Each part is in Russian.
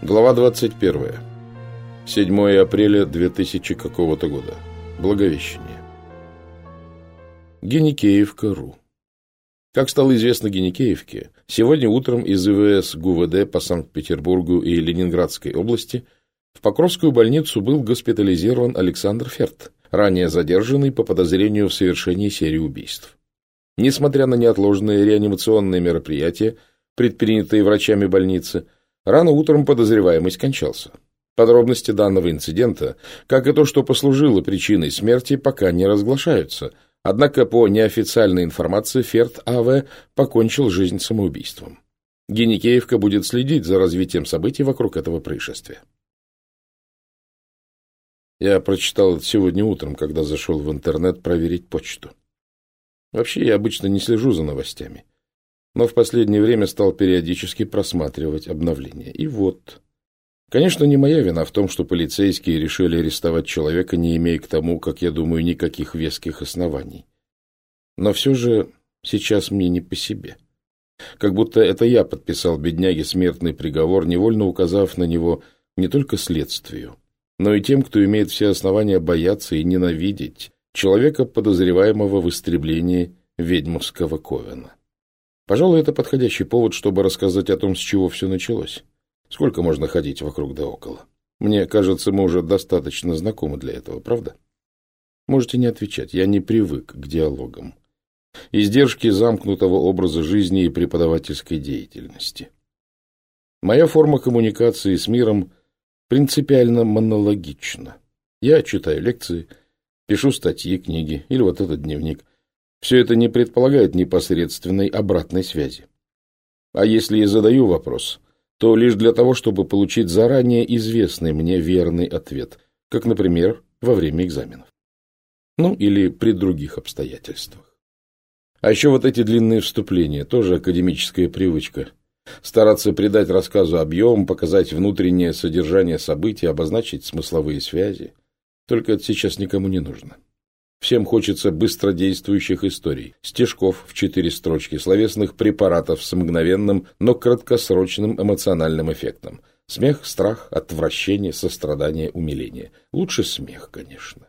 Глава 21. 7 апреля 2000 какого-то года. Благовещение. Геникеевка.ру Как стало известно Геникеевке, сегодня утром из ИВС ГУВД по Санкт-Петербургу и Ленинградской области в Покровскую больницу был госпитализирован Александр Ферт, ранее задержанный по подозрению в совершении серии убийств. Несмотря на неотложные реанимационные мероприятия, предпринятые врачами больницы, Рано утром подозреваемый скончался. Подробности данного инцидента, как и то, что послужило причиной смерти, пока не разглашаются. Однако, по неофициальной информации, Ферд А.В. покончил жизнь самоубийством. Геникеевка будет следить за развитием событий вокруг этого происшествия. Я прочитал это сегодня утром, когда зашел в интернет проверить почту. Вообще, я обычно не слежу за новостями но в последнее время стал периодически просматривать обновления. И вот... Конечно, не моя вина в том, что полицейские решили арестовать человека, не имея к тому, как я думаю, никаких веских оснований. Но все же сейчас мне не по себе. Как будто это я подписал бедняге смертный приговор, невольно указав на него не только следствию, но и тем, кто имеет все основания бояться и ненавидеть человека, подозреваемого в истреблении ведьмовского ковена. Пожалуй, это подходящий повод, чтобы рассказать о том, с чего все началось. Сколько можно ходить вокруг да около? Мне кажется, мы уже достаточно знакомы для этого, правда? Можете не отвечать, я не привык к диалогам. Издержки замкнутого образа жизни и преподавательской деятельности. Моя форма коммуникации с миром принципиально монологична. Я читаю лекции, пишу статьи, книги или вот этот дневник – все это не предполагает непосредственной обратной связи. А если я задаю вопрос, то лишь для того, чтобы получить заранее известный мне верный ответ, как, например, во время экзаменов. Ну, или при других обстоятельствах. А еще вот эти длинные вступления, тоже академическая привычка. Стараться придать рассказу объем, показать внутреннее содержание событий, обозначить смысловые связи. Только это сейчас никому не нужно. Всем хочется быстродействующих историй, стежков в четыре строчки, словесных препаратов с мгновенным, но краткосрочным эмоциональным эффектом. Смех, страх, отвращение, сострадание, умиление. Лучше смех, конечно.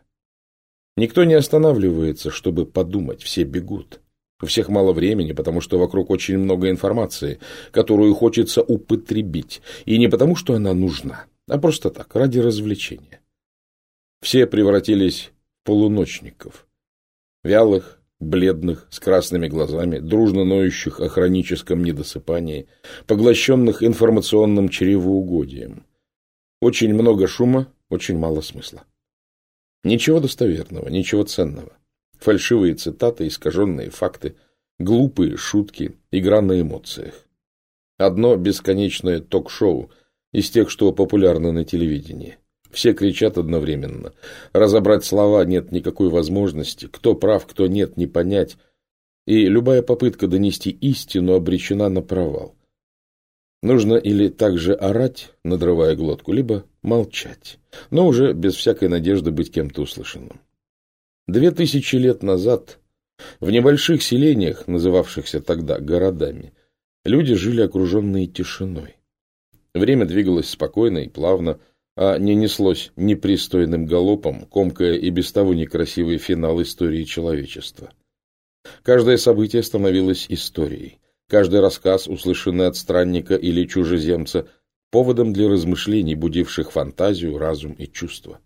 Никто не останавливается, чтобы подумать, все бегут. У всех мало времени, потому что вокруг очень много информации, которую хочется употребить. И не потому, что она нужна, а просто так, ради развлечения. Все превратились полуночников. Вялых, бледных, с красными глазами, дружно ноющих о хроническом недосыпании, поглощенных информационным чревоугодием. Очень много шума, очень мало смысла. Ничего достоверного, ничего ценного. Фальшивые цитаты, искаженные факты, глупые шутки, игра на эмоциях. Одно бесконечное ток-шоу из тех, что популярны на телевидении. Все кричат одновременно. Разобрать слова нет никакой возможности. Кто прав, кто нет, не понять. И любая попытка донести истину обречена на провал. Нужно или также орать, надрывая глотку, либо молчать, но уже без всякой надежды быть кем-то услышанным. Две тысячи лет назад в небольших селениях, называвшихся тогда городами, люди жили окруженные тишиной. Время двигалось спокойно и плавно, а не неслось непристойным галопом, комкая и без того некрасивый финал истории человечества. Каждое событие становилось историей. Каждый рассказ, услышанный от странника или чужеземца, поводом для размышлений, будивших фантазию, разум и чувства.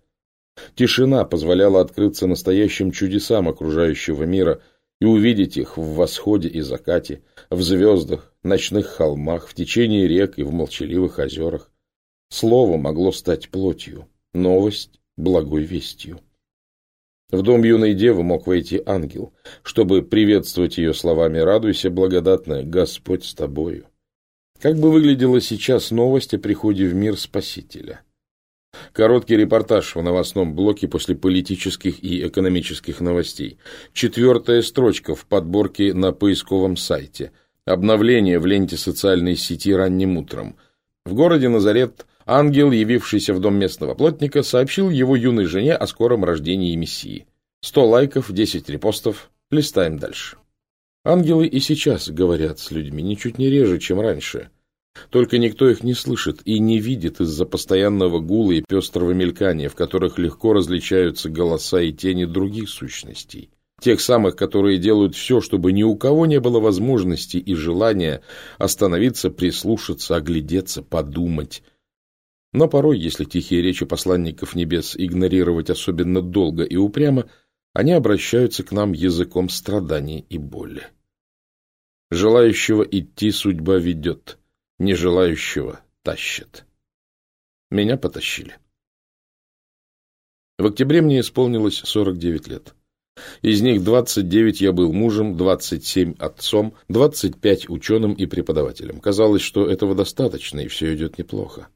Тишина позволяла открыться настоящим чудесам окружающего мира и увидеть их в восходе и закате, в звездах, ночных холмах, в течении рек и в молчаливых озерах. Слово могло стать плотью, новость – благой вестью. В дом юной девы мог войти ангел, чтобы приветствовать ее словами «Радуйся, благодатная, Господь с тобою». Как бы выглядела сейчас новость о приходе в мир Спасителя? Короткий репортаж в новостном блоке после политических и экономических новостей. Четвертая строчка в подборке на поисковом сайте. Обновление в ленте социальной сети ранним утром. В городе Назарет Ангел, явившийся в дом местного плотника, сообщил его юной жене о скором рождении Мессии. Сто лайков, десять репостов. Листаем дальше. Ангелы и сейчас говорят с людьми ничуть не реже, чем раньше. Только никто их не слышит и не видит из-за постоянного гула и пестрого мелькания, в которых легко различаются голоса и тени других сущностей. Тех самых, которые делают все, чтобы ни у кого не было возможности и желания остановиться, прислушаться, оглядеться, подумать. Но порой, если тихие речи посланников небес игнорировать особенно долго и упрямо, они обращаются к нам языком страданий и боли. Желающего идти судьба ведет, не желающего тащит. Меня потащили. В октябре мне исполнилось 49 лет. Из них 29 я был мужем, 27 отцом, 25 ученым и преподавателем. Казалось, что этого достаточно, и все идет неплохо.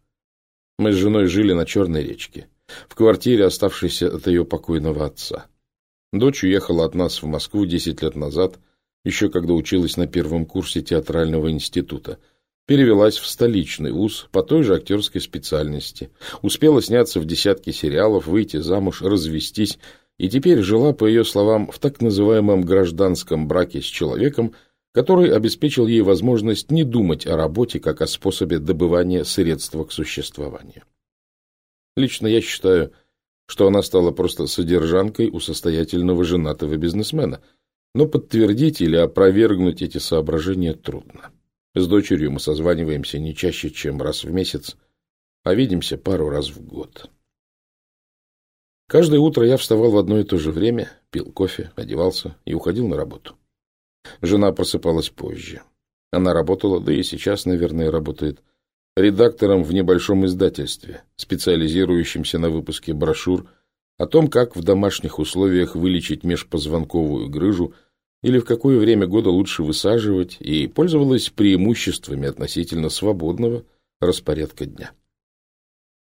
Мы с женой жили на Черной речке, в квартире, оставшейся от ее покойного отца. Дочь уехала от нас в Москву 10 лет назад, еще когда училась на первом курсе театрального института. Перевелась в столичный вуз по той же актерской специальности. Успела сняться в десятке сериалов, выйти замуж, развестись – и теперь жила, по ее словам, в так называемом гражданском браке с человеком, который обеспечил ей возможность не думать о работе как о способе добывания средства к существованию. Лично я считаю, что она стала просто содержанкой у состоятельного женатого бизнесмена, но подтвердить или опровергнуть эти соображения трудно. С дочерью мы созваниваемся не чаще, чем раз в месяц, а видимся пару раз в год. Каждое утро я вставал в одно и то же время, пил кофе, одевался и уходил на работу. Жена просыпалась позже. Она работала, да и сейчас, наверное, работает, редактором в небольшом издательстве, специализирующемся на выпуске брошюр о том, как в домашних условиях вылечить межпозвонковую грыжу или в какое время года лучше высаживать, и пользовалась преимуществами относительно свободного распорядка дня.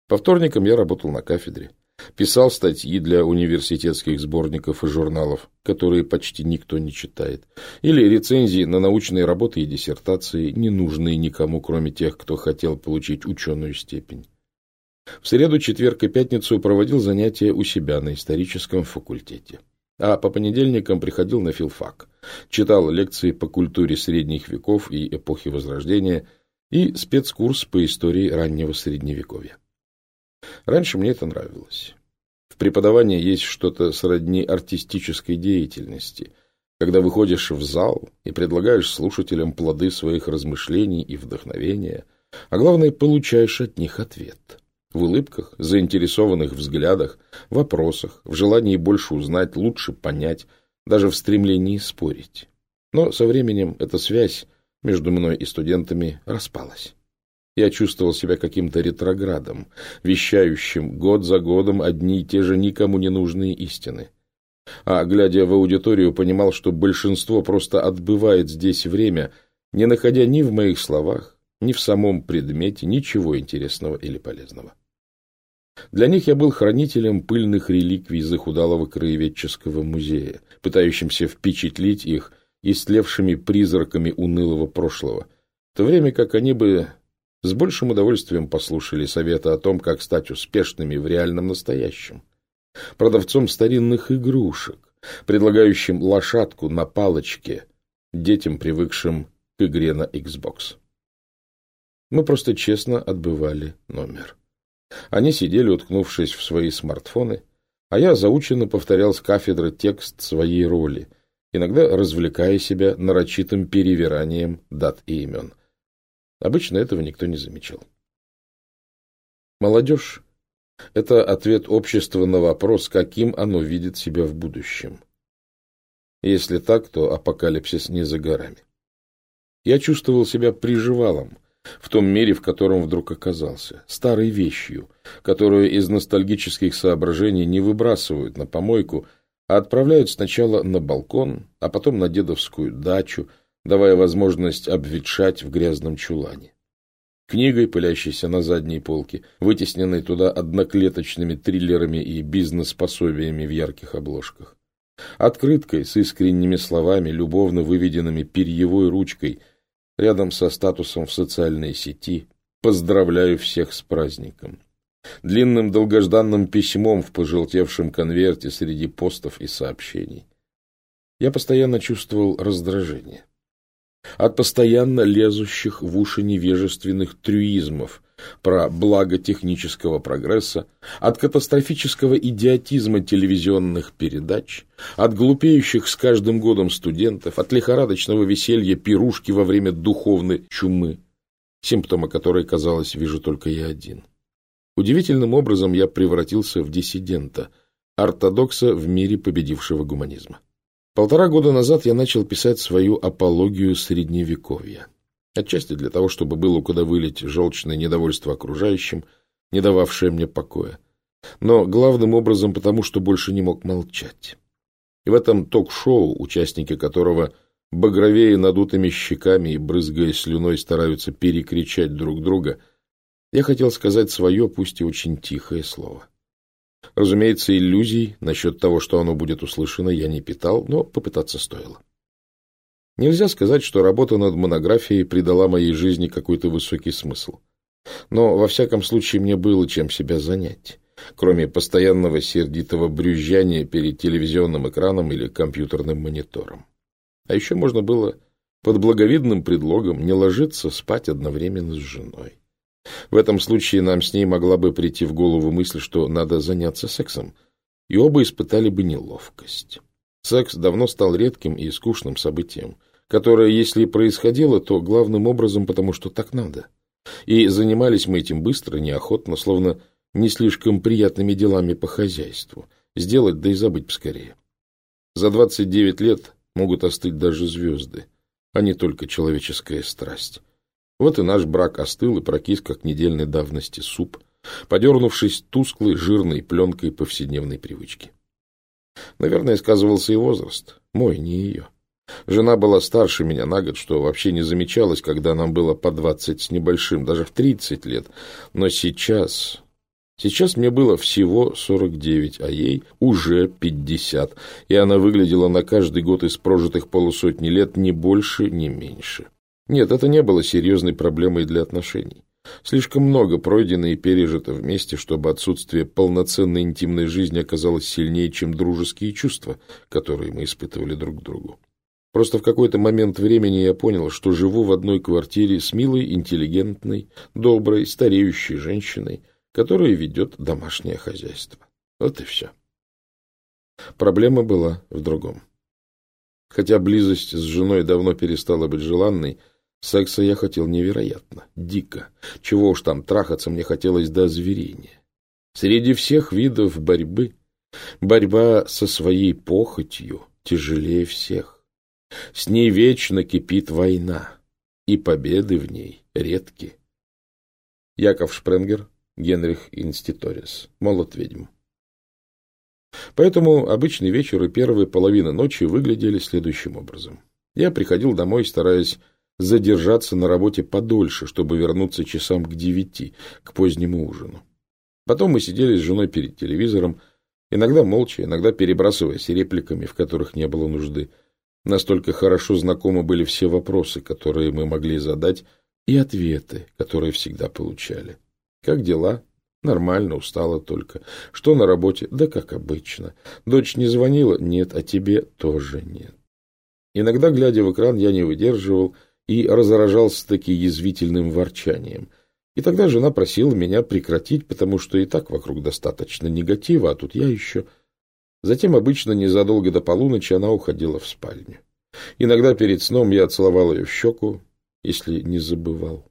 По вторникам я работал на кафедре. Писал статьи для университетских сборников и журналов, которые почти никто не читает, или рецензии на научные работы и диссертации, не нужные никому, кроме тех, кто хотел получить ученую степень. В среду, четверг и пятницу проводил занятия у себя на историческом факультете. А по понедельникам приходил на филфак, читал лекции по культуре средних веков и эпохи Возрождения и спецкурс по истории раннего Средневековья. Раньше мне это нравилось. Преподавании есть что-то сродни артистической деятельности, когда выходишь в зал и предлагаешь слушателям плоды своих размышлений и вдохновения, а главное, получаешь от них ответ. В улыбках, заинтересованных взглядах, вопросах, в желании больше узнать, лучше понять, даже в стремлении спорить. Но со временем эта связь между мной и студентами распалась. Я чувствовал себя каким-то ретроградом, вещающим год за годом одни и те же никому не нужные истины. А, глядя в аудиторию, понимал, что большинство просто отбывает здесь время, не находя ни в моих словах, ни в самом предмете ничего интересного или полезного. Для них я был хранителем пыльных реликвий захудалого краеведческого музея, пытающимся впечатлить их истлевшими призраками унылого прошлого, в то время как они бы с большим удовольствием послушали совета о том, как стать успешными в реальном настоящем. Продавцом старинных игрушек, предлагающим лошадку на палочке детям, привыкшим к игре на Xbox. Мы просто честно отбывали номер. Они сидели, уткнувшись в свои смартфоны, а я заученно повторял с кафедры текст своей роли, иногда развлекая себя нарочитым перевиранием дат и имен. Обычно этого никто не замечал. Молодежь – это ответ общества на вопрос, каким оно видит себя в будущем. Если так, то апокалипсис не за горами. Я чувствовал себя приживалом в том мире, в котором вдруг оказался, старой вещью, которую из ностальгических соображений не выбрасывают на помойку, а отправляют сначала на балкон, а потом на дедовскую дачу – давая возможность обветшать в грязном чулане. Книгой, пылящейся на задней полке, вытесненной туда одноклеточными триллерами и бизнес-пособиями в ярких обложках. Открыткой с искренними словами, любовно выведенными перьевой ручкой, рядом со статусом в социальной сети «Поздравляю всех с праздником». Длинным долгожданным письмом в пожелтевшем конверте среди постов и сообщений. Я постоянно чувствовал раздражение. От постоянно лезущих в уши невежественных трюизмов про благо технического прогресса, от катастрофического идиотизма телевизионных передач, от глупеющих с каждым годом студентов, от лихорадочного веселья пирушки во время духовной чумы, симптомы которой, казалось, вижу только я один. Удивительным образом я превратился в диссидента, ортодокса в мире победившего гуманизма. Полтора года назад я начал писать свою апологию Средневековья. Отчасти для того, чтобы было куда вылить желчное недовольство окружающим, не дававшее мне покоя. Но главным образом потому, что больше не мог молчать. И в этом ток-шоу, участники которого багровее надутыми щеками и брызгая слюной стараются перекричать друг друга, я хотел сказать свое, пусть и очень тихое слово. Разумеется, иллюзий насчет того, что оно будет услышано, я не питал, но попытаться стоило. Нельзя сказать, что работа над монографией придала моей жизни какой-то высокий смысл. Но, во всяком случае, мне было чем себя занять, кроме постоянного сердитого брюзжания перед телевизионным экраном или компьютерным монитором. А еще можно было под благовидным предлогом не ложиться спать одновременно с женой. В этом случае нам с ней могла бы прийти в голову мысль, что надо заняться сексом, и оба испытали бы неловкость. Секс давно стал редким и скучным событием, которое, если и происходило, то главным образом потому, что так надо. И занимались мы этим быстро, неохотно, словно не слишком приятными делами по хозяйству. Сделать, да и забыть поскорее. За 29 лет могут остыть даже звезды, а не только человеческая страсть. Вот и наш брак остыл и прокис, как недельной давности суп, подернувшись тусклой жирной пленкой повседневной привычки. Наверное, сказывался и возраст, мой, не ее. Жена была старше меня на год, что вообще не замечалось, когда нам было по двадцать с небольшим, даже в тридцать лет. Но сейчас... Сейчас мне было всего сорок девять, а ей уже пятьдесят, и она выглядела на каждый год из прожитых полусотни лет не больше, не меньше. Нет, это не было серьезной проблемой для отношений. Слишком много пройдено и пережито вместе, чтобы отсутствие полноценной интимной жизни оказалось сильнее, чем дружеские чувства, которые мы испытывали друг к другу. Просто в какой-то момент времени я понял, что живу в одной квартире с милой, интеллигентной, доброй, стареющей женщиной, которая ведет домашнее хозяйство. Вот и все. Проблема была в другом. Хотя близость с женой давно перестала быть желанной, секса я хотел невероятно, дико. Чего уж там, трахаться мне хотелось до озверения. Среди всех видов борьбы борьба со своей похотью тяжелее всех. С ней вечно кипит война, и победы в ней редки. Яков Шпренгер, Генрих Инститорис. Молот ведьм. Поэтому обычный вечер и первая половина ночи выглядели следующим образом. Я приходил домой, стараясь задержаться на работе подольше, чтобы вернуться часам к девяти, к позднему ужину. Потом мы сидели с женой перед телевизором, иногда молча, иногда перебрасываясь репликами, в которых не было нужды. Настолько хорошо знакомы были все вопросы, которые мы могли задать, и ответы, которые всегда получали. Как дела? Нормально, устала только. Что на работе? Да как обычно. Дочь не звонила? Нет, а тебе тоже нет. Иногда, глядя в экран, я не выдерживал и разражался таки язвительным ворчанием. И тогда жена просила меня прекратить, потому что и так вокруг достаточно негатива, а тут я еще... Затем обычно незадолго до полуночи она уходила в спальню. Иногда перед сном я целовал ее в щеку, если не забывал.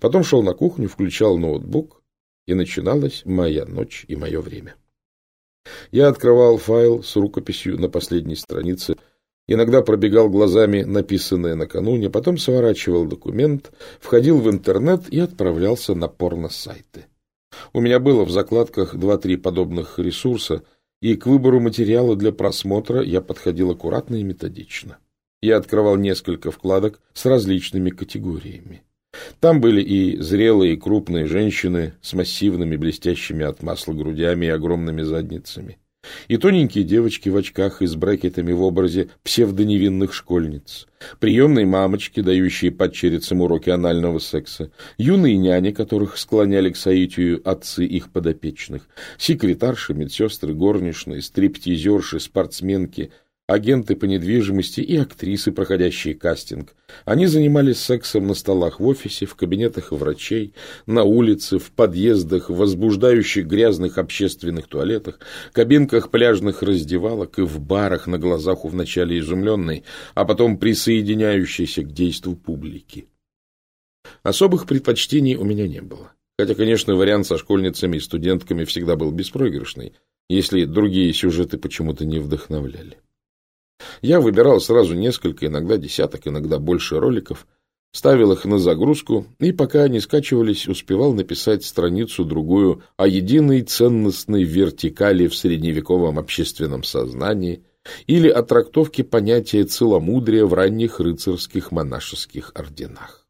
Потом шел на кухню, включал ноутбук, и начиналась моя ночь и мое время. Я открывал файл с рукописью на последней странице, иногда пробегал глазами написанное накануне, потом сворачивал документ, входил в интернет и отправлялся на порно-сайты. У меня было в закладках два-три подобных ресурса — и к выбору материала для просмотра я подходил аккуратно и методично. Я открывал несколько вкладок с различными категориями. Там были и зрелые, и крупные женщины с массивными, блестящими от масла грудями и огромными задницами и тоненькие девочки в очках и с брекетами в образе псевдоневинных школьниц, приемные мамочки, дающие падчерицам уроки анального секса, юные няни, которых склоняли к соитию отцы их подопечных, секретарши, медсестры, горничные, стриптизерши, спортсменки, агенты по недвижимости и актрисы, проходящие кастинг. Они занимались сексом на столах в офисе, в кабинетах врачей, на улице, в подъездах, в возбуждающих грязных общественных туалетах, кабинках пляжных раздевалок и в барах на глазах у вначале изумленной, а потом присоединяющейся к действу публики. Особых предпочтений у меня не было. Хотя, конечно, вариант со школьницами и студентками всегда был беспроигрышный, если другие сюжеты почему-то не вдохновляли. Я выбирал сразу несколько, иногда десяток, иногда больше роликов, ставил их на загрузку и, пока они скачивались, успевал написать страницу-другую о единой ценностной вертикали в средневековом общественном сознании или о трактовке понятия целомудрия в ранних рыцарских монашеских орденах.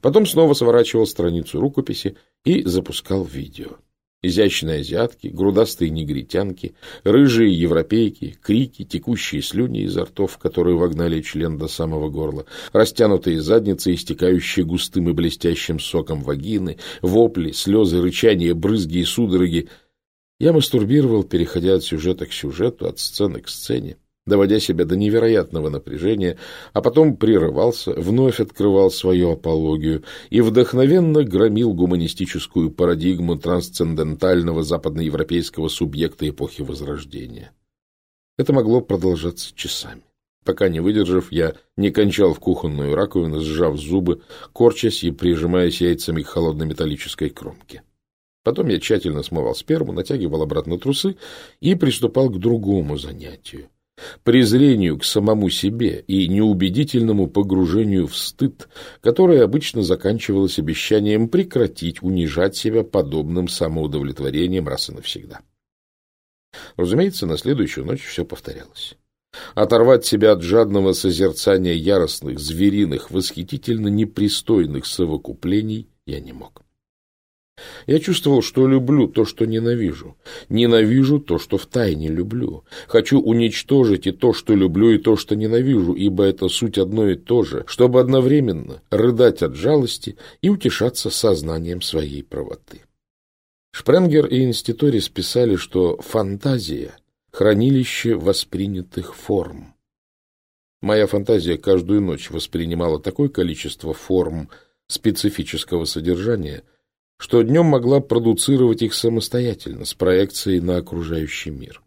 Потом снова сворачивал страницу рукописи и запускал видео. Изящные азиатки, грудастые негритянки, рыжие европейки, крики, текущие слюни изо ртов, которые вогнали член до самого горла, растянутые задницы, истекающие густым и блестящим соком вагины, вопли, слезы, рычания, брызги и судороги. Я мастурбировал, переходя от сюжета к сюжету, от сцены к сцене, доводя себя до невероятного напряжения, а потом прерывался, вновь открывал свою апологию и вдохновенно громил гуманистическую парадигму трансцендентального западноевропейского субъекта эпохи Возрождения. Это могло продолжаться часами. Пока не выдержав, я не кончал в кухонную раковину, сжав зубы, корчась и прижимаясь яйцами к холодной металлической кромке. Потом я тщательно смывал сперму, натягивал обратно трусы и приступал к другому занятию презрению к самому себе и неубедительному погружению в стыд, которое обычно заканчивалось обещанием прекратить унижать себя подобным самоудовлетворением раз и навсегда. Разумеется, на следующую ночь все повторялось. Оторвать себя от жадного созерцания яростных, звериных, восхитительно непристойных совокуплений я не мог. Я чувствовал, что люблю то, что ненавижу. Ненавижу то, что втайне люблю. Хочу уничтожить и то, что люблю, и то, что ненавижу, ибо это суть одно и то же, чтобы одновременно рыдать от жалости и утешаться сознанием своей правоты. Шпренгер и Инститорис писали, что фантазия — хранилище воспринятых форм. Моя фантазия каждую ночь воспринимала такое количество форм специфического содержания — что днем могла продуцировать их самостоятельно, с проекцией на окружающий мир.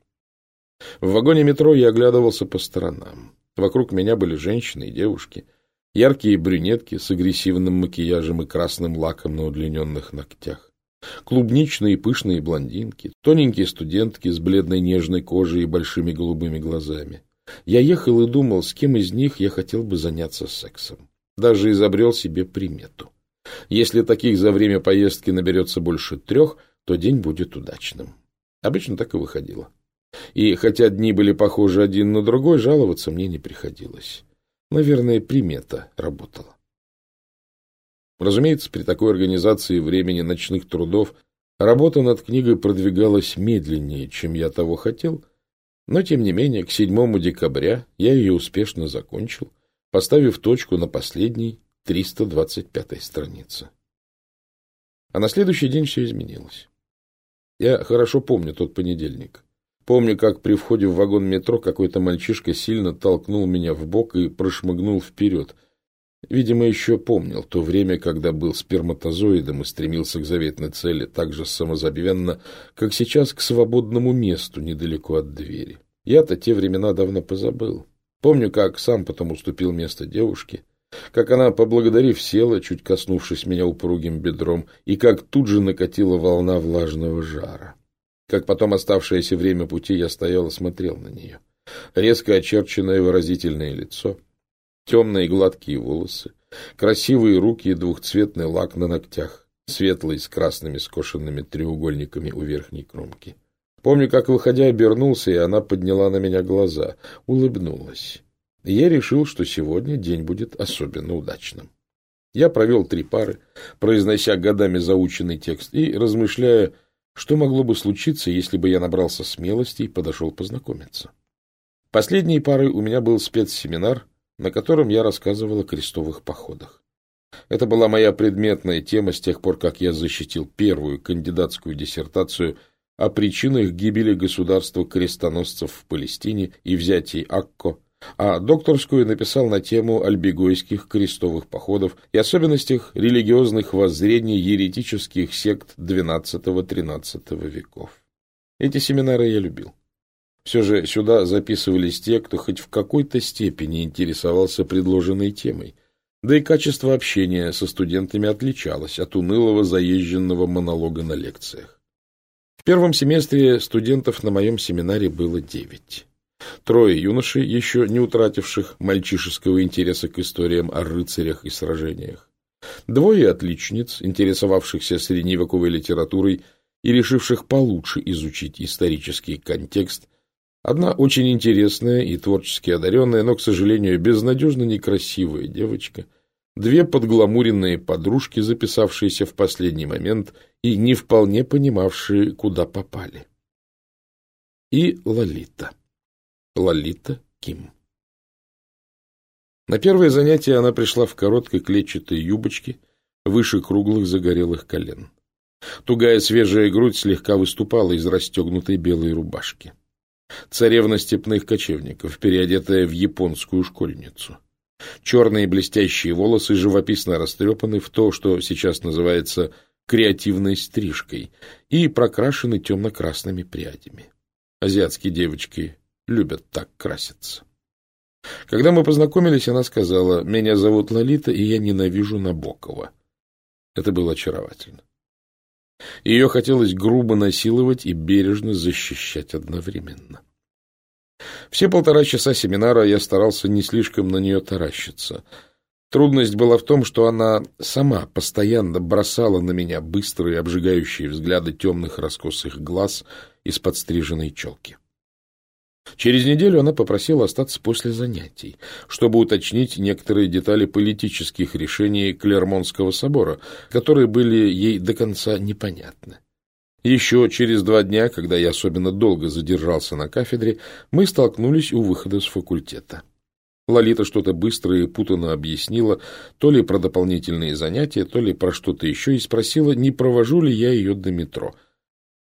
В вагоне метро я оглядывался по сторонам. Вокруг меня были женщины и девушки, яркие брюнетки с агрессивным макияжем и красным лаком на удлиненных ногтях, клубничные пышные блондинки, тоненькие студентки с бледной нежной кожей и большими голубыми глазами. Я ехал и думал, с кем из них я хотел бы заняться сексом. Даже изобрел себе примету. Если таких за время поездки наберется больше трех, то день будет удачным. Обычно так и выходило. И хотя дни были похожи один на другой, жаловаться мне не приходилось. Наверное, примета работала. Разумеется, при такой организации времени ночных трудов работа над книгой продвигалась медленнее, чем я того хотел, но, тем не менее, к 7 декабря я ее успешно закончил, поставив точку на последней 325 страница. А на следующий день все изменилось. Я хорошо помню тот понедельник. Помню, как при входе в вагон метро какой-то мальчишка сильно толкнул меня в бок и прошмыгнул вперед. Видимо, еще помнил то время, когда был сперматозоидом и стремился к заветной цели так же самозабвенно, как сейчас к свободному месту недалеко от двери. Я-то те времена давно позабыл. Помню, как сам потом уступил место девушке, как она, поблагодарив, села, чуть коснувшись меня упругим бедром, и как тут же накатила волна влажного жара. Как потом оставшееся время пути я стоял и смотрел на нее. Резко очерченное выразительное лицо, темные гладкие волосы, красивые руки и двухцветный лак на ногтях, светлый с красными скошенными треугольниками у верхней кромки. Помню, как, выходя, обернулся, и она подняла на меня глаза, улыбнулась я решил, что сегодня день будет особенно удачным. Я провел три пары, произнося годами заученный текст и размышляя, что могло бы случиться, если бы я набрался смелости и подошел познакомиться. Последней парой у меня был спецсеминар, на котором я рассказывал о крестовых походах. Это была моя предметная тема с тех пор, как я защитил первую кандидатскую диссертацию о причинах гибели государства-крестоносцев в Палестине и взятии Акко, а докторскую написал на тему альбегойских крестовых походов и особенностях религиозных воззрений еретических сект XII-XIII веков. Эти семинары я любил. Все же сюда записывались те, кто хоть в какой-то степени интересовался предложенной темой, да и качество общения со студентами отличалось от унылого заезженного монолога на лекциях. В первом семестре студентов на моем семинаре было девять. Трое юношей, еще не утративших мальчишеского интереса к историям о рыцарях и сражениях. Двое отличниц, интересовавшихся средневековой литературой и решивших получше изучить исторический контекст. Одна очень интересная и творчески одаренная, но, к сожалению, безнадежно некрасивая девочка. Две подгламуренные подружки, записавшиеся в последний момент и не вполне понимавшие, куда попали. И Лолита. Лолита Ким. На первое занятие она пришла в короткой клетчатой юбочке выше круглых загорелых колен. Тугая свежая грудь слегка выступала из расстегнутой белой рубашки. Царевна степных кочевников, переодетая в японскую школьницу. Черные блестящие волосы живописно растрепаны в то, что сейчас называется креативной стрижкой, и прокрашены темно-красными прядями. Азиатские девочки любят так краситься. Когда мы познакомились, она сказала, «Меня зовут Лолита, и я ненавижу Набокова». Это было очаровательно. Ее хотелось грубо насиловать и бережно защищать одновременно. Все полтора часа семинара я старался не слишком на нее таращиться. Трудность была в том, что она сама постоянно бросала на меня быстрые обжигающие взгляды темных раскосых глаз из подстриженной челки. Через неделю она попросила остаться после занятий, чтобы уточнить некоторые детали политических решений Клермонского собора, которые были ей до конца непонятны. Еще через два дня, когда я особенно долго задержался на кафедре, мы столкнулись у выхода с факультета. Лолита что-то быстро и путанно объяснила, то ли про дополнительные занятия, то ли про что-то еще, и спросила, не провожу ли я ее до метро —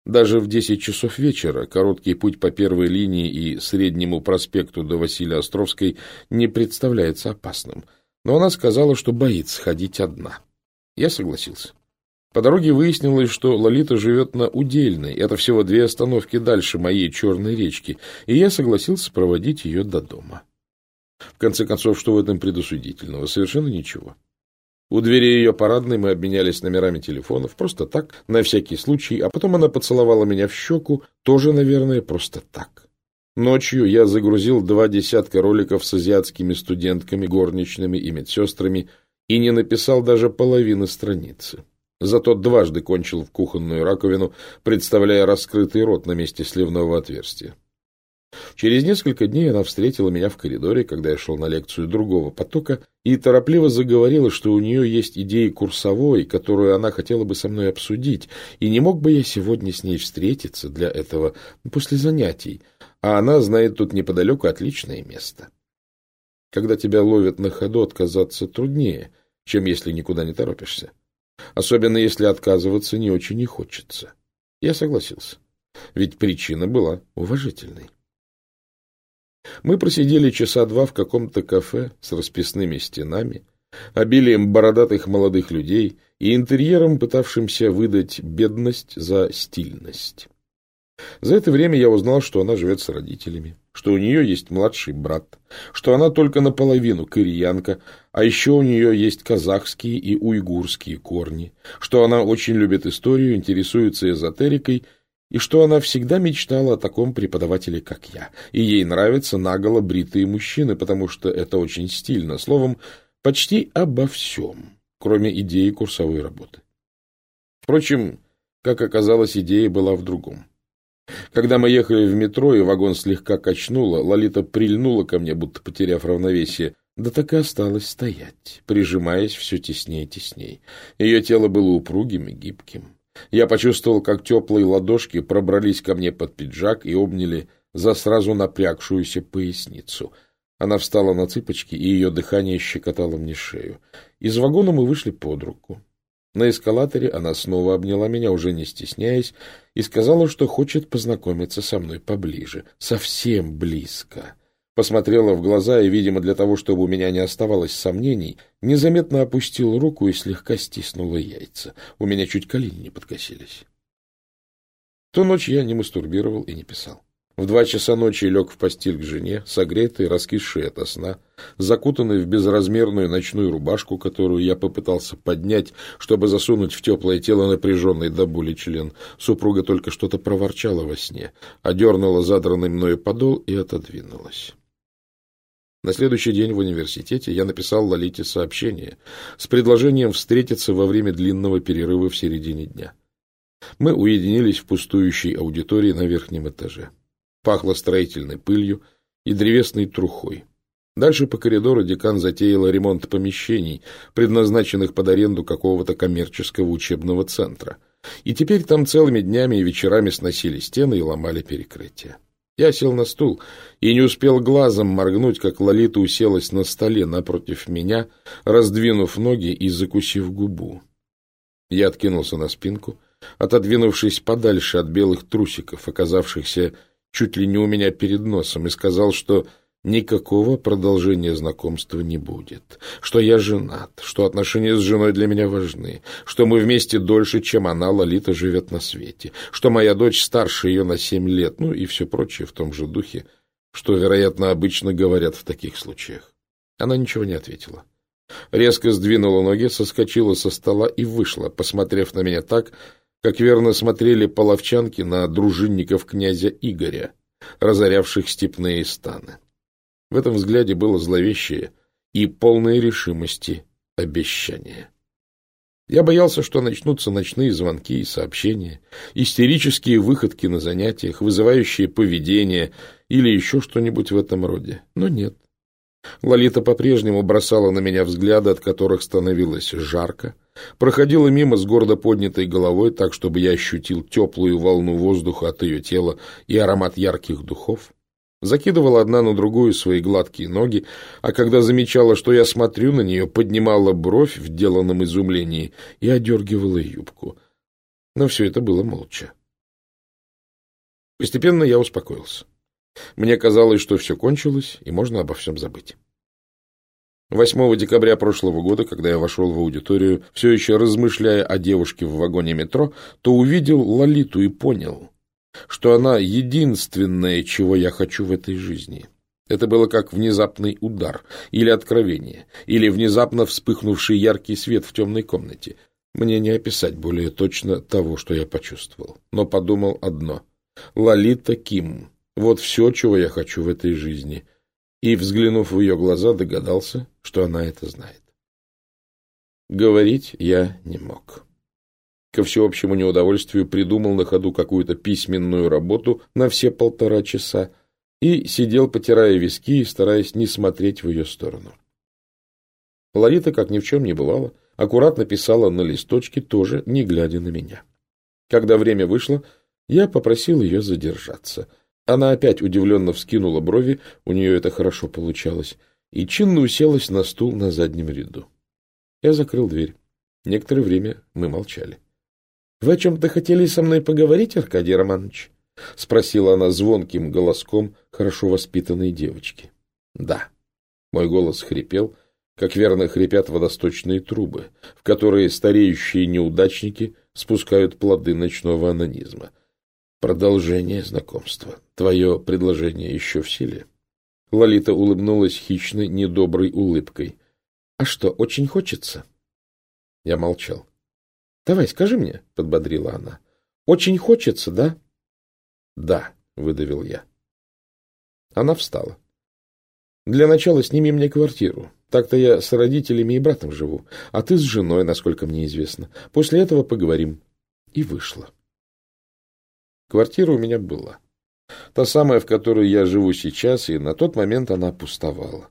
даже в 10 часов вечера короткий путь по первой линии и среднему проспекту до Василия Островской не представляется опасным. Но она сказала, что боится ходить одна. Я согласился. По дороге выяснилось, что Лолита живет на Удельной. Это всего две остановки дальше моей Черной речки. И я согласился проводить ее до дома. В конце концов, что в этом предусудительного? Совершенно ничего. У двери ее парадной мы обменялись номерами телефонов, просто так, на всякий случай, а потом она поцеловала меня в щеку, тоже, наверное, просто так. Ночью я загрузил два десятка роликов с азиатскими студентками, горничными и медсестрами и не написал даже половины страницы. Зато дважды кончил в кухонную раковину, представляя раскрытый рот на месте сливного отверстия. Через несколько дней она встретила меня в коридоре, когда я шел на лекцию другого потока, и торопливо заговорила, что у нее есть идеи курсовой, которую она хотела бы со мной обсудить, и не мог бы я сегодня с ней встретиться для этого после занятий, а она знает тут неподалеку отличное место. Когда тебя ловят на ходу, отказаться труднее, чем если никуда не торопишься. Особенно если отказываться не очень и хочется. Я согласился, ведь причина была уважительной. Мы просидели часа два в каком-то кафе с расписными стенами, обилием бородатых молодых людей и интерьером, пытавшимся выдать бедность за стильность. За это время я узнал, что она живет с родителями, что у нее есть младший брат, что она только наполовину кореянка, а еще у нее есть казахские и уйгурские корни, что она очень любит историю, интересуется эзотерикой и что она всегда мечтала о таком преподавателе, как я, и ей нравятся наголо бритые мужчины, потому что это очень стильно, словом, почти обо всем, кроме идеи курсовой работы. Впрочем, как оказалось, идея была в другом. Когда мы ехали в метро, и вагон слегка качнуло, Лолита прильнула ко мне, будто потеряв равновесие, да так и осталась стоять, прижимаясь все теснее и теснее. Ее тело было упругим и гибким. Я почувствовал, как теплые ладошки пробрались ко мне под пиджак и обняли за сразу напрягшуюся поясницу. Она встала на цыпочки, и ее дыхание щекотало мне шею. Из вагона мы вышли под руку. На эскалаторе она снова обняла меня, уже не стесняясь, и сказала, что хочет познакомиться со мной поближе, совсем близко. Посмотрела в глаза и, видимо, для того, чтобы у меня не оставалось сомнений, незаметно опустила руку и слегка стиснула яйца. У меня чуть колени не подкосились. Ту ночь я не мастурбировал и не писал. В два часа ночи лег в постель к жене, согретый, раскисший ото сна, закутанный в безразмерную ночную рубашку, которую я попытался поднять, чтобы засунуть в теплое тело напряженный до боли член. Супруга только что-то проворчала во сне, одернула задранный мною подол и отодвинулась. На следующий день в университете я написал Лолите сообщение с предложением встретиться во время длинного перерыва в середине дня. Мы уединились в пустующей аудитории на верхнем этаже. Пахло строительной пылью и древесной трухой. Дальше по коридору декан затеяла ремонт помещений, предназначенных под аренду какого-то коммерческого учебного центра. И теперь там целыми днями и вечерами сносили стены и ломали перекрытия. Я сел на стул и не успел глазом моргнуть, как Лолита уселась на столе напротив меня, раздвинув ноги и закусив губу. Я откинулся на спинку, отодвинувшись подальше от белых трусиков, оказавшихся чуть ли не у меня перед носом, и сказал, что никакого продолжения знакомства не будет, что я женат, что отношения с женой для меня важны, что мы вместе дольше, чем она, Лолита, живет на свете, что моя дочь старше ее на семь лет, ну и все прочее в том же духе, что, вероятно, обычно говорят в таких случаях. Она ничего не ответила. Резко сдвинула ноги, соскочила со стола и вышла, посмотрев на меня так, как верно смотрели половчанки на дружинников князя Игоря, разорявших степные станы. В этом взгляде было зловещее и полное решимости обещание. Я боялся, что начнутся ночные звонки и сообщения, истерические выходки на занятиях, вызывающие поведение или еще что-нибудь в этом роде. Но нет. Лолита по-прежнему бросала на меня взгляды, от которых становилось жарко, проходила мимо с гордо поднятой головой, так, чтобы я ощутил теплую волну воздуха от ее тела и аромат ярких духов. Закидывала одна на другую свои гладкие ноги, а когда замечала, что я смотрю на нее, поднимала бровь в деланном изумлении и одергивала юбку. Но все это было молча. Постепенно я успокоился. Мне казалось, что все кончилось, и можно обо всем забыть. 8 декабря прошлого года, когда я вошел в аудиторию, все еще размышляя о девушке в вагоне метро, то увидел Лолиту и понял, что она единственное, чего я хочу в этой жизни. Это было как внезапный удар, или откровение, или внезапно вспыхнувший яркий свет в темной комнате. Мне не описать более точно того, что я почувствовал, но подумал одно. Лолита Ким. Вот все, чего я хочу в этой жизни — и, взглянув в ее глаза, догадался, что она это знает. Говорить я не мог. Ко всеобщему неудовольствию придумал на ходу какую-то письменную работу на все полтора часа и сидел, потирая виски и стараясь не смотреть в ее сторону. Ларита, как ни в чем не бывало, аккуратно писала на листочке, тоже не глядя на меня. Когда время вышло, я попросил ее задержаться — она опять удивленно вскинула брови, у нее это хорошо получалось, и чинно уселась на стул на заднем ряду. Я закрыл дверь. Некоторое время мы молчали. — Вы о чем-то хотели со мной поговорить, Аркадий Романович? — спросила она звонким голоском хорошо воспитанной девочки. — Да. Мой голос хрипел, как верно хрипят водосточные трубы, в которые стареющие неудачники спускают плоды ночного анонизма. Продолжение знакомства. Твое предложение еще в силе? Лолита улыбнулась хищной, недоброй улыбкой. — А что, очень хочется? Я молчал. — Давай, скажи мне, — подбодрила она. — Очень хочется, да? — Да, — выдавил я. Она встала. — Для начала сними мне квартиру. Так-то я с родителями и братом живу, а ты с женой, насколько мне известно. После этого поговорим. И вышла. Квартира у меня была. Та самая, в которой я живу сейчас, и на тот момент она пустовала.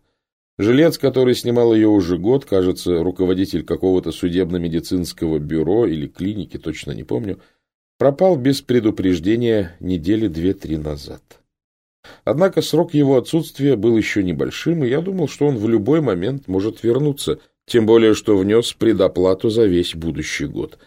Жилец, который снимал ее уже год, кажется, руководитель какого-то судебно-медицинского бюро или клиники, точно не помню, пропал без предупреждения недели две-три назад. Однако срок его отсутствия был еще небольшим, и я думал, что он в любой момент может вернуться, Тем более, что внес предоплату за весь будущий год.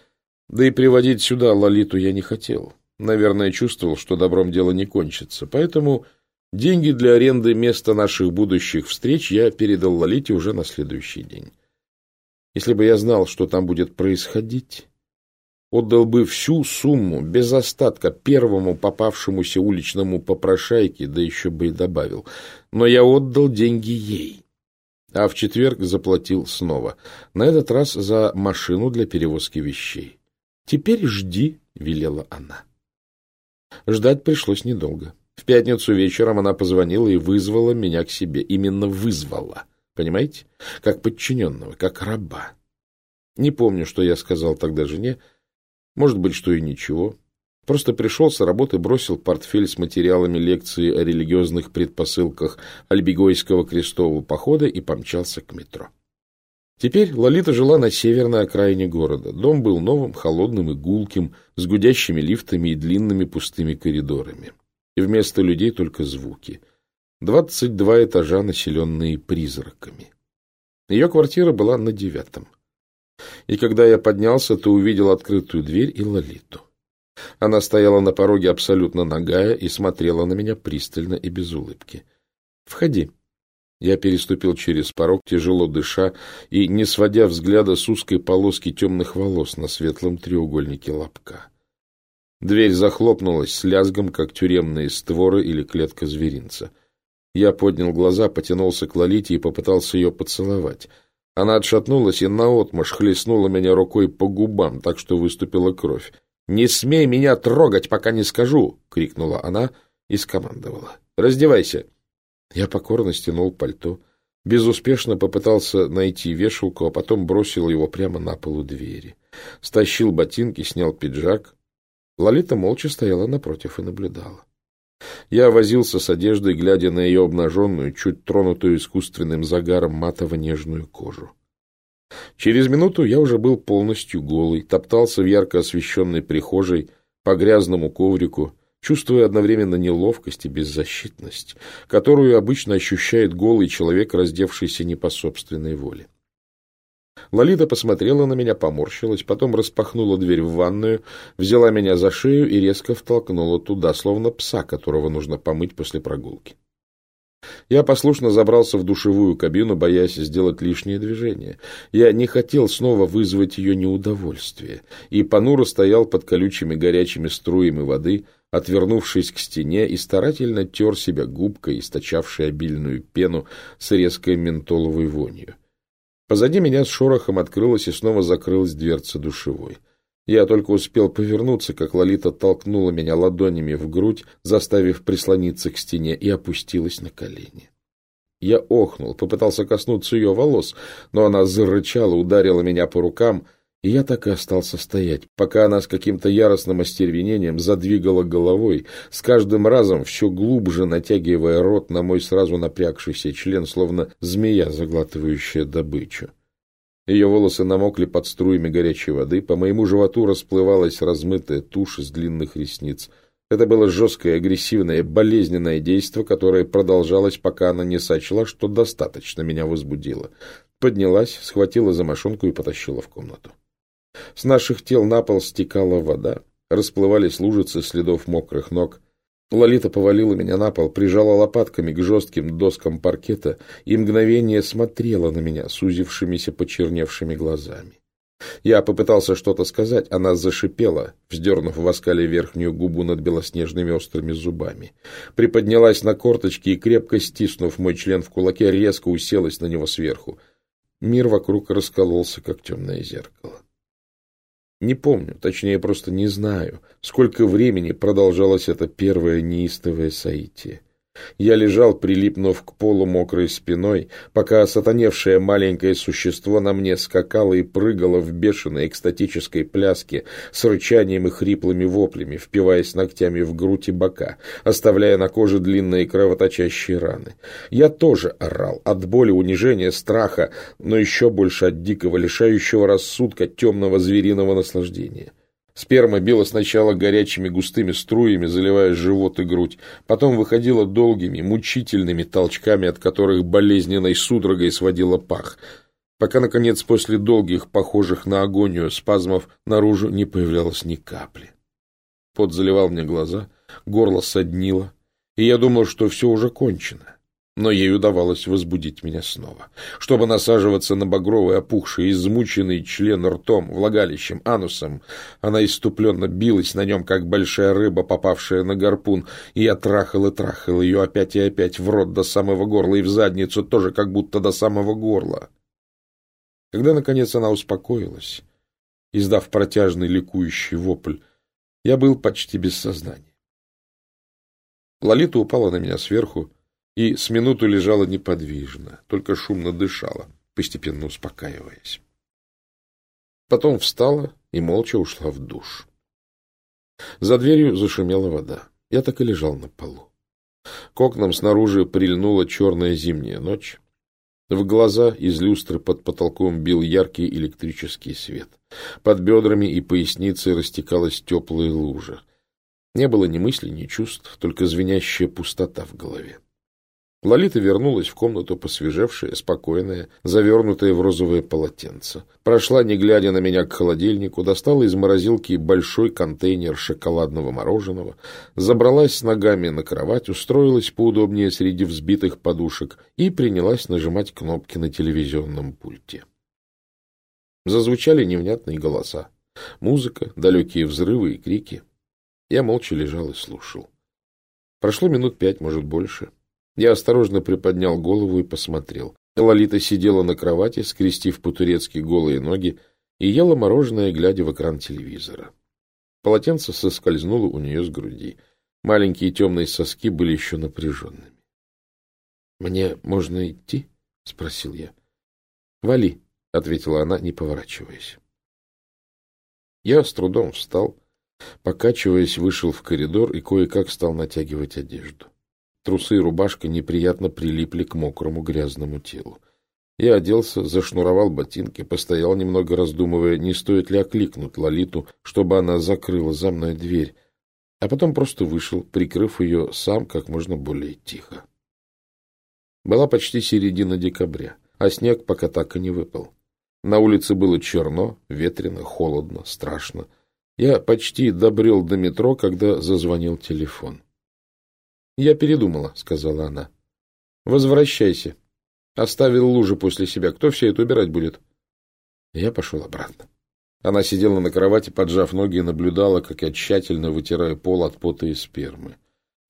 Да и приводить сюда Лолиту я не хотел. Наверное, чувствовал, что добром дело не кончится. Поэтому деньги для аренды места наших будущих встреч я передал Лолите уже на следующий день. Если бы я знал, что там будет происходить, отдал бы всю сумму без остатка первому попавшемуся уличному попрошайке, да еще бы и добавил. Но я отдал деньги ей. А в четверг заплатил снова. На этот раз за машину для перевозки вещей. «Теперь жди», — велела она. Ждать пришлось недолго. В пятницу вечером она позвонила и вызвала меня к себе. Именно вызвала. Понимаете? Как подчиненного, как раба. Не помню, что я сказал тогда жене. Может быть, что и ничего. Просто пришел с работы, бросил портфель с материалами лекции о религиозных предпосылках Альбигойского крестового похода и помчался к метро. Теперь Лолита жила на северной окраине города. Дом был новым, холодным и гулким, с гудящими лифтами и длинными пустыми коридорами. И вместо людей только звуки. Двадцать два этажа, населенные призраками. Ее квартира была на девятом. И когда я поднялся, то увидел открытую дверь и Лолиту. Она стояла на пороге абсолютно нагая и смотрела на меня пристально и без улыбки. «Входи». Я переступил через порог, тяжело дыша и не сводя взгляда с узкой полоски темных волос на светлом треугольнике лобка. Дверь захлопнулась с лязгом, как тюремные створы или клетка зверинца. Я поднял глаза, потянулся к Лолите и попытался ее поцеловать. Она отшатнулась и наотмашь хлестнула меня рукой по губам, так что выступила кровь. «Не смей меня трогать, пока не скажу!» — крикнула она и скомандовала. «Раздевайся!» Я покорно стянул пальто, безуспешно попытался найти вешалку, а потом бросил его прямо на полу двери. Стащил ботинки, снял пиджак. Лолита молча стояла напротив и наблюдала. Я возился с одеждой, глядя на ее обнаженную, чуть тронутую искусственным загаром матово-нежную кожу. Через минуту я уже был полностью голый, топтался в ярко освещенной прихожей по грязному коврику, чувствуя одновременно неловкость и беззащитность, которую обычно ощущает голый человек, раздевшийся не по собственной воле. Лолита посмотрела на меня, поморщилась, потом распахнула дверь в ванную, взяла меня за шею и резко втолкнула туда, словно пса, которого нужно помыть после прогулки. Я послушно забрался в душевую кабину, боясь сделать лишнее движение. Я не хотел снова вызвать ее неудовольствие, и понуро стоял под колючими горячими струями воды, отвернувшись к стене и старательно тер себя губкой, источавшей обильную пену с резкой ментоловой вонью. Позади меня с шорохом открылась и снова закрылась дверца душевой. Я только успел повернуться, как Лолита толкнула меня ладонями в грудь, заставив прислониться к стене, и опустилась на колени. Я охнул, попытался коснуться ее волос, но она зарычала, ударила меня по рукам, и я так и остался стоять, пока она с каким-то яростным остервенением задвигала головой, с каждым разом все глубже натягивая рот на мой сразу напрягшийся член, словно змея, заглатывающая добычу. Ее волосы намокли под струями горячей воды, по моему животу расплывалась размытая тушь из длинных ресниц. Это было жесткое, агрессивное, болезненное действо, которое продолжалось, пока она не сочла, что достаточно меня возбудило. Поднялась, схватила за мошонку и потащила в комнату. С наших тел на пол стекала вода, расплывались лужицы следов мокрых ног. Лолита повалила меня на пол, прижала лопатками к жестким доскам паркета и мгновение смотрела на меня сузившимися почерневшими глазами. Я попытался что-то сказать, она зашипела, вздернув в оскале верхнюю губу над белоснежными острыми зубами. Приподнялась на корточки и, крепко стиснув мой член в кулаке, резко уселась на него сверху. Мир вокруг раскололся, как темное зеркало. Не помню, точнее, просто не знаю, сколько времени продолжалось это первое неистовое соитие. Я лежал, прилипнув к полу мокрой спиной, пока сатаневшее маленькое существо на мне скакало и прыгало в бешеной экстатической пляске с рычанием и хриплыми воплями, впиваясь ногтями в грудь и бока, оставляя на коже длинные кровоточащие раны. Я тоже орал от боли, унижения, страха, но еще больше от дикого, лишающего рассудка темного звериного наслаждения. Сперма била сначала горячими густыми струями, заливая живот и грудь, потом выходила долгими, мучительными толчками, от которых болезненной судорогой сводила пах. пока, наконец, после долгих, похожих на агонию спазмов, наружу не появлялось ни капли. Пот заливал мне глаза, горло соднило, и я думал, что все уже кончено но ей удавалось возбудить меня снова. Чтобы насаживаться на багровый, опухший, измученный член ртом, влагалищем, анусом, она иступленно билась на нем, как большая рыба, попавшая на гарпун, и я трахал и трахал ее опять и опять в рот до самого горла и в задницу тоже как будто до самого горла. Когда, наконец, она успокоилась, издав протяжный ликующий вопль, я был почти без сознания. Лолита упала на меня сверху, и с минуту лежала неподвижно, только шумно дышала, постепенно успокаиваясь. Потом встала и молча ушла в душ. За дверью зашумела вода. Я так и лежал на полу. К окнам снаружи прильнула черная зимняя ночь. В глаза из люстры под потолком бил яркий электрический свет. Под бедрами и поясницей растекалась теплая лужа. Не было ни мыслей, ни чувств, только звенящая пустота в голове. Лолита вернулась в комнату посвежевшая, спокойная, завернутая в розовое полотенце. Прошла, не глядя на меня, к холодильнику, достала из морозилки большой контейнер шоколадного мороженого, забралась с ногами на кровать, устроилась поудобнее среди взбитых подушек и принялась нажимать кнопки на телевизионном пульте. Зазвучали невнятные голоса. Музыка, далекие взрывы и крики. Я молча лежал и слушал. Прошло минут пять, может, больше. — я осторожно приподнял голову и посмотрел. Лолита сидела на кровати, скрестив по-турецки голые ноги, и ела мороженое, глядя в экран телевизора. Полотенце соскользнуло у нее с груди. Маленькие темные соски были еще напряженными. — Мне можно идти? — спросил я. — Вали, — ответила она, не поворачиваясь. Я с трудом встал, покачиваясь, вышел в коридор и кое-как стал натягивать одежду. Трусы и рубашка неприятно прилипли к мокрому грязному телу. Я оделся, зашнуровал ботинки, постоял немного раздумывая, не стоит ли окликнуть Лолиту, чтобы она закрыла за мной дверь, а потом просто вышел, прикрыв ее сам как можно более тихо. Была почти середина декабря, а снег пока так и не выпал. На улице было черно, ветрено, холодно, страшно. Я почти добрел до метро, когда зазвонил телефон. «Я передумала», — сказала она. «Возвращайся. Оставил лужи после себя. Кто все это убирать будет?» Я пошел обратно. Она сидела на кровати, поджав ноги, и наблюдала, как я тщательно вытираю пол от пота и спермы.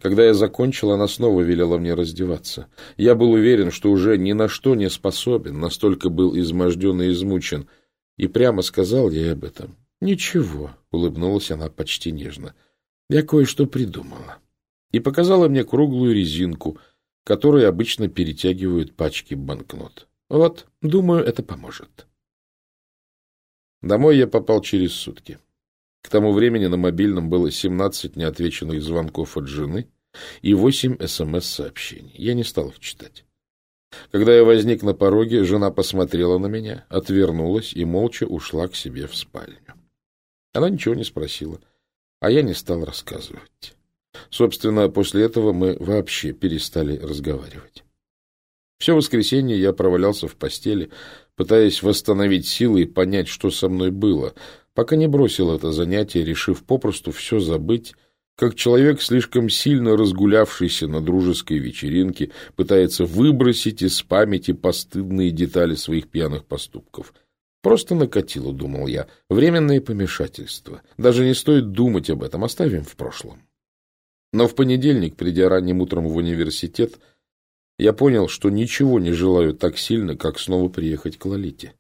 Когда я закончил, она снова велела мне раздеваться. Я был уверен, что уже ни на что не способен, настолько был изможден и измучен, и прямо сказал ей об этом. «Ничего», — улыбнулась она почти нежно, — «я кое-что придумала» и показала мне круглую резинку, которой обычно перетягивают пачки банкнот. Вот, думаю, это поможет. Домой я попал через сутки. К тому времени на мобильном было 17 неотвеченных звонков от жены и 8 СМС-сообщений. Я не стал их читать. Когда я возник на пороге, жена посмотрела на меня, отвернулась и молча ушла к себе в спальню. Она ничего не спросила, а я не стал рассказывать. Собственно, после этого мы вообще перестали разговаривать. Все воскресенье я провалялся в постели, пытаясь восстановить силы и понять, что со мной было, пока не бросил это занятие, решив попросту все забыть, как человек, слишком сильно разгулявшийся на дружеской вечеринке, пытается выбросить из памяти постыдные детали своих пьяных поступков. Просто накатило, думал я, временное помешательство. Даже не стоит думать об этом, оставим в прошлом. Но в понедельник, придя ранним утром в университет, я понял, что ничего не желаю так сильно, как снова приехать к Лолите.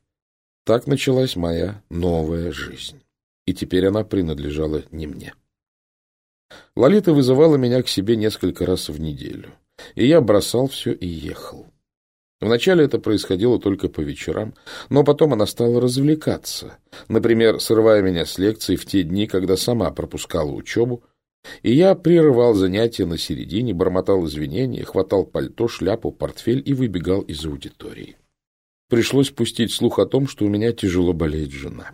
Так началась моя новая жизнь. И теперь она принадлежала не мне. Лолита вызывала меня к себе несколько раз в неделю. И я бросал все и ехал. Вначале это происходило только по вечерам, но потом она стала развлекаться, например, срывая меня с лекций в те дни, когда сама пропускала учебу, и я прерывал занятия на середине, бормотал извинения, хватал пальто, шляпу, портфель и выбегал из аудитории. Пришлось пустить слух о том, что у меня тяжело болеет жена.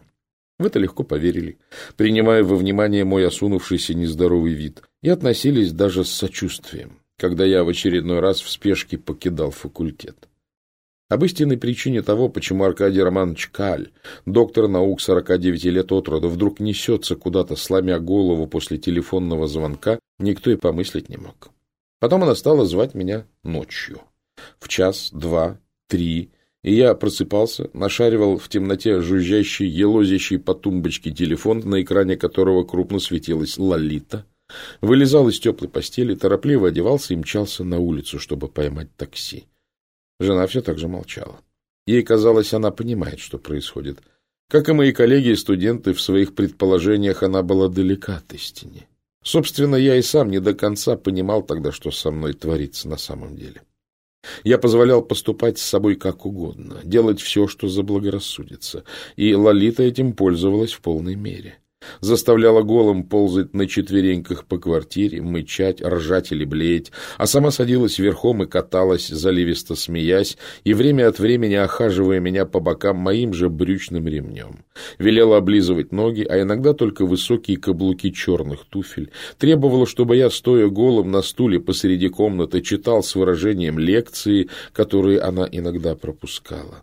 В это легко поверили, принимая во внимание мой осунувшийся нездоровый вид, и относились даже с сочувствием, когда я в очередной раз в спешке покидал факультет. Об истинной причине того, почему Аркадий Романович Каль, доктор наук 49 лет от рода, вдруг несется куда-то, сломя голову после телефонного звонка, никто и помыслить не мог. Потом она стала звать меня ночью. В час, два, три, и я просыпался, нашаривал в темноте жужжащий, елозящий по тумбочке телефон, на экране которого крупно светилась Лолита, вылезал из теплой постели, торопливо одевался и мчался на улицу, чтобы поймать такси. Жена все так же молчала. Ей казалось, она понимает, что происходит. Как и мои коллеги и студенты, в своих предположениях она была далека от истины. Собственно, я и сам не до конца понимал тогда, что со мной творится на самом деле. Я позволял поступать с собой как угодно, делать все, что заблагорассудится, и Лолита этим пользовалась в полной мере заставляла голым ползать на четвереньках по квартире, мычать, ржать или блеять, а сама садилась верхом и каталась, заливисто смеясь, и время от времени охаживая меня по бокам моим же брючным ремнем. Велела облизывать ноги, а иногда только высокие каблуки черных туфель. Требовала, чтобы я, стоя голым на стуле посреди комнаты, читал с выражением лекции, которые она иногда пропускала.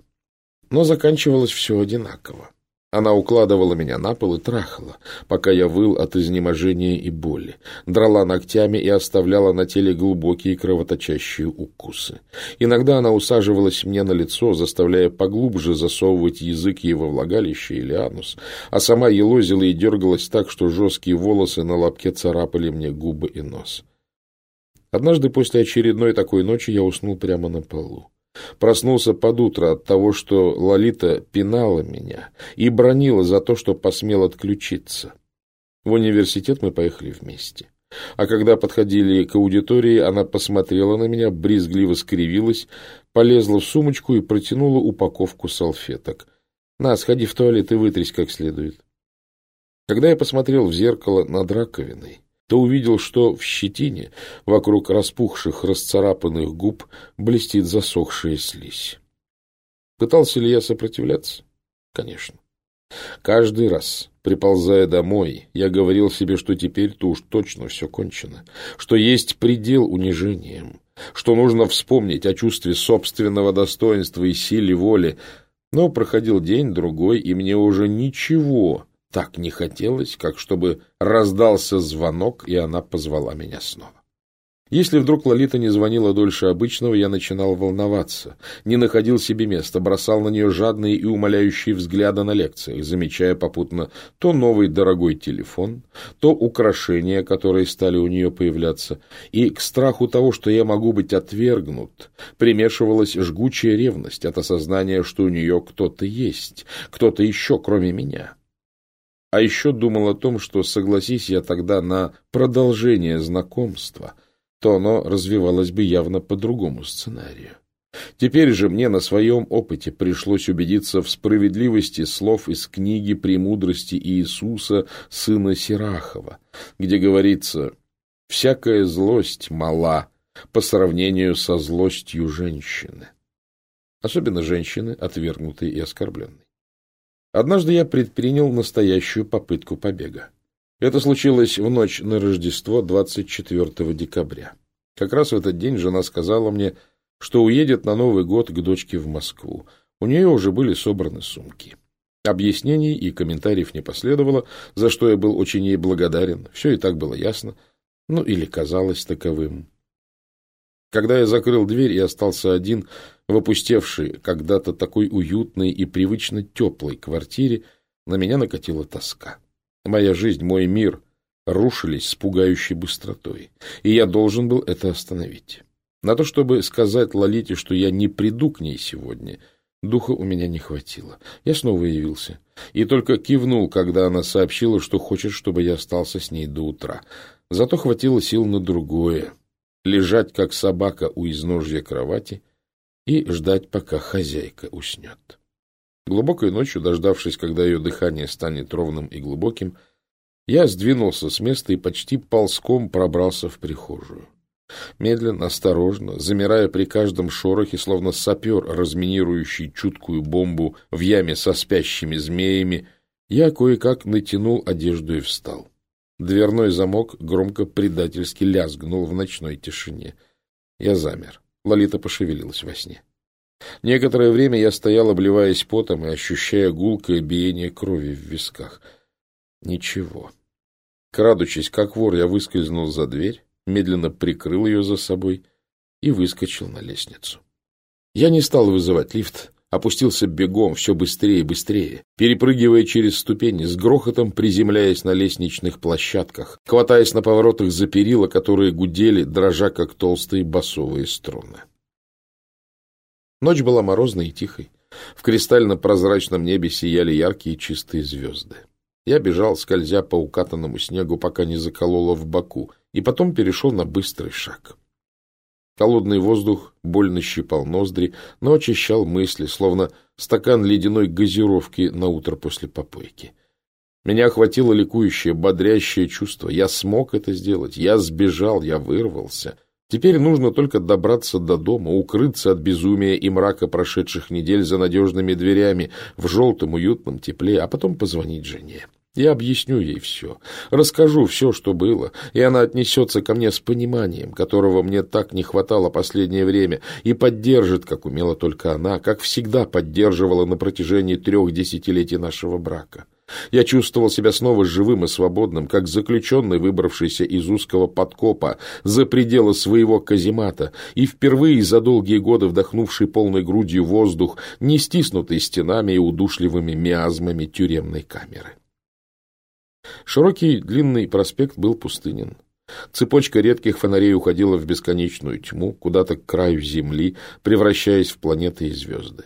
Но заканчивалось все одинаково. Она укладывала меня на пол и трахала, пока я выл от изнеможения и боли, драла ногтями и оставляла на теле глубокие кровоточащие укусы. Иногда она усаживалась мне на лицо, заставляя поглубже засовывать язык ей во влагалище или анус, а сама елозила и дергалась так, что жесткие волосы на лобке царапали мне губы и нос. Однажды после очередной такой ночи я уснул прямо на полу. Проснулся под утро от того, что Лолита пинала меня и бронила за то, что посмел отключиться. В университет мы поехали вместе. А когда подходили к аудитории, она посмотрела на меня, брезгливо скривилась, полезла в сумочку и протянула упаковку салфеток. «На, сходи в туалет и вытрись как следует». Когда я посмотрел в зеркало над раковиной, то увидел, что в щетине, вокруг распухших, расцарапанных губ, блестит засохшая слизь. Пытался ли я сопротивляться? Конечно. Каждый раз, приползая домой, я говорил себе, что теперь-то уж точно все кончено, что есть предел унижением, что нужно вспомнить о чувстве собственного достоинства и силе воли. Но проходил день-другой, и мне уже ничего так не хотелось, как чтобы раздался звонок, и она позвала меня снова. Если вдруг Лолита не звонила дольше обычного, я начинал волноваться, не находил себе места, бросал на нее жадные и умоляющие взгляды на лекциях, замечая попутно то новый дорогой телефон, то украшения, которые стали у нее появляться, и к страху того, что я могу быть отвергнут, примешивалась жгучая ревность от осознания, что у нее кто-то есть, кто-то еще, кроме меня. А еще думал о том, что, согласись я тогда на продолжение знакомства, то оно развивалось бы явно по другому сценарию. Теперь же мне на своем опыте пришлось убедиться в справедливости слов из книги «Премудрости Иисуса, сына Сирахова», где говорится «всякая злость мала по сравнению со злостью женщины». Особенно женщины, отвергнутой и оскорбленной. Однажды я предпринял настоящую попытку побега. Это случилось в ночь на Рождество 24 декабря. Как раз в этот день жена сказала мне, что уедет на Новый год к дочке в Москву. У нее уже были собраны сумки. Объяснений и комментариев не последовало, за что я был очень ей благодарен. Все и так было ясно, ну или казалось таковым. Когда я закрыл дверь и остался один в опустевшей, когда-то такой уютной и привычно теплой квартире, на меня накатила тоска. Моя жизнь, мой мир рушились с пугающей быстротой, и я должен был это остановить. На то, чтобы сказать Лолите, что я не приду к ней сегодня, духа у меня не хватило. Я снова явился, и только кивнул, когда она сообщила, что хочет, чтобы я остался с ней до утра. Зато хватило сил на другое — лежать, как собака у изножья кровати — и ждать, пока хозяйка уснет. Глубокой ночью, дождавшись, когда ее дыхание станет ровным и глубоким, я сдвинулся с места и почти ползком пробрался в прихожую. Медленно, осторожно, замирая при каждом шорохе, словно сапер, разминирующий чуткую бомбу в яме со спящими змеями, я кое-как натянул одежду и встал. Дверной замок громко предательски лязгнул в ночной тишине. Я замер. Лолита пошевелилась во сне. Некоторое время я стоял, обливаясь потом и ощущая гулкое биение крови в висках. Ничего. Крадучись, как вор, я выскользнул за дверь, медленно прикрыл ее за собой и выскочил на лестницу. Я не стал вызывать лифт, опустился бегом все быстрее и быстрее, перепрыгивая через ступени, с грохотом приземляясь на лестничных площадках, хватаясь на поворотах за перила, которые гудели, дрожа, как толстые басовые струны. Ночь была морозной и тихой. В кристально-прозрачном небе сияли яркие чистые звезды. Я бежал, скользя по укатанному снегу, пока не закололо в боку, и потом перешел на быстрый шаг. Холодный воздух больно щипал ноздри, но очищал мысли, словно стакан ледяной газировки на утро после попойки. Меня охватило ликующее, бодрящее чувство. Я смог это сделать. Я сбежал, я вырвался. Теперь нужно только добраться до дома, укрыться от безумия и мрака прошедших недель за надежными дверями в желтом уютном тепле, а потом позвонить жене. Я объясню ей все, расскажу все, что было, и она отнесется ко мне с пониманием, которого мне так не хватало последнее время, и поддержит, как умела только она, как всегда поддерживала на протяжении трех десятилетий нашего брака. Я чувствовал себя снова живым и свободным, как заключенный, выбравшийся из узкого подкопа за пределы своего каземата и впервые за долгие годы вдохнувший полной грудью воздух, не стиснутый стенами и удушливыми миазмами тюремной камеры. Широкий длинный проспект был пустынен. Цепочка редких фонарей уходила в бесконечную тьму, куда-то к краю земли, превращаясь в планеты и звезды.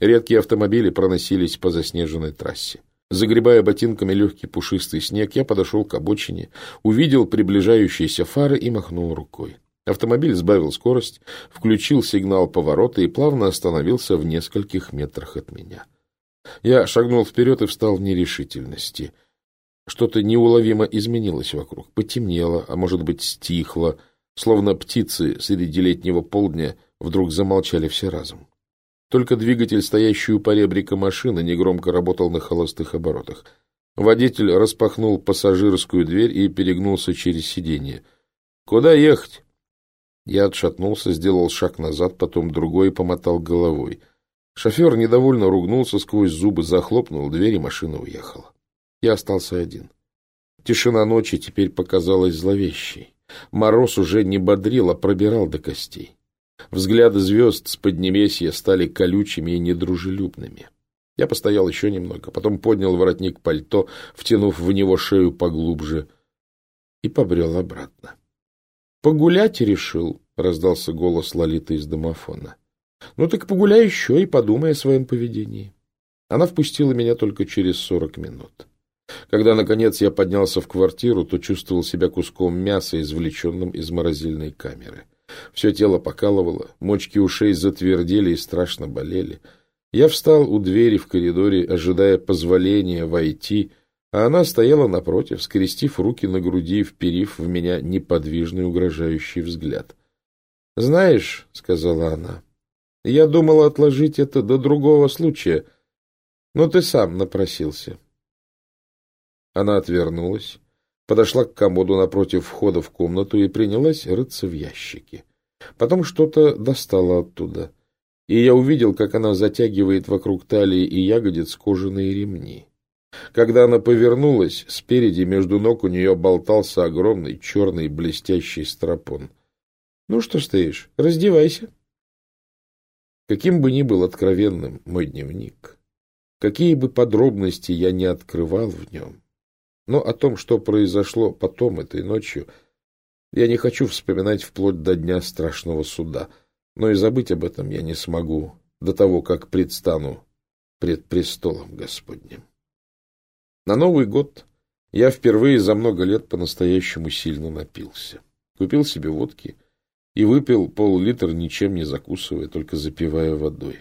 Редкие автомобили проносились по заснеженной трассе. Загребая ботинками легкий пушистый снег, я подошел к обочине, увидел приближающиеся фары и махнул рукой. Автомобиль сбавил скорость, включил сигнал поворота и плавно остановился в нескольких метрах от меня. Я шагнул вперед и встал в нерешительности — что-то неуловимо изменилось вокруг, потемнело, а может быть стихло, словно птицы среди летнего полдня вдруг замолчали все разом. Только двигатель, стоящий у поребрика машины, негромко работал на холостых оборотах. Водитель распахнул пассажирскую дверь и перегнулся через сиденье. «Куда ехать?» Я отшатнулся, сделал шаг назад, потом другой и помотал головой. Шофер недовольно ругнулся сквозь зубы, захлопнул дверь, и машина уехала. Я остался один. Тишина ночи теперь показалась зловещей. Мороз уже не бодрил, а пробирал до костей. Взгляды звезд с поднебесья стали колючими и недружелюбными. Я постоял еще немного, потом поднял воротник пальто, втянув в него шею поглубже, и побрел обратно. — Погулять решил, — раздался голос Лолиты из домофона. — Ну так погуляй еще и подумай о своем поведении. Она впустила меня только через сорок минут. Когда, наконец, я поднялся в квартиру, то чувствовал себя куском мяса, извлеченным из морозильной камеры. Все тело покалывало, мочки ушей затвердели и страшно болели. Я встал у двери в коридоре, ожидая позволения войти, а она стояла напротив, скрестив руки на груди и вперив в меня неподвижный угрожающий взгляд. — Знаешь, — сказала она, — я думала отложить это до другого случая, но ты сам напросился. — она отвернулась, подошла к комоду напротив входа в комнату и принялась рыться в ящике. Потом что-то достала оттуда, и я увидел, как она затягивает вокруг талии и ягодиц кожаные ремни. Когда она повернулась, спереди между ног у нее болтался огромный черный блестящий стропон. — Ну что стоишь? Раздевайся. Каким бы ни был откровенным мой дневник, какие бы подробности я не открывал в нем, но о том, что произошло потом этой ночью, я не хочу вспоминать вплоть до дня страшного суда, но и забыть об этом я не смогу до того, как предстану пред престолом Господним. На Новый год я впервые за много лет по-настоящему сильно напился. Купил себе водки и выпил пол-литра, ничем не закусывая, только запивая водой.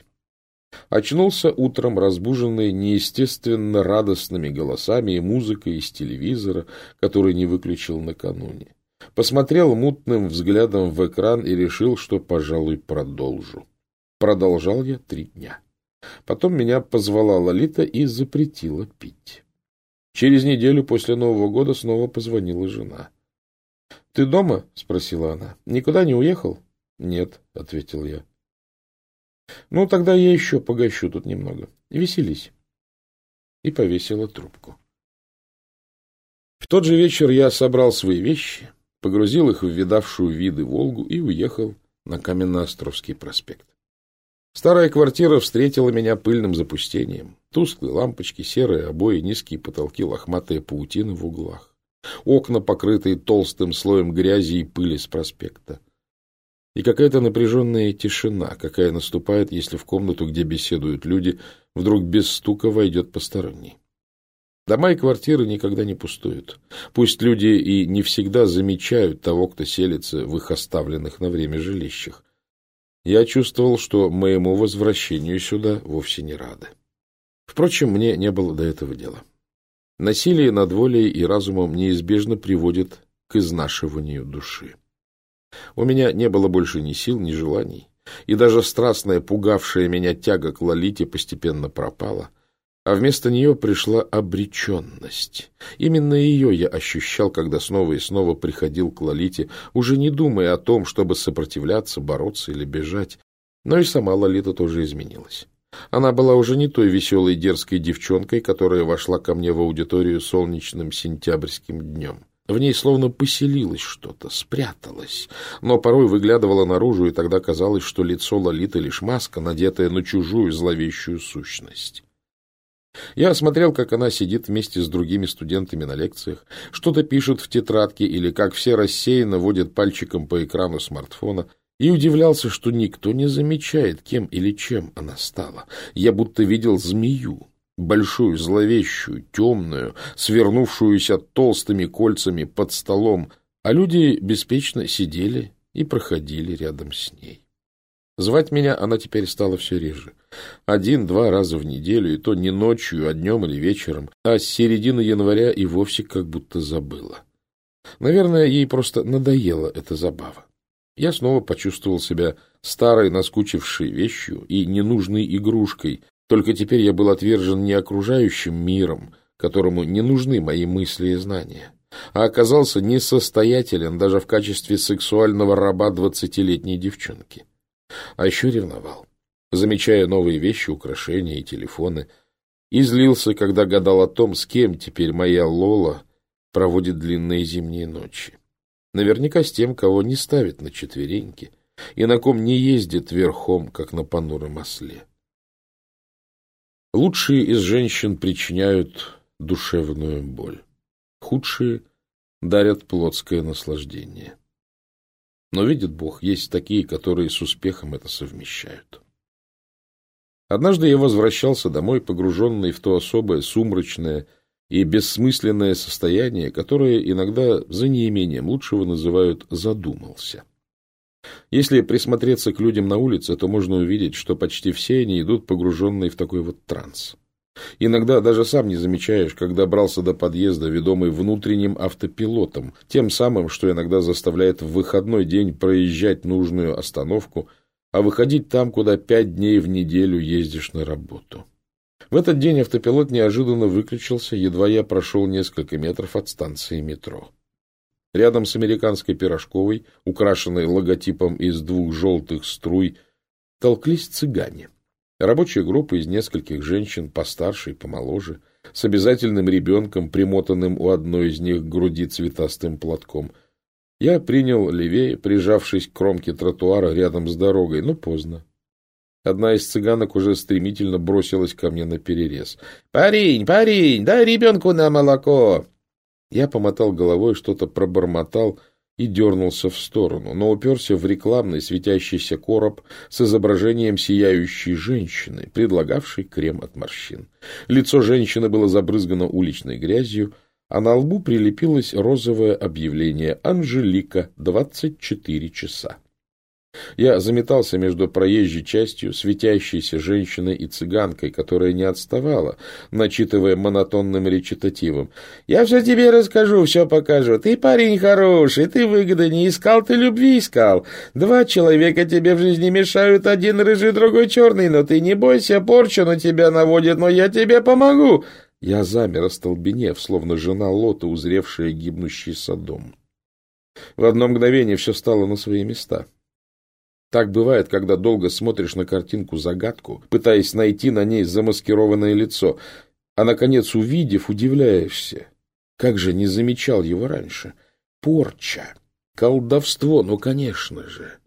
Очнулся утром, разбуженный неестественно радостными голосами и музыкой из телевизора, который не выключил накануне. Посмотрел мутным взглядом в экран и решил, что, пожалуй, продолжу. Продолжал я три дня. Потом меня позвала Лолита и запретила пить. Через неделю после Нового года снова позвонила жена. — Ты дома? — спросила она. — Никуда не уехал? — Нет, — ответил я. Ну, тогда я еще погощу тут немного. Веселись. И повесила трубку. В тот же вечер я собрал свои вещи, погрузил их в видавшую виды Волгу и уехал на Каменноостровский проспект. Старая квартира встретила меня пыльным запустением. Тусклые лампочки, серые обои, низкие потолки, лохматые паутины в углах. Окна, покрытые толстым слоем грязи и пыли с проспекта. И какая-то напряженная тишина, какая наступает, если в комнату, где беседуют люди, вдруг без стука войдет посторонний. Дома и квартиры никогда не пустуют. Пусть люди и не всегда замечают того, кто селится в их оставленных на время жилищах я чувствовал, что моему возвращению сюда вовсе не рады. Впрочем, мне не было до этого дела. Насилие над волей и разумом неизбежно приводит к изнашиванию души. У меня не было больше ни сил, ни желаний, и даже страстная, пугавшая меня тяга к Лолите постепенно пропала, а вместо нее пришла обреченность. Именно ее я ощущал, когда снова и снова приходил к Лолите, уже не думая о том, чтобы сопротивляться, бороться или бежать. Но и сама Лолита тоже изменилась. Она была уже не той веселой дерзкой девчонкой, которая вошла ко мне в аудиторию солнечным сентябрьским днем. В ней словно поселилось что-то, спряталось, но порой выглядывало наружу, и тогда казалось, что лицо Лолиты лишь маска, надетая на чужую зловещую сущность. Я смотрел, как она сидит вместе с другими студентами на лекциях, что-то пишет в тетрадке или как все рассеянно водят пальчиком по экрану смартфона, и удивлялся, что никто не замечает, кем или чем она стала. Я будто видел змею, большую, зловещую, темную, свернувшуюся толстыми кольцами под столом, а люди беспечно сидели и проходили рядом с ней. Звать меня она теперь стала все реже. Один-два раза в неделю, и то не ночью, а днем или вечером, а с середины января и вовсе как будто забыла. Наверное, ей просто надоела эта забава. Я снова почувствовал себя старой, наскучившей вещью и ненужной игрушкой, только теперь я был отвержен не окружающим миром, которому не нужны мои мысли и знания, а оказался несостоятелен даже в качестве сексуального раба двадцатилетней девчонки. А еще ревновал, замечая новые вещи, украшения и телефоны, и злился, когда гадал о том, с кем теперь моя Лола проводит длинные зимние ночи. Наверняка с тем, кого не ставит на четвереньки и на ком не ездит верхом, как на понуром осле. Лучшие из женщин причиняют душевную боль. Худшие дарят плотское наслаждение. Но, видит Бог, есть такие, которые с успехом это совмещают. Однажды я возвращался домой, погруженный в то особое сумрачное и бессмысленное состояние, которое иногда за неимением лучшего называют «задумался». Если присмотреться к людям на улице, то можно увидеть, что почти все они идут погруженные в такой вот транс. Иногда даже сам не замечаешь, когда добрался до подъезда, ведомый внутренним автопилотом, тем самым, что иногда заставляет в выходной день проезжать нужную остановку, а выходить там, куда пять дней в неделю ездишь на работу. В этот день автопилот неожиданно выключился, едва я прошел несколько метров от станции метро. Рядом с американской пирожковой, украшенной логотипом из двух желтых струй, толклись цыгане. Рабочая группа из нескольких женщин, постарше и помоложе, с обязательным ребенком, примотанным у одной из них к груди цветастым платком. Я принял левее, прижавшись к кромке тротуара рядом с дорогой, но поздно. Одна из цыганок уже стремительно бросилась ко мне на перерез. «Парень, парень, дай ребенку на молоко!» Я помотал головой, что-то пробормотал — и дернулся в сторону, но уперся в рекламный светящийся короб с изображением сияющей женщины, предлагавшей крем от морщин. Лицо женщины было забрызгано уличной грязью, а на лбу прилепилось розовое объявление «Анжелика, 24 часа». Я заметался между проезжей частью, светящейся женщиной и цыганкой, которая не отставала, начитывая монотонным речитативом. «Я все тебе расскажу, все покажу. Ты парень хороший, ты выгоды не искал, ты любви искал. Два человека тебе в жизни мешают, один рыжий, другой черный, но ты не бойся, порчу на тебя наводит, но я тебе помогу». Я замер, остолбенев, словно жена Лота, узревшая гибнущий садом. В одно мгновение все стало на свои места. Так бывает, когда долго смотришь на картинку-загадку, пытаясь найти на ней замаскированное лицо, а, наконец, увидев, удивляешься. Как же не замечал его раньше? Порча, колдовство, ну, конечно же.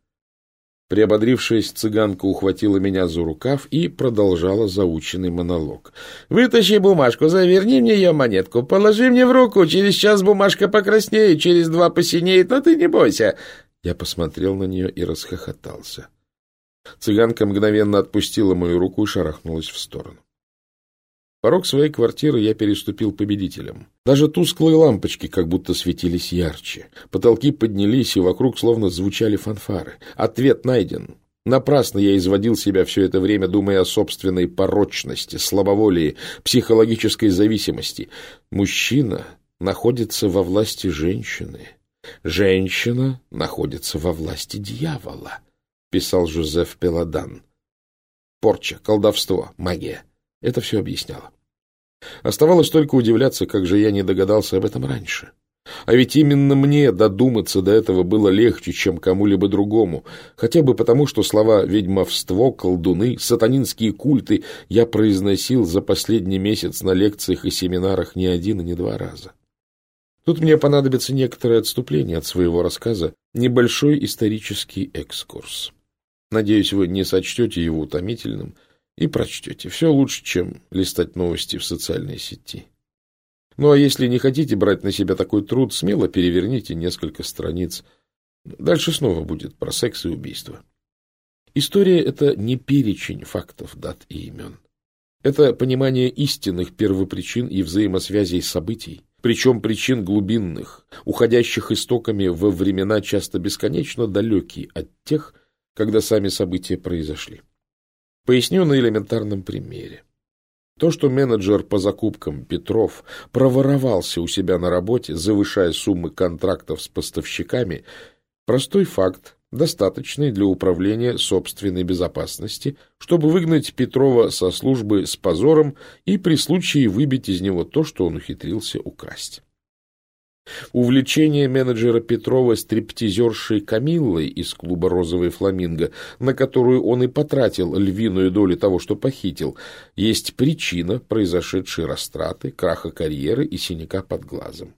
Приободрившаяся цыганка ухватила меня за рукав и продолжала заученный монолог. «Вытащи бумажку, заверни мне ее монетку, положи мне в руку, через час бумажка покраснеет, через два посинеет, но ты не бойся». Я посмотрел на нее и расхохотался. Цыганка мгновенно отпустила мою руку и шарахнулась в сторону. Порог своей квартиры я переступил победителем. Даже тусклые лампочки как будто светились ярче. Потолки поднялись, и вокруг словно звучали фанфары. Ответ найден. Напрасно я изводил себя все это время, думая о собственной порочности, слабоволии, психологической зависимости. Мужчина находится во власти женщины. Женщина находится во власти дьявола, писал Жозеф Пеладан. Порча, колдовство, магия. Это все объясняло. Оставалось только удивляться, как же я не догадался об этом раньше. А ведь именно мне додуматься до этого было легче, чем кому-либо другому, хотя бы потому, что слова «ведьмовство», «колдуны», «сатанинские культы» я произносил за последний месяц на лекциях и семинарах не один и не два раза. Тут мне понадобится некоторое отступление от своего рассказа, небольшой исторический экскурс. Надеюсь, вы не сочтете его утомительным – и прочтете. Все лучше, чем листать новости в социальной сети. Ну а если не хотите брать на себя такой труд, смело переверните несколько страниц. Дальше снова будет про секс и убийство. История — это не перечень фактов, дат и имен. Это понимание истинных первопричин и взаимосвязей событий, причем причин глубинных, уходящих истоками во времена часто бесконечно далекие от тех, когда сами события произошли. Поясню на элементарном примере. То, что менеджер по закупкам Петров проворовался у себя на работе, завышая суммы контрактов с поставщиками, простой факт, достаточный для управления собственной безопасности, чтобы выгнать Петрова со службы с позором и при случае выбить из него то, что он ухитрился украсть. Увлечение менеджера Петрова стриптизершей Камиллой из клуба «Розовый фламинго», на которую он и потратил львиную долю того, что похитил, есть причина произошедшей растраты, краха карьеры и синяка под глазом.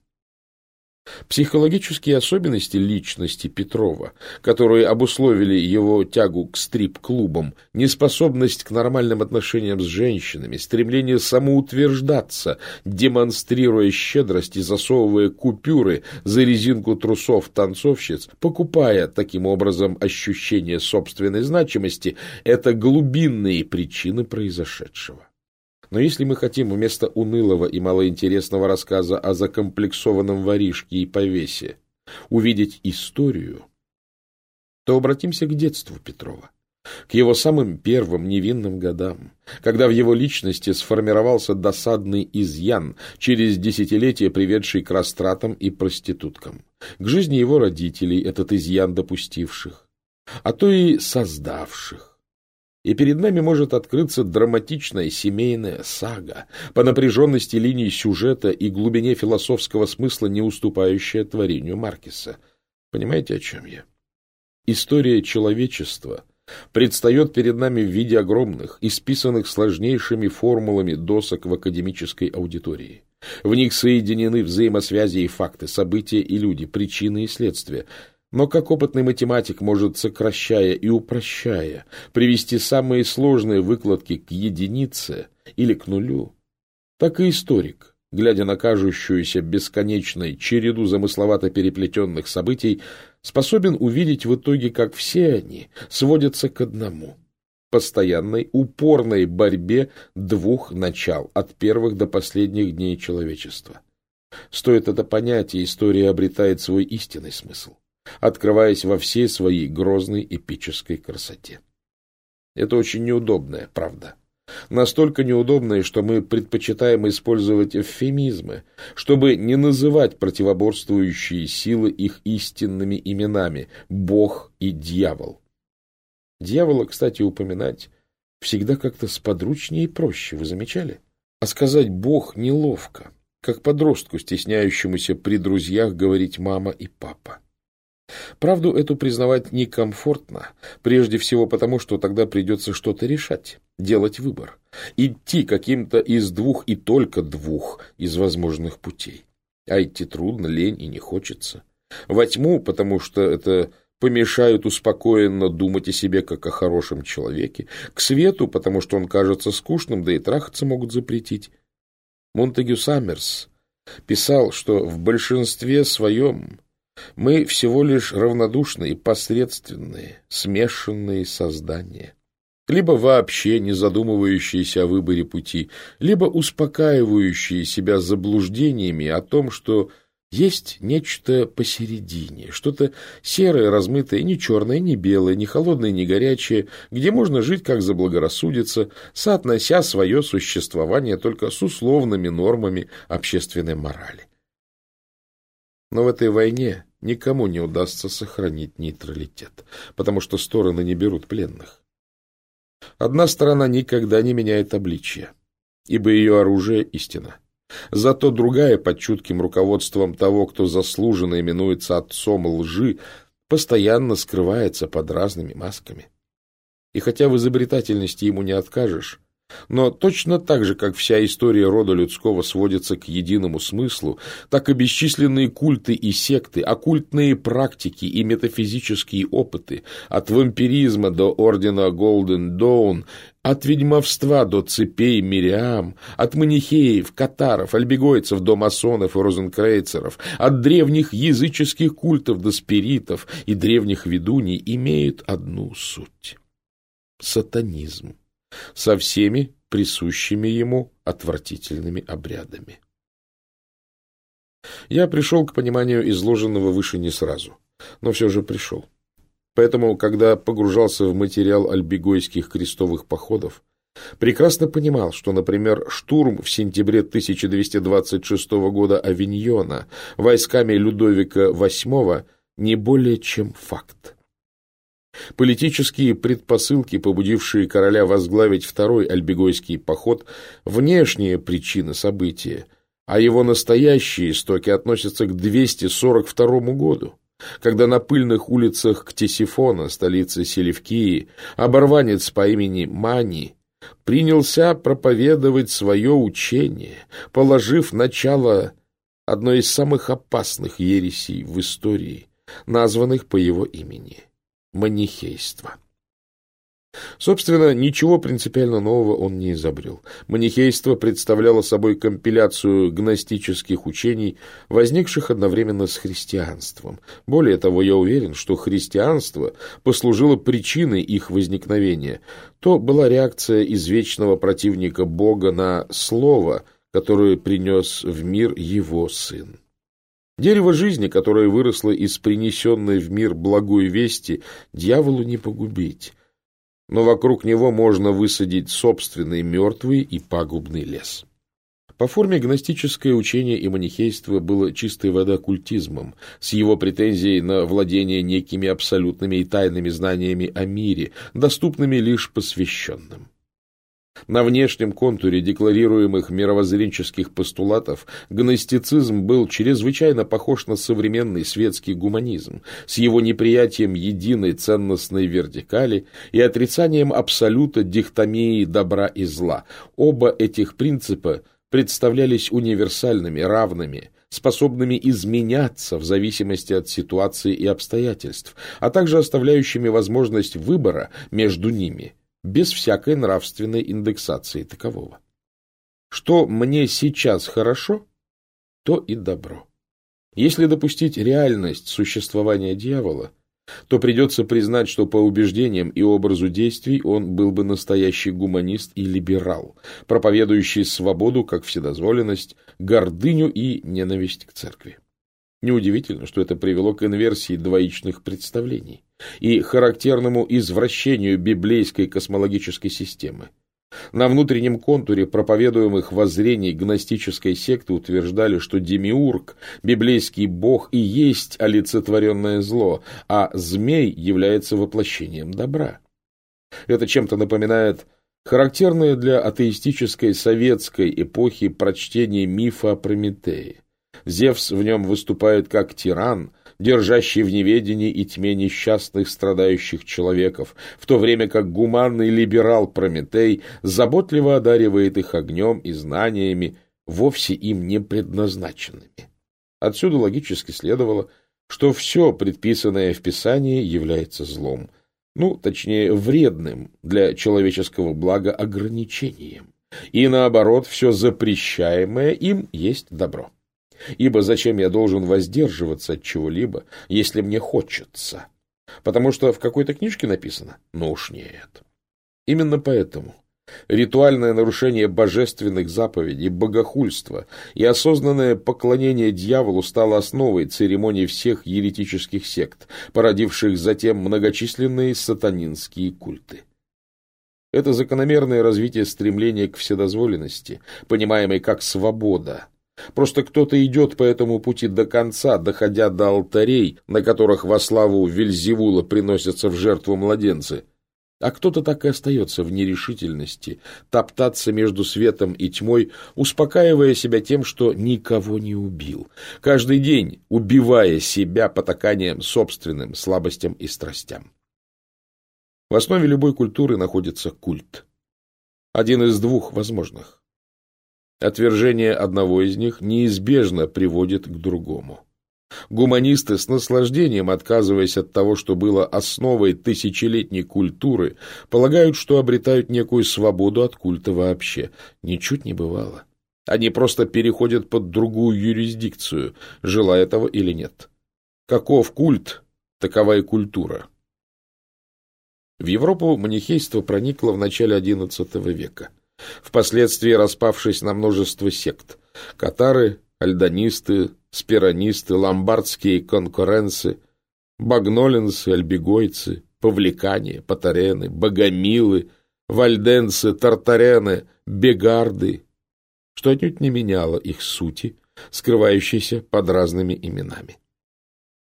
Психологические особенности личности Петрова, которые обусловили его тягу к стрип-клубам, неспособность к нормальным отношениям с женщинами, стремление самоутверждаться, демонстрируя щедрость и засовывая купюры за резинку трусов танцовщиц, покупая таким образом ощущение собственной значимости, это глубинные причины произошедшего. Но если мы хотим вместо унылого и малоинтересного рассказа о закомплексованном воришке и повесе увидеть историю, то обратимся к детству Петрова, к его самым первым невинным годам, когда в его личности сформировался досадный изъян, через десятилетия приведший к растратам и проституткам, к жизни его родителей, этот изъян допустивших, а то и создавших и перед нами может открыться драматичная семейная сага, по напряженности линий сюжета и глубине философского смысла, не уступающая творению Маркеса. Понимаете, о чем я? История человечества предстает перед нами в виде огромных, исписанных сложнейшими формулами досок в академической аудитории. В них соединены взаимосвязи и факты, события и люди, причины и следствия – но как опытный математик может, сокращая и упрощая, привести самые сложные выкладки к единице или к нулю, так и историк, глядя на кажущуюся бесконечной череду замысловато переплетенных событий, способен увидеть в итоге, как все они сводятся к одному – постоянной, упорной борьбе двух начал, от первых до последних дней человечества. Стоит это понять, и история обретает свой истинный смысл открываясь во всей своей грозной эпической красоте. Это очень неудобная правда. Настолько неудобная, что мы предпочитаем использовать эвфемизмы, чтобы не называть противоборствующие силы их истинными именами – Бог и дьявол. Дьявола, кстати, упоминать всегда как-то сподручнее и проще, вы замечали? А сказать «Бог» неловко, как подростку, стесняющемуся при друзьях говорить «мама» и «папа». Правду эту признавать некомфортно, прежде всего потому, что тогда придется что-то решать, делать выбор, идти каким-то из двух и только двух из возможных путей. А идти трудно, лень и не хочется. Во тьму, потому что это помешают успокоенно думать о себе как о хорошем человеке, к свету, потому что он кажется скучным, да и трахаться могут запретить. Монтегю Саммерс писал, что в большинстве своем мы всего лишь равнодушные, посредственные, смешанные создания. Либо вообще не задумывающиеся о выборе пути, либо успокаивающие себя заблуждениями о том, что есть нечто посередине, что-то серое, размытое, не черное, не белое, не холодное, не горячее, где можно жить, как заблагорассудится, соотнося свое существование только с условными нормами общественной морали. Но в этой войне никому не удастся сохранить нейтралитет, потому что стороны не берут пленных. Одна сторона никогда не меняет обличья, ибо ее оружие — истина. Зато другая, под чутким руководством того, кто заслуженно именуется отцом лжи, постоянно скрывается под разными масками. И хотя в изобретательности ему не откажешь, но точно так же, как вся история рода людского сводится к единому смыслу, так и бесчисленные культы и секты, оккультные практики и метафизические опыты, от вампиризма до ордена Голден Доун, от ведьмовства до цепей Мириам, от манихеев, катаров, альбегойцев до масонов и розенкрейцеров, от древних языческих культов до спиритов и древних ведуней имеют одну суть — сатанизм со всеми присущими ему отвратительными обрядами. Я пришел к пониманию изложенного выше не сразу, но все же пришел. Поэтому, когда погружался в материал альбегойских крестовых походов, прекрасно понимал, что, например, штурм в сентябре 1226 года Авиньона войсками Людовика VIII не более чем факт. Политические предпосылки, побудившие короля возглавить второй альбегойский поход, внешние причины события, а его настоящие истоки относятся к 242 году, когда на пыльных улицах Ктесифона, столицы Селевкии, оборванец по имени Мани принялся проповедовать свое учение, положив начало одной из самых опасных ересей в истории, названных по его имени – манихейство. Собственно, ничего принципиально нового он не изобрел. Манихейство представляло собой компиляцию гностических учений, возникших одновременно с христианством. Более того, я уверен, что христианство послужило причиной их возникновения. То была реакция извечного противника Бога на слово, которое принес в мир его сын. Дерево жизни, которое выросло из принесенной в мир благой вести, дьяволу не погубить. Но вокруг него можно высадить собственный мертвый и пагубный лес. По форме гностическое учение и манихейство было чистой вода культизмом, с его претензией на владение некими абсолютными и тайными знаниями о мире, доступными лишь посвященным. На внешнем контуре декларируемых мировоззренческих постулатов гностицизм был чрезвычайно похож на современный светский гуманизм с его неприятием единой ценностной вертикали и отрицанием абсолюта дихтомии добра и зла. Оба этих принципа представлялись универсальными, равными, способными изменяться в зависимости от ситуации и обстоятельств, а также оставляющими возможность выбора между ними – без всякой нравственной индексации такового. Что мне сейчас хорошо, то и добро. Если допустить реальность существования дьявола, то придется признать, что по убеждениям и образу действий он был бы настоящий гуманист и либерал, проповедующий свободу как вседозволенность, гордыню и ненависть к церкви. Неудивительно, что это привело к инверсии двоичных представлений и характерному извращению библейской космологической системы. На внутреннем контуре проповедуемых воззрений гностической секты утверждали, что Демиург, библейский бог, и есть олицетворенное зло, а змей является воплощением добра. Это чем-то напоминает характерное для атеистической советской эпохи прочтение мифа о Прометее. Зевс в нем выступает как тиран, держащий в неведении и тьме несчастных страдающих человеков, в то время как гуманный либерал Прометей заботливо одаривает их огнем и знаниями, вовсе им не предназначенными. Отсюда логически следовало, что все, предписанное в Писании, является злом, ну, точнее, вредным для человеческого блага ограничением, и наоборот, все запрещаемое им есть добро. Ибо зачем я должен воздерживаться от чего-либо, если мне хочется? Потому что в какой-то книжке написано? Ну уж нет. Именно поэтому ритуальное нарушение божественных заповедей, богохульство и осознанное поклонение дьяволу стало основой церемоний всех еретических сект, породивших затем многочисленные сатанинские культы. Это закономерное развитие стремления к вседозволенности, понимаемой как свобода, Просто кто-то идет по этому пути до конца, доходя до алтарей, на которых во славу Вельзевула приносятся в жертву младенцы. А кто-то так и остается в нерешительности, топтаться между светом и тьмой, успокаивая себя тем, что никого не убил, каждый день убивая себя потаканием собственным слабостям и страстям. В основе любой культуры находится культ. Один из двух возможных. Отвержение одного из них неизбежно приводит к другому. Гуманисты с наслаждением, отказываясь от того, что было основой тысячелетней культуры, полагают, что обретают некую свободу от культа вообще. Ничуть не бывало. Они просто переходят под другую юрисдикцию, желая этого или нет. Каков культ, такова и культура. В Европу манихейство проникло в начале XI века впоследствии распавшись на множество сект. Катары, альдонисты, спиранисты, ломбардские конкуренцы, багнолинцы, альбегойцы, павликане, патарены, богомилы, вальденцы, тартарены, бегарды, что отнюдь не меняло их сути, скрывающейся под разными именами.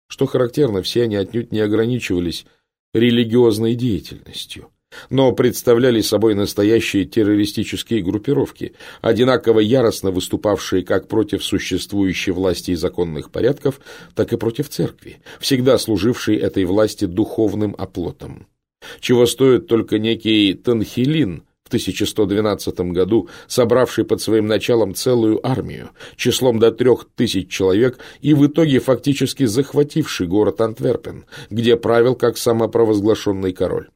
Что характерно, все они отнюдь не ограничивались религиозной деятельностью – но представляли собой настоящие террористические группировки, одинаково яростно выступавшие как против существующей власти и законных порядков, так и против церкви, всегда служившей этой власти духовным оплотом. Чего стоит только некий Танхилин в 1112 году, собравший под своим началом целую армию, числом до трех тысяч человек и в итоге фактически захвативший город Антверпен, где правил как самопровозглашенный король.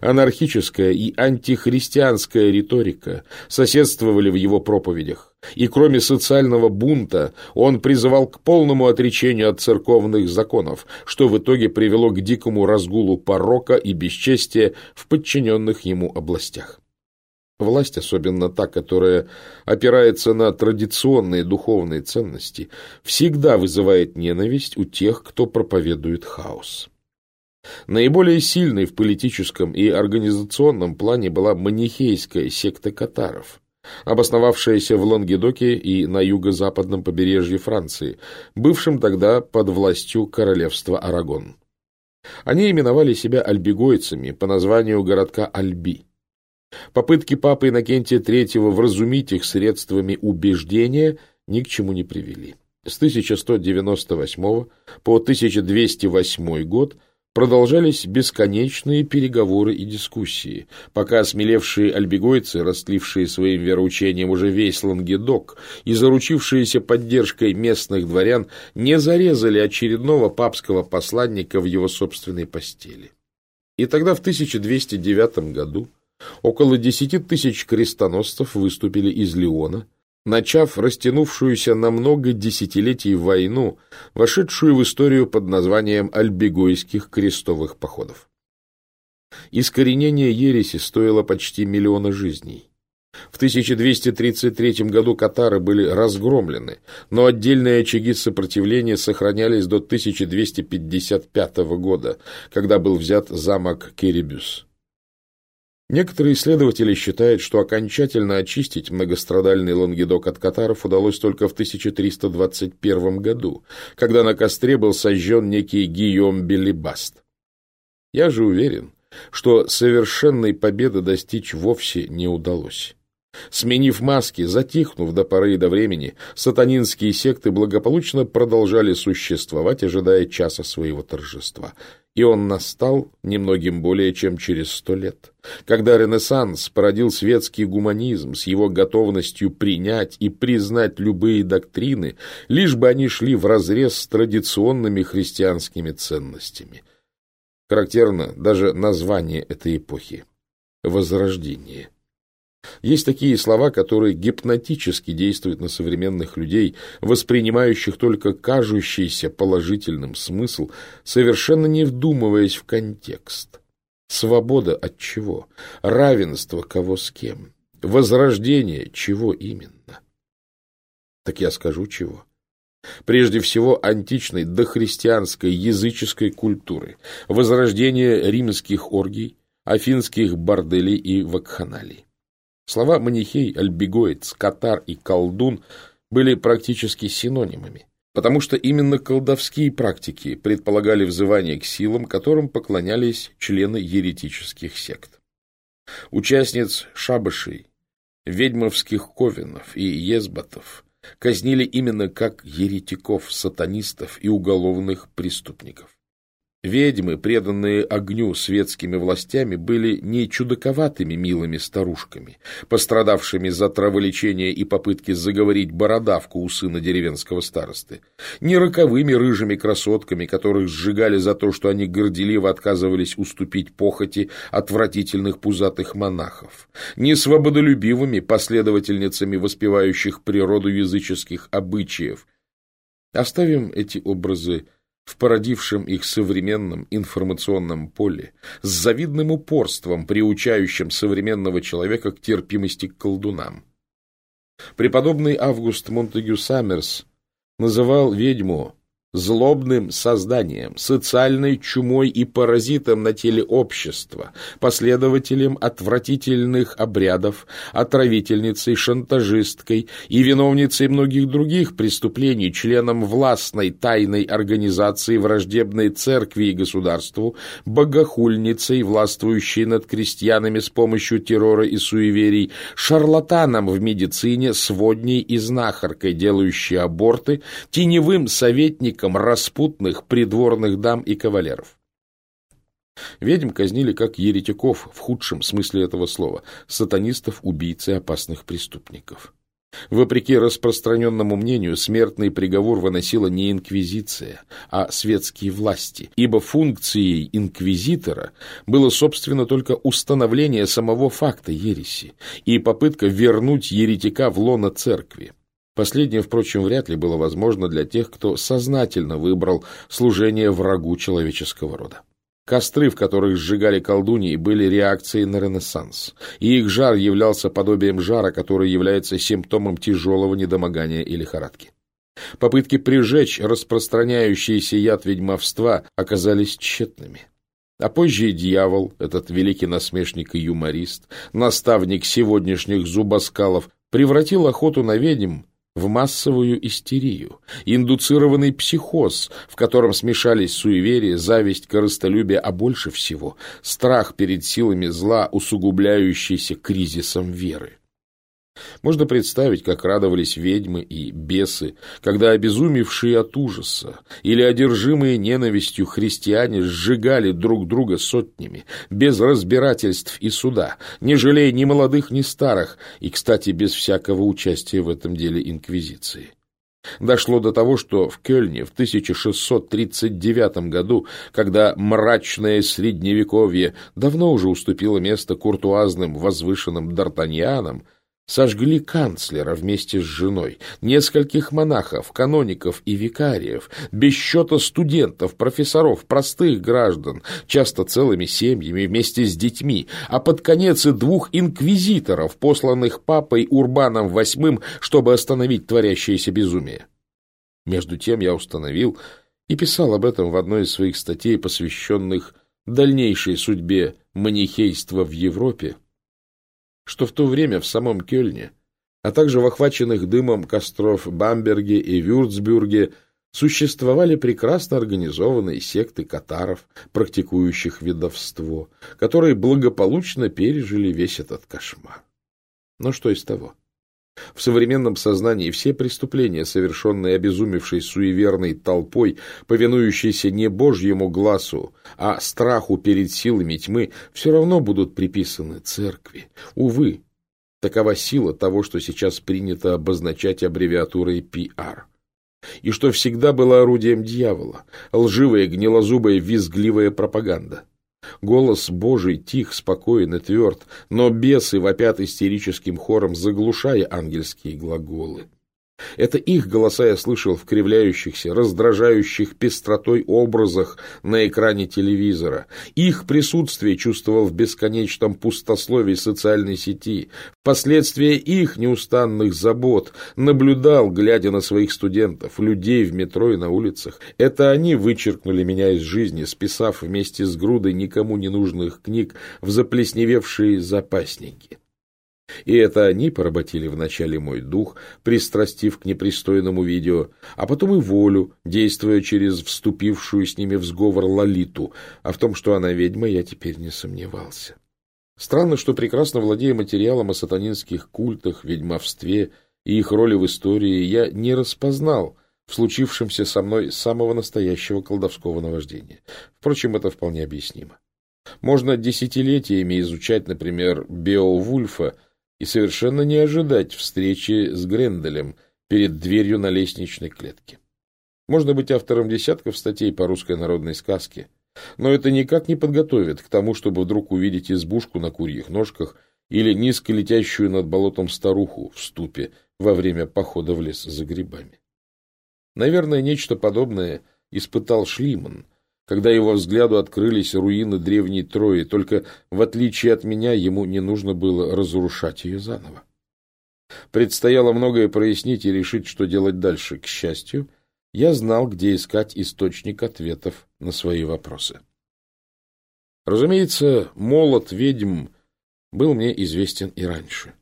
Анархическая и антихристианская риторика соседствовали в его проповедях, и кроме социального бунта он призывал к полному отречению от церковных законов, что в итоге привело к дикому разгулу порока и бесчестия в подчиненных ему областях. Власть, особенно та, которая опирается на традиционные духовные ценности, всегда вызывает ненависть у тех, кто проповедует хаос. Наиболее сильной в политическом и организационном плане была манихейская секта катаров, обосновавшаяся в Лангедоке и на юго-западном побережье Франции, бывшем тогда под властью королевства Арагон. Они именовали себя альбигойцами по названию городка Альби. Попытки папы Иннокентия III вразумить их средствами убеждения ни к чему не привели. С 1198 по 1208 год – Продолжались бесконечные переговоры и дискуссии, пока осмелевшие альбегойцы, растлившие своим вероучением уже весь Лангедок и заручившиеся поддержкой местных дворян, не зарезали очередного папского посланника в его собственной постели. И тогда в 1209 году около десяти тысяч крестоносцев выступили из Леона, начав растянувшуюся на много десятилетий войну, вошедшую в историю под названием Альбегойских крестовых походов. Искоренение ереси стоило почти миллиона жизней. В 1233 году катары были разгромлены, но отдельные очаги сопротивления сохранялись до 1255 года, когда был взят замок Керебюс. Некоторые исследователи считают, что окончательно очистить многострадальный Лангедок от катаров удалось только в 1321 году, когда на костре был сожжен некий Гийом Белибаст. Я же уверен, что совершенной победы достичь вовсе не удалось. Сменив маски, затихнув до поры и до времени, сатанинские секты благополучно продолжали существовать, ожидая часа своего торжества. И он настал немногим более чем через сто лет, когда Ренессанс породил светский гуманизм с его готовностью принять и признать любые доктрины, лишь бы они шли вразрез с традиционными христианскими ценностями. Характерно даже название этой эпохи – Возрождение. Есть такие слова, которые гипнотически действуют на современных людей, воспринимающих только кажущийся положительным смысл, совершенно не вдумываясь в контекст. Свобода от чего? Равенство кого с кем? Возрождение чего именно? Так я скажу чего. Прежде всего античной дохристианской языческой культуры, возрождение римских оргий, афинских борделей и вакханалий. Слова манихей, альбигоец, катар и колдун были практически синонимами, потому что именно колдовские практики предполагали взывание к силам, которым поклонялись члены еретических сект. Участниц шабашей, ведьмовских ковенов и езбатов казнили именно как еретиков, сатанистов и уголовных преступников. Ведьмы, преданные огню светскими властями, были не чудаковатыми милыми старушками, пострадавшими за траволечение и попытки заговорить бородавку у сына деревенского старосты, не роковыми рыжими красотками, которых сжигали за то, что они горделиво отказывались уступить похоти отвратительных пузатых монахов, не свободолюбивыми последовательницами воспевающих природу языческих обычаев. Оставим эти образы в породившем их современном информационном поле, с завидным упорством, приучающим современного человека к терпимости к колдунам. Преподобный Август Монтегю Саммерс называл ведьму злобным созданием, социальной чумой и паразитом на теле общества, последователем отвратительных обрядов, отравительницей, шантажисткой и виновницей многих других преступлений, членом властной тайной организации враждебной церкви и государству, богохульницей, властвующей над крестьянами с помощью террора и суеверий, шарлатаном в медицине, сводней и знахаркой, делающей аборты, теневым советником, поклонникам распутных придворных дам и кавалеров. Ведьм казнили как еретиков в худшем смысле этого слова, сатанистов, убийц и опасных преступников. Вопреки распространенному мнению, смертный приговор выносила не инквизиция, а светские власти, ибо функцией инквизитора было, собственно, только установление самого факта ереси и попытка вернуть еретика в лоно церкви. Последнее, впрочем, вряд ли было возможно для тех, кто сознательно выбрал служение врагу человеческого рода. Костры, в которых сжигали колдуньи, были реакцией на Ренессанс, и их жар являлся подобием жара, который является симптомом тяжелого недомогания и лихорадки. Попытки прижечь распространяющийся яд ведьмовства оказались тщетными. А позже и дьявол, этот великий насмешник и юморист, наставник сегодняшних зубоскалов, превратил охоту на ведьм в массовую истерию, индуцированный психоз, в котором смешались суеверие, зависть, корыстолюбие, а больше всего страх перед силами зла, усугубляющийся кризисом веры. Можно представить, как радовались ведьмы и бесы, когда обезумевшие от ужаса или одержимые ненавистью христиане сжигали друг друга сотнями, без разбирательств и суда, не жалея ни молодых, ни старых, и, кстати, без всякого участия в этом деле инквизиции. Дошло до того, что в Кёльне в 1639 году, когда мрачное средневековье давно уже уступило место куртуазным возвышенным д'Артаньянам, Сожгли канцлера вместе с женой, нескольких монахов, каноников и викариев, без счета студентов, профессоров, простых граждан, часто целыми семьями вместе с детьми, а под конец и двух инквизиторов, посланных папой Урбаном VIII, чтобы остановить творящееся безумие. Между тем я установил и писал об этом в одной из своих статей, посвященных дальнейшей судьбе манихейства в Европе, что в то время в самом Кёльне, а также в охваченных дымом костров Бамберге и Вюрцбюрге существовали прекрасно организованные секты катаров, практикующих ведовство, которые благополучно пережили весь этот кошмар. Но что из того? В современном сознании все преступления, совершенные обезумевшей суеверной толпой, повинующейся не Божьему глазу, а страху перед силами тьмы, все равно будут приписаны церкви. Увы, такова сила того, что сейчас принято обозначать аббревиатурой PR. И что всегда было орудием дьявола, лживая, гнилозубая, визгливая пропаганда. Голос Божий тих, спокоен и тверд, но бесы вопят истерическим хором, заглушая ангельские глаголы. Это их голоса я слышал в кривляющихся, раздражающих пестротой образах на экране телевизора. Их присутствие чувствовал в бесконечном пустословии социальной сети. Последствия их неустанных забот наблюдал, глядя на своих студентов, людей в метро и на улицах. Это они вычеркнули меня из жизни, списав вместе с грудой никому не нужных книг в заплесневевшие запасники. И это они поработили вначале мой дух, пристрастив к непристойному видео, а потом и волю, действуя через вступившую с ними в сговор Лолиту, а в том, что она ведьма, я теперь не сомневался. Странно, что прекрасно владея материалом о сатанинских культах, ведьмовстве и их роли в истории, я не распознал в случившемся со мной самого настоящего колдовского наваждения. Впрочем, это вполне объяснимо. Можно десятилетиями изучать, например, Беовульфа, и совершенно не ожидать встречи с Гренделем перед дверью на лестничной клетке. Можно быть автором десятков статей по русской народной сказке, но это никак не подготовит к тому, чтобы вдруг увидеть избушку на курьих ножках или низко летящую над болотом старуху в ступе во время похода в лес за грибами. Наверное, нечто подобное испытал Шлиман, когда его взгляду открылись руины древней Трои, только в отличие от меня ему не нужно было разрушать ее заново. Предстояло многое прояснить и решить, что делать дальше. К счастью, я знал, где искать источник ответов на свои вопросы. Разумеется, молот ведьм был мне известен и раньше.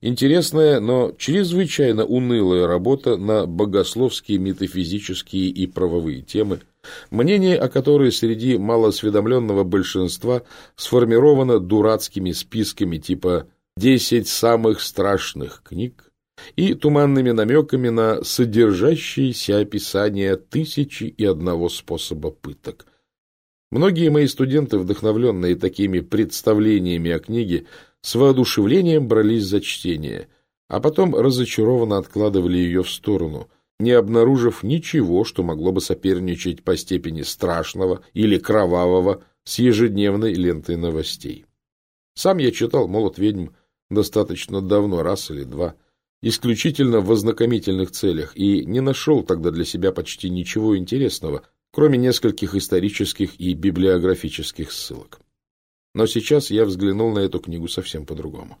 Интересная, но чрезвычайно унылая работа на богословские, метафизические и правовые темы – мнение о которой среди малоосведомленного большинства сформировано дурацкими списками типа «десять самых страшных книг» и туманными намеками на содержащиеся описания тысячи и одного способа пыток. Многие мои студенты, вдохновленные такими представлениями о книге, с воодушевлением брались за чтение, а потом разочарованно откладывали ее в сторону – не обнаружив ничего, что могло бы соперничать по степени страшного или кровавого с ежедневной лентой новостей. Сам я читал «Молот ведьм» достаточно давно, раз или два, исключительно в ознакомительных целях, и не нашел тогда для себя почти ничего интересного, кроме нескольких исторических и библиографических ссылок. Но сейчас я взглянул на эту книгу совсем по-другому.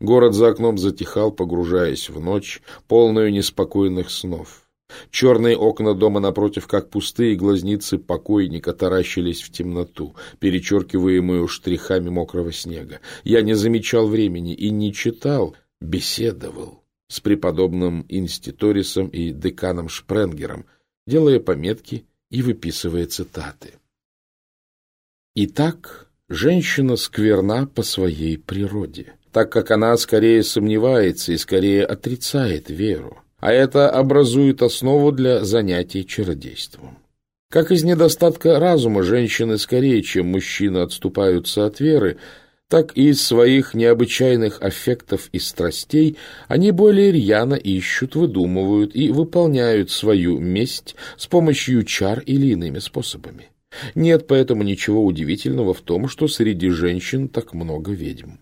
Город за окном затихал, погружаясь в ночь, полную неспокойных снов. Черные окна дома напротив, как пустые глазницы покойника, таращились в темноту, перечеркиваемую штрихами мокрого снега. Я не замечал времени и не читал, беседовал с преподобным инститорисом и деканом Шпренгером, делая пометки и выписывая цитаты. Итак, женщина скверна по своей природе так как она скорее сомневается и скорее отрицает веру, а это образует основу для занятий чародейством. Как из недостатка разума женщины скорее, чем мужчины отступаются от веры, так и из своих необычайных аффектов и страстей они более рьяно ищут, выдумывают и выполняют свою месть с помощью чар или иными способами. Нет поэтому ничего удивительного в том, что среди женщин так много ведьм.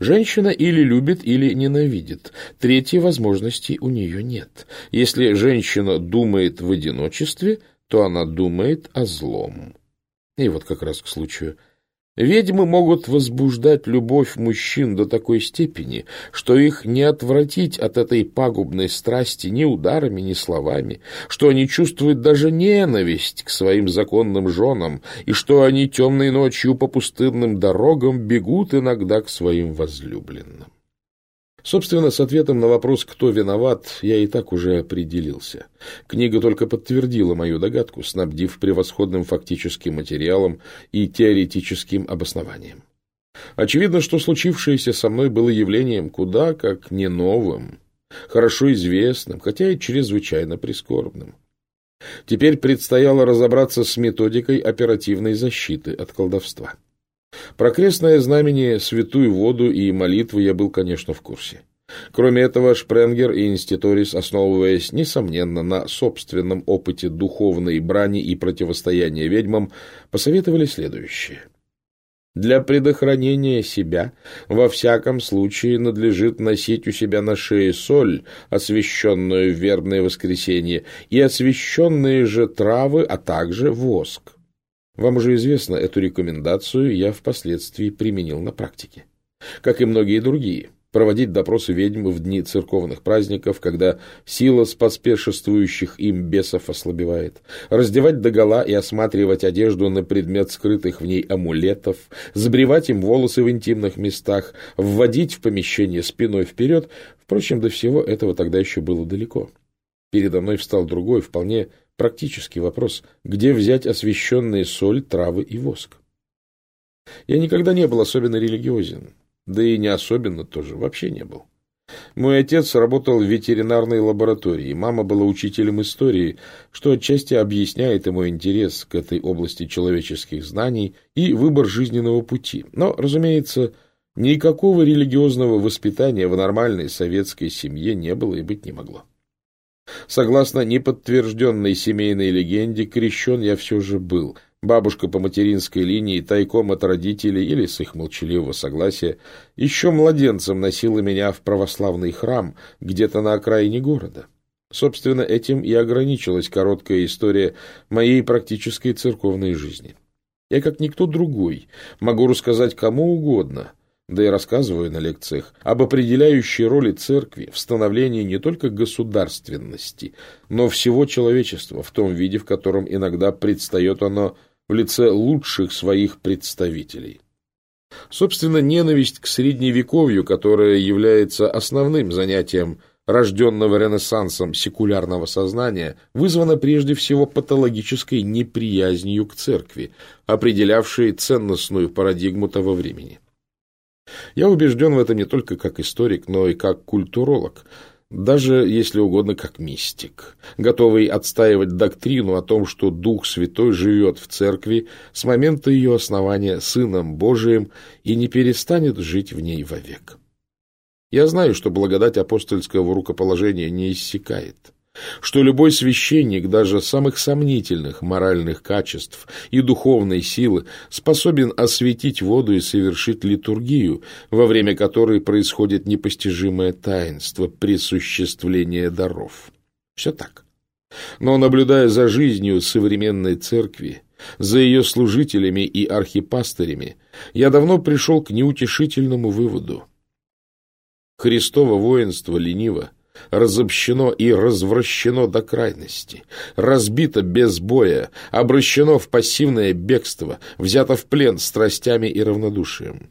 Женщина или любит, или ненавидит. Третьей возможности у нее нет. Если женщина думает в одиночестве, то она думает о злом. И вот как раз к случаю – Ведьмы могут возбуждать любовь мужчин до такой степени, что их не отвратить от этой пагубной страсти ни ударами, ни словами, что они чувствуют даже ненависть к своим законным женам, и что они темной ночью по пустынным дорогам бегут иногда к своим возлюбленным. Собственно, с ответом на вопрос, кто виноват, я и так уже определился. Книга только подтвердила мою догадку, снабдив превосходным фактическим материалом и теоретическим обоснованием. Очевидно, что случившееся со мной было явлением куда как не новым, хорошо известным, хотя и чрезвычайно прискорбным. Теперь предстояло разобраться с методикой оперативной защиты от колдовства. Про крестное знамение, святую воду и молитву я был, конечно, в курсе. Кроме этого, Шпренгер и Инститорис, основываясь, несомненно, на собственном опыте духовной брани и противостояния ведьмам, посоветовали следующее. Для предохранения себя во всяком случае надлежит носить у себя на шее соль, освященную в вербное воскресенье, и освященные же травы, а также воск. Вам уже известно, эту рекомендацию я впоследствии применил на практике. Как и многие другие проводить допросы ведьм в дни церковных праздников, когда сила споспешествующих им бесов ослабевает, раздевать догола и осматривать одежду на предмет скрытых в ней амулетов, сбривать им волосы в интимных местах, вводить в помещение спиной вперед. Впрочем, до всего этого тогда еще было далеко. Передо мной встал другой, вполне практический вопрос, где взять освященные соль, травы и воск. Я никогда не был особенно религиозен. Да и не особенно тоже, вообще не был. Мой отец работал в ветеринарной лаборатории, мама была учителем истории, что отчасти объясняет ему интерес к этой области человеческих знаний и выбор жизненного пути. Но, разумеется, никакого религиозного воспитания в нормальной советской семье не было и быть не могло. Согласно неподтвержденной семейной легенде, крещен я все же был, Бабушка по материнской линии тайком от родителей или с их молчаливого согласия еще младенцем носила меня в православный храм где-то на окраине города. Собственно, этим и ограничилась короткая история моей практической церковной жизни. Я, как никто другой, могу рассказать кому угодно, да и рассказываю на лекциях, об определяющей роли церкви в становлении не только государственности, но всего человечества в том виде, в котором иногда предстает оно в лице лучших своих представителей. Собственно, ненависть к средневековью, которая является основным занятием рожденного Ренессансом секулярного сознания, вызвана прежде всего патологической неприязнью к церкви, определявшей ценностную парадигму того времени. Я убежден в этом не только как историк, но и как культуролог – даже, если угодно, как мистик, готовый отстаивать доктрину о том, что Дух Святой живет в церкви с момента ее основания Сыном Божиим и не перестанет жить в ней вовек. Я знаю, что благодать апостольского рукоположения не иссякает что любой священник даже самых сомнительных моральных качеств и духовной силы способен осветить воду и совершить литургию, во время которой происходит непостижимое таинство присуществления даров. Все так. Но, наблюдая за жизнью современной церкви, за ее служителями и архипастырями, я давно пришел к неутешительному выводу. Христово воинство лениво, разобщено и развращено до крайности, разбито без боя, обращено в пассивное бегство, взято в плен страстями и равнодушием.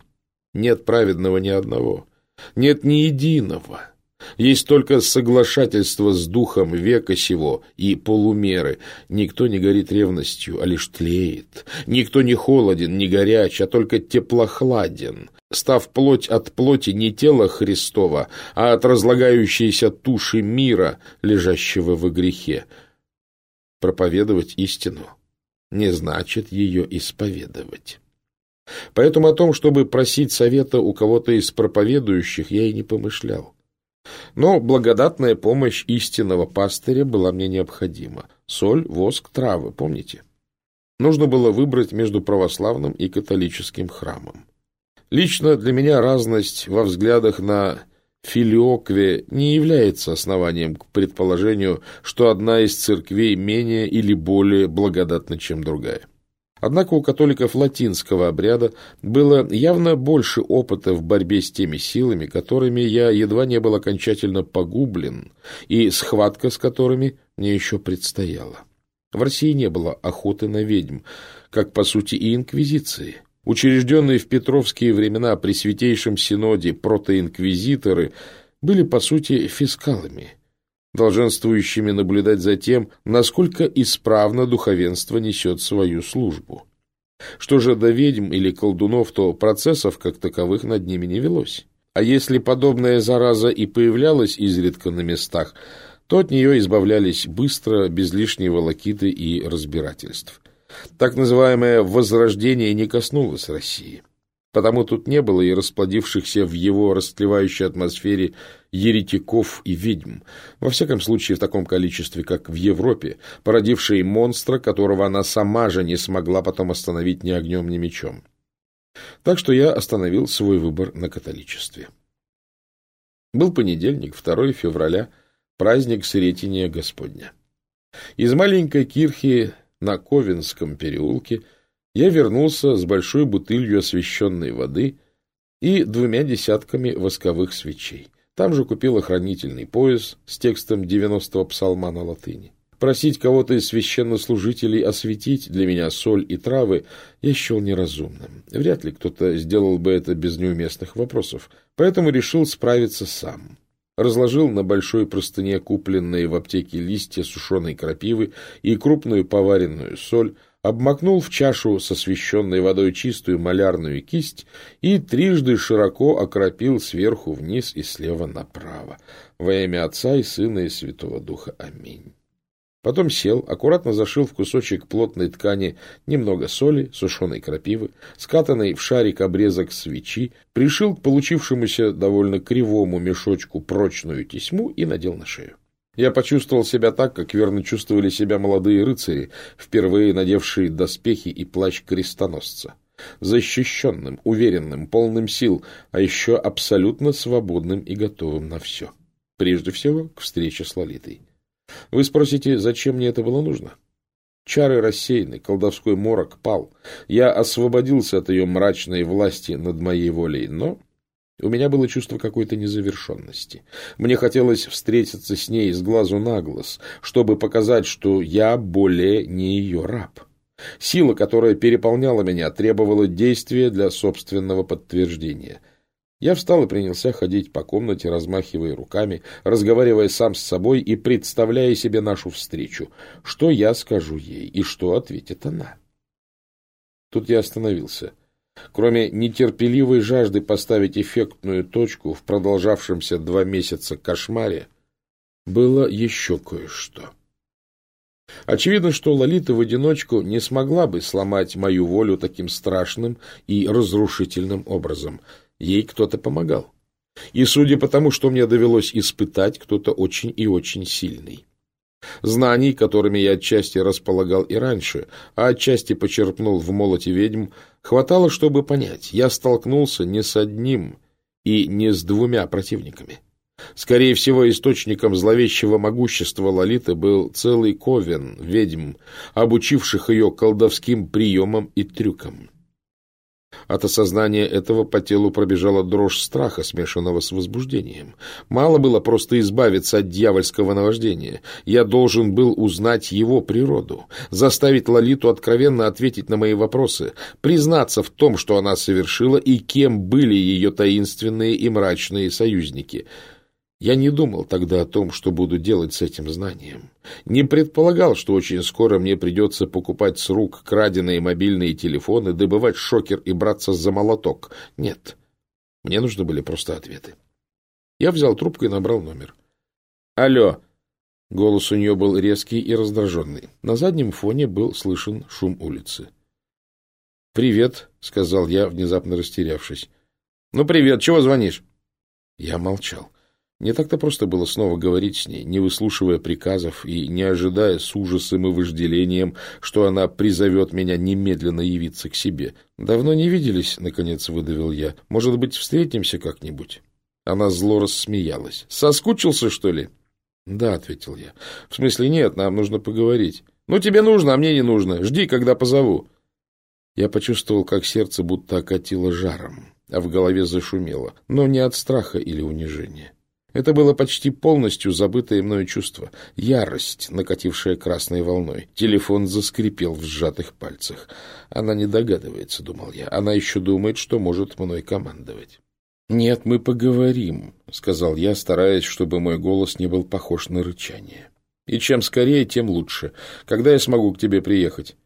Нет праведного ни одного, нет ни единого. Есть только соглашательство с духом века сего и полумеры. Никто не горит ревностью, а лишь тлеет. Никто не холоден, не горяч, а только теплохладен став плоть от плоти не тела Христова, а от разлагающейся туши мира, лежащего во грехе. Проповедовать истину не значит ее исповедовать. Поэтому о том, чтобы просить совета у кого-то из проповедующих, я и не помышлял. Но благодатная помощь истинного пастыря была мне необходима. Соль, воск, травы, помните? Нужно было выбрать между православным и католическим храмом. Лично для меня разность во взглядах на филиокве не является основанием к предположению, что одна из церквей менее или более благодатна, чем другая. Однако у католиков латинского обряда было явно больше опыта в борьбе с теми силами, которыми я едва не был окончательно погублен, и схватка с которыми мне еще предстояла. В России не было охоты на ведьм, как, по сути, и инквизиции. Учрежденные в петровские времена при Святейшем Синоде протоинквизиторы были, по сути, фискалами, долженствующими наблюдать за тем, насколько исправно духовенство несет свою службу. Что же до ведьм или колдунов, то процессов как таковых над ними не велось. А если подобная зараза и появлялась изредка на местах, то от нее избавлялись быстро, без лишней волокиты и разбирательств. Так называемое «возрождение» не коснулось России. Потому тут не было и расплодившихся в его растлевающей атмосфере еретиков и ведьм, во всяком случае в таком количестве, как в Европе, породившие монстра, которого она сама же не смогла потом остановить ни огнем, ни мечом. Так что я остановил свой выбор на католичестве. Был понедельник, 2 февраля, праздник Сретения Господня. Из маленькой кирхи на Ковенском переулке я вернулся с большой бутылью освященной воды и двумя десятками восковых свечей. Там же купил охранительный пояс с текстом 90-го псалма на латыни. Просить кого-то из священнослужителей осветить для меня соль и травы я счел неразумным. Вряд ли кто-то сделал бы это без неуместных вопросов, поэтому решил справиться сам. Разложил на большой простыне купленные в аптеке листья сушеной крапивы и крупную поваренную соль, обмакнул в чашу с освещенной водой чистую малярную кисть и трижды широко окропил сверху вниз и слева направо. Во имя Отца и Сына и Святого Духа. Аминь. Потом сел, аккуратно зашил в кусочек плотной ткани немного соли, сушеной крапивы, скатанный в шарик обрезок свечи, пришил к получившемуся довольно кривому мешочку прочную тесьму и надел на шею. Я почувствовал себя так, как верно чувствовали себя молодые рыцари, впервые надевшие доспехи и плащ крестоносца. Защищенным, уверенным, полным сил, а еще абсолютно свободным и готовым на все. Прежде всего, к встрече с Лолитой. Вы спросите, зачем мне это было нужно? Чары рассеяны, колдовской морок пал. Я освободился от ее мрачной власти над моей волей, но у меня было чувство какой-то незавершенности. Мне хотелось встретиться с ней с глазу на глаз, чтобы показать, что я более не ее раб. Сила, которая переполняла меня, требовала действия для собственного подтверждения — я встал и принялся ходить по комнате, размахивая руками, разговаривая сам с собой и представляя себе нашу встречу. Что я скажу ей и что ответит она? Тут я остановился. Кроме нетерпеливой жажды поставить эффектную точку в продолжавшемся два месяца кошмаре, было еще кое-что. Очевидно, что Лолита в одиночку не смогла бы сломать мою волю таким страшным и разрушительным образом — Ей кто-то помогал. И судя по тому, что мне довелось испытать, кто-то очень и очень сильный. Знаний, которыми я отчасти располагал и раньше, а отчасти почерпнул в молоте ведьм, хватало, чтобы понять, я столкнулся не с одним и не с двумя противниками. Скорее всего, источником зловещего могущества Лолиты был целый ковен ведьм, обучивших ее колдовским приемам и трюкам. От осознания этого по телу пробежала дрожь страха, смешанного с возбуждением. Мало было просто избавиться от дьявольского наваждения. Я должен был узнать его природу, заставить Лолиту откровенно ответить на мои вопросы, признаться в том, что она совершила и кем были ее таинственные и мрачные союзники — я не думал тогда о том, что буду делать с этим знанием. Не предполагал, что очень скоро мне придется покупать с рук краденые мобильные телефоны, добывать шокер и браться за молоток. Нет, мне нужны были просто ответы. Я взял трубку и набрал номер. «Алло!» Голос у нее был резкий и раздраженный. На заднем фоне был слышен шум улицы. «Привет», — сказал я, внезапно растерявшись. «Ну, привет, чего звонишь?» Я молчал. Не так-то просто было снова говорить с ней, не выслушивая приказов и не ожидая с ужасом и вожделением, что она призовет меня немедленно явиться к себе. «Давно не виделись», — наконец выдавил я. «Может быть, встретимся как-нибудь?» Она зло рассмеялась. «Соскучился, что ли?» «Да», — ответил я. «В смысле, нет, нам нужно поговорить». «Ну, тебе нужно, а мне не нужно. Жди, когда позову». Я почувствовал, как сердце будто окатило жаром, а в голове зашумело, но не от страха или унижения. Это было почти полностью забытое мною чувство. Ярость, накатившая красной волной. Телефон заскрипел в сжатых пальцах. Она не догадывается, думал я. Она еще думает, что может мной командовать. «Нет, мы поговорим», — сказал я, стараясь, чтобы мой голос не был похож на рычание. «И чем скорее, тем лучше. Когда я смогу к тебе приехать?»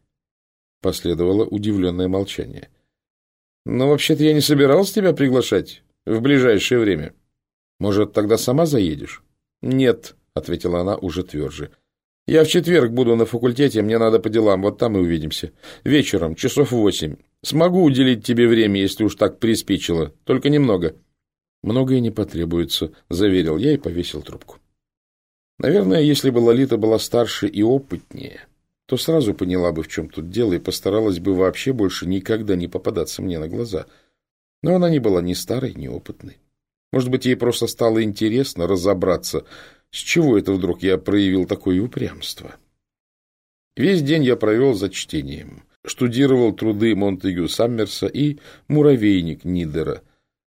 Последовало удивленное молчание. «Но вообще-то я не собирался тебя приглашать в ближайшее время. Может, тогда сама заедешь?» «Нет», — ответила она уже тверже. «Я в четверг буду на факультете, мне надо по делам, вот там и увидимся. Вечером, часов восемь. Смогу уделить тебе время, если уж так приспичило, только немного». «Многое не потребуется», — заверил я и повесил трубку. Наверное, если бы Лолита была старше и опытнее, то сразу поняла бы, в чем тут дело, и постаралась бы вообще больше никогда не попадаться мне на глаза. Но она не была ни старой, ни опытной. Может быть, ей просто стало интересно разобраться, с чего это вдруг я проявил такое упрямство. Весь день я провел за чтением. Штудировал труды Монтегю Саммерса и «Муравейник» Нидера.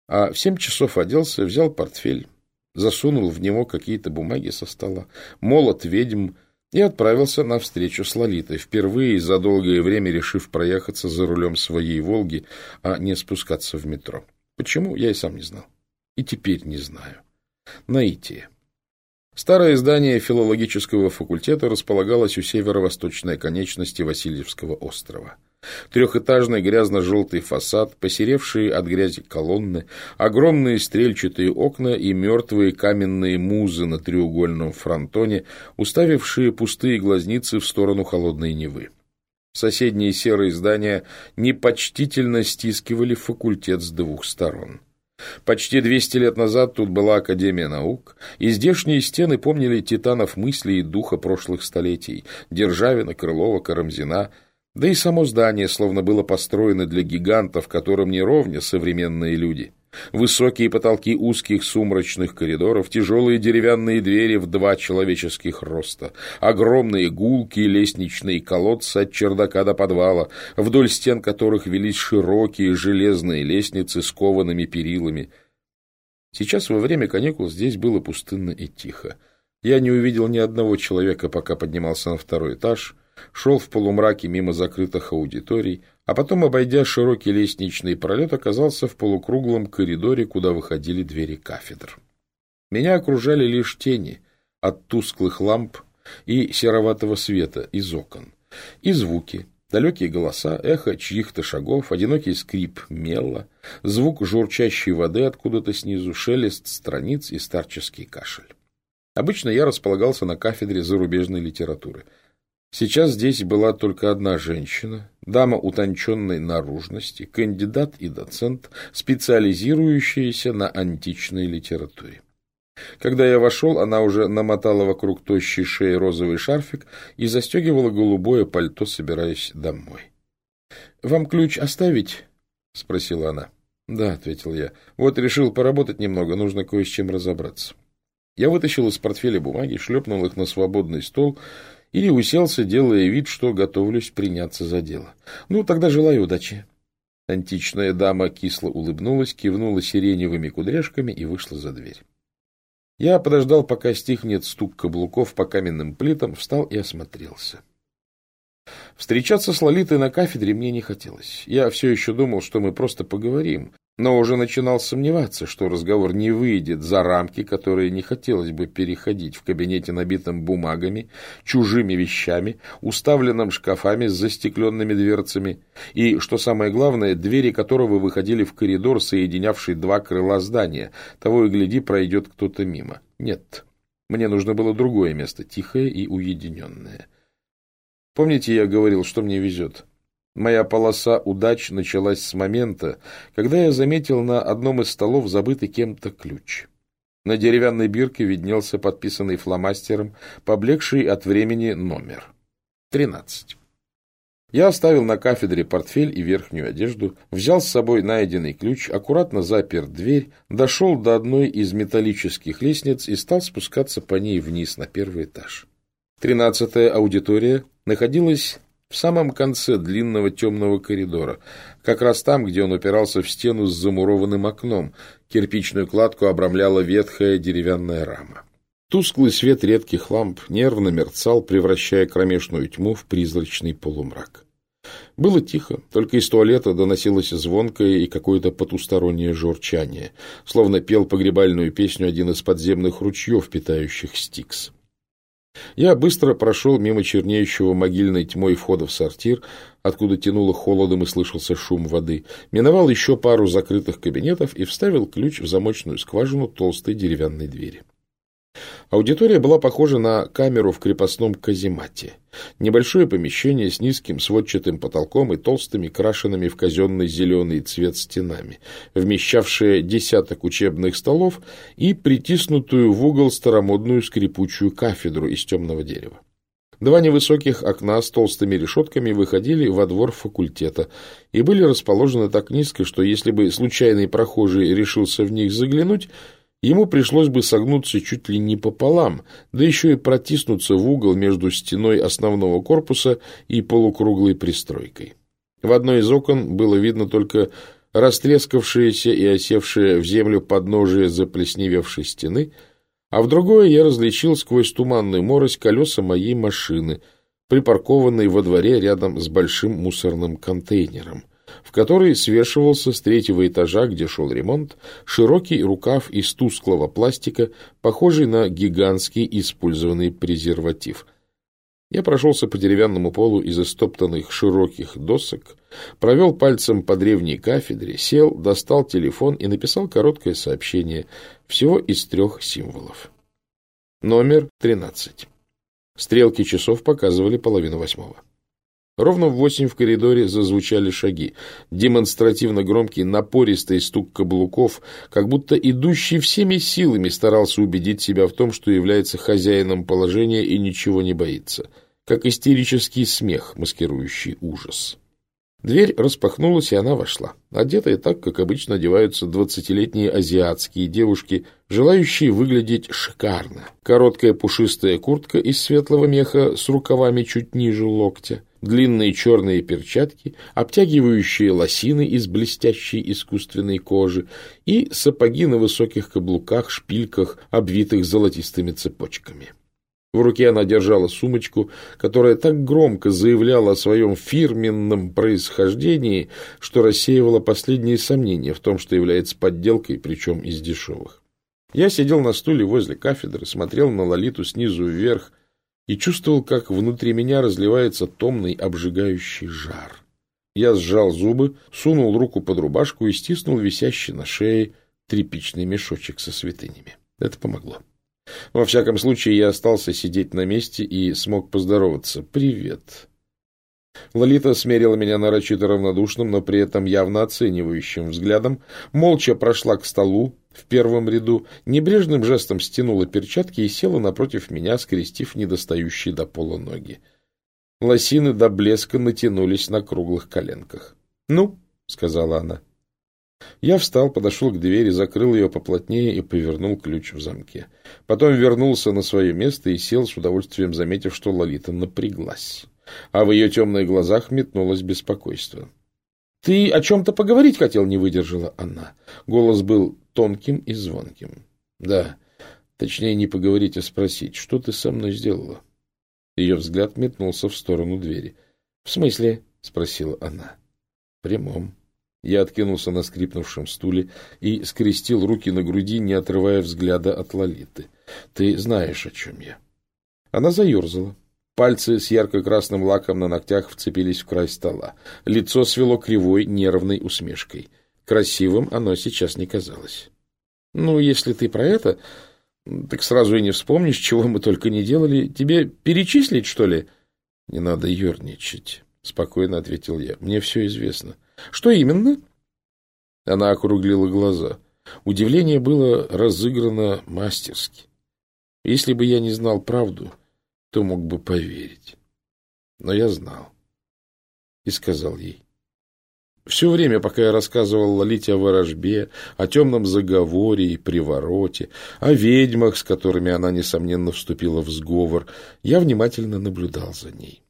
А в семь часов оделся, взял портфель, засунул в него какие-то бумаги со стола, молот ведьм и отправился на встречу с Лолитой, впервые за долгое время решив проехаться за рулем своей «Волги», а не спускаться в метро. Почему, я и сам не знал. И теперь не знаю. Наитие. Старое здание филологического факультета располагалось у северо-восточной конечности Васильевского острова. Трехэтажный грязно-желтый фасад, посеревшие от грязи колонны, огромные стрельчатые окна и мертвые каменные музы на треугольном фронтоне, уставившие пустые глазницы в сторону холодной Невы. Соседние серые здания непочтительно стискивали факультет с двух сторон. Почти 200 лет назад тут была Академия наук, и здешние стены помнили титанов мысли и духа прошлых столетий – Державина, Крылова, Карамзина – да и само здание словно было построено для гигантов, которым не ровня современные люди. Высокие потолки узких сумрачных коридоров, тяжелые деревянные двери в два человеческих роста, огромные гулкие лестничные колодцы от чердака до подвала, вдоль стен которых велись широкие железные лестницы с коваными перилами. Сейчас во время каникул здесь было пустынно и тихо. Я не увидел ни одного человека, пока поднимался на второй этаж — шел в полумраке мимо закрытых аудиторий, а потом, обойдя широкий лестничный пролет, оказался в полукруглом коридоре, куда выходили двери кафедр. Меня окружали лишь тени от тусклых ламп и сероватого света из окон, и звуки, далекие голоса, эхо чьих-то шагов, одинокий скрип мела, звук журчащей воды откуда-то снизу, шелест страниц и старческий кашель. Обычно я располагался на кафедре зарубежной литературы — Сейчас здесь была только одна женщина, дама утонченной наружности, кандидат и доцент, специализирующаяся на античной литературе. Когда я вошел, она уже намотала вокруг тощей шеи розовый шарфик и застегивала голубое пальто, собираясь домой. — Вам ключ оставить? — спросила она. — Да, — ответил я. — Вот решил поработать немного, нужно кое с чем разобраться. Я вытащил из портфеля бумаги, шлепнул их на свободный стол или уселся, делая вид, что готовлюсь приняться за дело. Ну, тогда желаю удачи. Античная дама кисло улыбнулась, кивнула сиреневыми кудряшками и вышла за дверь. Я подождал, пока стихнет стук каблуков по каменным плитам, встал и осмотрелся. Встречаться с Лолитой на кафедре мне не хотелось. Я все еще думал, что мы просто поговорим, но уже начинал сомневаться, что разговор не выйдет за рамки, которые не хотелось бы переходить в кабинете, набитом бумагами, чужими вещами, уставленном шкафами с застекленными дверцами, и, что самое главное, двери которого выходили в коридор, соединявший два крыла здания. Того и гляди, пройдет кто-то мимо. Нет, мне нужно было другое место, тихое и уединенное. Помните, я говорил, что мне везет? Моя полоса удач началась с момента, когда я заметил на одном из столов забытый кем-то ключ. На деревянной бирке виднелся подписанный фломастером, поблекший от времени номер. Тринадцать. Я оставил на кафедре портфель и верхнюю одежду, взял с собой найденный ключ, аккуратно запер дверь, дошел до одной из металлических лестниц и стал спускаться по ней вниз на первый этаж. Тринадцатая аудитория находилась в самом конце длинного темного коридора, как раз там, где он упирался в стену с замурованным окном, кирпичную кладку обрамляла ветхая деревянная рама. Тусклый свет редких ламп нервно мерцал, превращая кромешную тьму в призрачный полумрак. Было тихо, только из туалета доносилось звонкое и какое-то потустороннее журчание, словно пел погребальную песню один из подземных ручьев, питающих Стикс. Я быстро прошел мимо чернеющего могильной тьмой входа в сортир, откуда тянуло холодом и слышался шум воды, миновал еще пару закрытых кабинетов и вставил ключ в замочную скважину толстой деревянной двери. Аудитория была похожа на камеру в крепостном каземате. Небольшое помещение с низким сводчатым потолком и толстыми крашенными в казенный зеленый цвет стенами, вмещавшее десяток учебных столов и притиснутую в угол старомодную скрипучую кафедру из темного дерева. Два невысоких окна с толстыми решетками выходили во двор факультета и были расположены так низко, что если бы случайный прохожий решился в них заглянуть, ему пришлось бы согнуться чуть ли не пополам, да еще и протиснуться в угол между стеной основного корпуса и полукруглой пристройкой. В одной из окон было видно только растрескавшееся и осевшее в землю подножие заплесневевшей стены, а в другое я различил сквозь туманную морось колеса моей машины, припаркованной во дворе рядом с большим мусорным контейнером — в который свешивался с третьего этажа, где шел ремонт, широкий рукав из тусклого пластика, похожий на гигантский использованный презерватив. Я прошелся по деревянному полу из истоптанных широких досок, провел пальцем по древней кафедре, сел, достал телефон и написал короткое сообщение, всего из трех символов. Номер 13. Стрелки часов показывали половину восьмого. Ровно в восемь в коридоре зазвучали шаги. Демонстративно громкий, напористый стук каблуков, как будто идущий всеми силами старался убедить себя в том, что является хозяином положения и ничего не боится. Как истерический смех, маскирующий ужас. Дверь распахнулась, и она вошла, одетая так, как обычно одеваются двадцатилетние азиатские девушки, желающие выглядеть шикарно. Короткая пушистая куртка из светлого меха с рукавами чуть ниже локтя, длинные черные перчатки, обтягивающие лосины из блестящей искусственной кожи и сапоги на высоких каблуках, шпильках, обвитых золотистыми цепочками. В руке она держала сумочку, которая так громко заявляла о своем фирменном происхождении, что рассеивала последние сомнения в том, что является подделкой, причем из дешевых. Я сидел на стуле возле кафедры, смотрел на Лолиту снизу вверх и чувствовал, как внутри меня разливается томный обжигающий жар. Я сжал зубы, сунул руку под рубашку и стиснул висящий на шее тряпичный мешочек со святынями. Это помогло. Во всяком случае, я остался сидеть на месте и смог поздороваться. «Привет». Лолита смерила меня нарочито равнодушным, но при этом явно оценивающим взглядом, молча прошла к столу в первом ряду, небрежным жестом стянула перчатки и села напротив меня, скрестив недостающие до пола ноги. Лосины до блеска натянулись на круглых коленках. «Ну», — сказала она. Я встал, подошел к двери, закрыл ее поплотнее и повернул ключ в замке. Потом вернулся на свое место и сел с удовольствием, заметив, что Лолита напряглась. А в ее темных глазах метнулось беспокойство. — Ты о чем-то поговорить хотел, — не выдержала она. Голос был тонким и звонким. — Да, точнее не поговорить, а спросить, что ты со мной сделала? Ее взгляд метнулся в сторону двери. — В смысле? — спросила она. — прямом. Я откинулся на скрипнувшем стуле и скрестил руки на груди, не отрывая взгляда от Лолиты. Ты знаешь, о чем я. Она заерзала. Пальцы с ярко-красным лаком на ногтях вцепились в край стола. Лицо свело кривой, нервной усмешкой. Красивым оно сейчас не казалось. «Ну, если ты про это, так сразу и не вспомнишь, чего мы только не делали. Тебе перечислить, что ли?» «Не надо ерничать», — спокойно ответил я. «Мне все известно». Что именно? Она округлила глаза. Удивление было разыграно мастерски. Если бы я не знал правду, то мог бы поверить. Но я знал. И сказал ей. Все время, пока я рассказывал Лолите о ворожбе, о темном заговоре и привороте, о ведьмах, с которыми она, несомненно, вступила в сговор, я внимательно наблюдал за ней.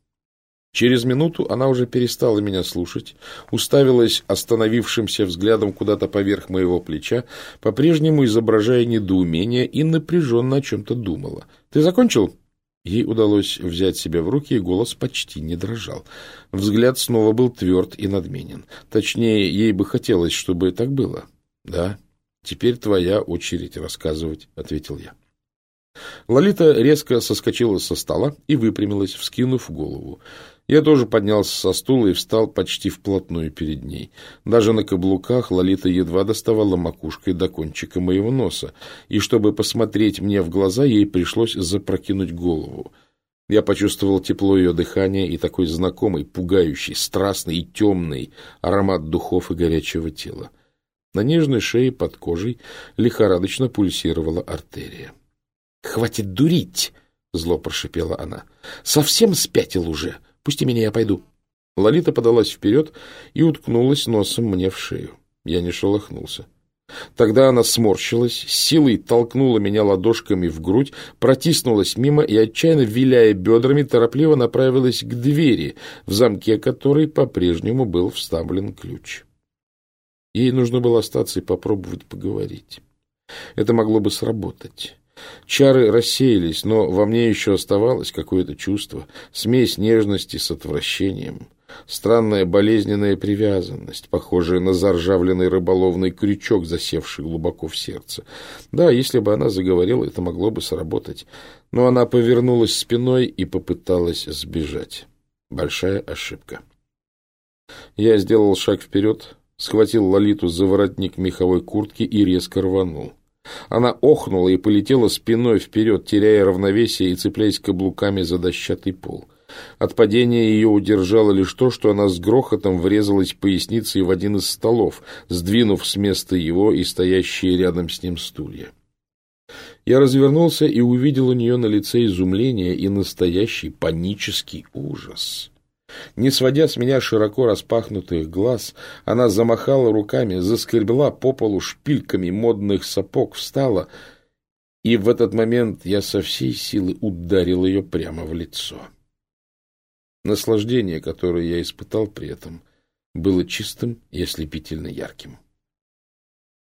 Через минуту она уже перестала меня слушать, уставилась остановившимся взглядом куда-то поверх моего плеча, по-прежнему изображая недоумение и напряженно о чем-то думала. «Ты закончил?» Ей удалось взять себя в руки, и голос почти не дрожал. Взгляд снова был тверд и надменен. Точнее, ей бы хотелось, чтобы так было. «Да, теперь твоя очередь рассказывать», — ответил я. Лолита резко соскочила со стола и выпрямилась, вскинув голову. Я тоже поднялся со стула и встал почти вплотную перед ней. Даже на каблуках Лолита едва доставала макушкой до кончика моего носа, и чтобы посмотреть мне в глаза, ей пришлось запрокинуть голову. Я почувствовал тепло ее дыхания и такой знакомый, пугающий, страстный и темный аромат духов и горячего тела. На нежной шее под кожей лихорадочно пульсировала артерия. — Хватит дурить! — зло прошипела она. — Совсем спятил уже! Пусти меня, я пойду. Лолита подалась вперед и уткнулась носом мне в шею. Я не шелохнулся. Тогда она сморщилась, силой толкнула меня ладошками в грудь, протиснулась мимо и, отчаянно виляя бедрами, торопливо направилась к двери, в замке которой по-прежнему был вставлен ключ. Ей нужно было остаться и попробовать поговорить. Это могло бы сработать. Чары рассеялись, но во мне еще оставалось какое-то чувство, смесь нежности с отвращением, странная болезненная привязанность, похожая на заржавленный рыболовный крючок, засевший глубоко в сердце. Да, если бы она заговорила, это могло бы сработать, но она повернулась спиной и попыталась сбежать. Большая ошибка. Я сделал шаг вперед, схватил Лолиту за воротник меховой куртки и резко рванул. Она охнула и полетела спиной вперед, теряя равновесие и цепляясь каблуками за дощатый пол. От падения ее удержало лишь то, что она с грохотом врезалась поясницей в один из столов, сдвинув с места его и стоящие рядом с ним стулья. Я развернулся и увидел у нее на лице изумление и настоящий панический ужас. Не сводя с меня широко распахнутых глаз, она замахала руками, заскребла по полу шпильками модных сапог, встала, и в этот момент я со всей силы ударил ее прямо в лицо. Наслаждение, которое я испытал при этом, было чистым и ослепительно ярким.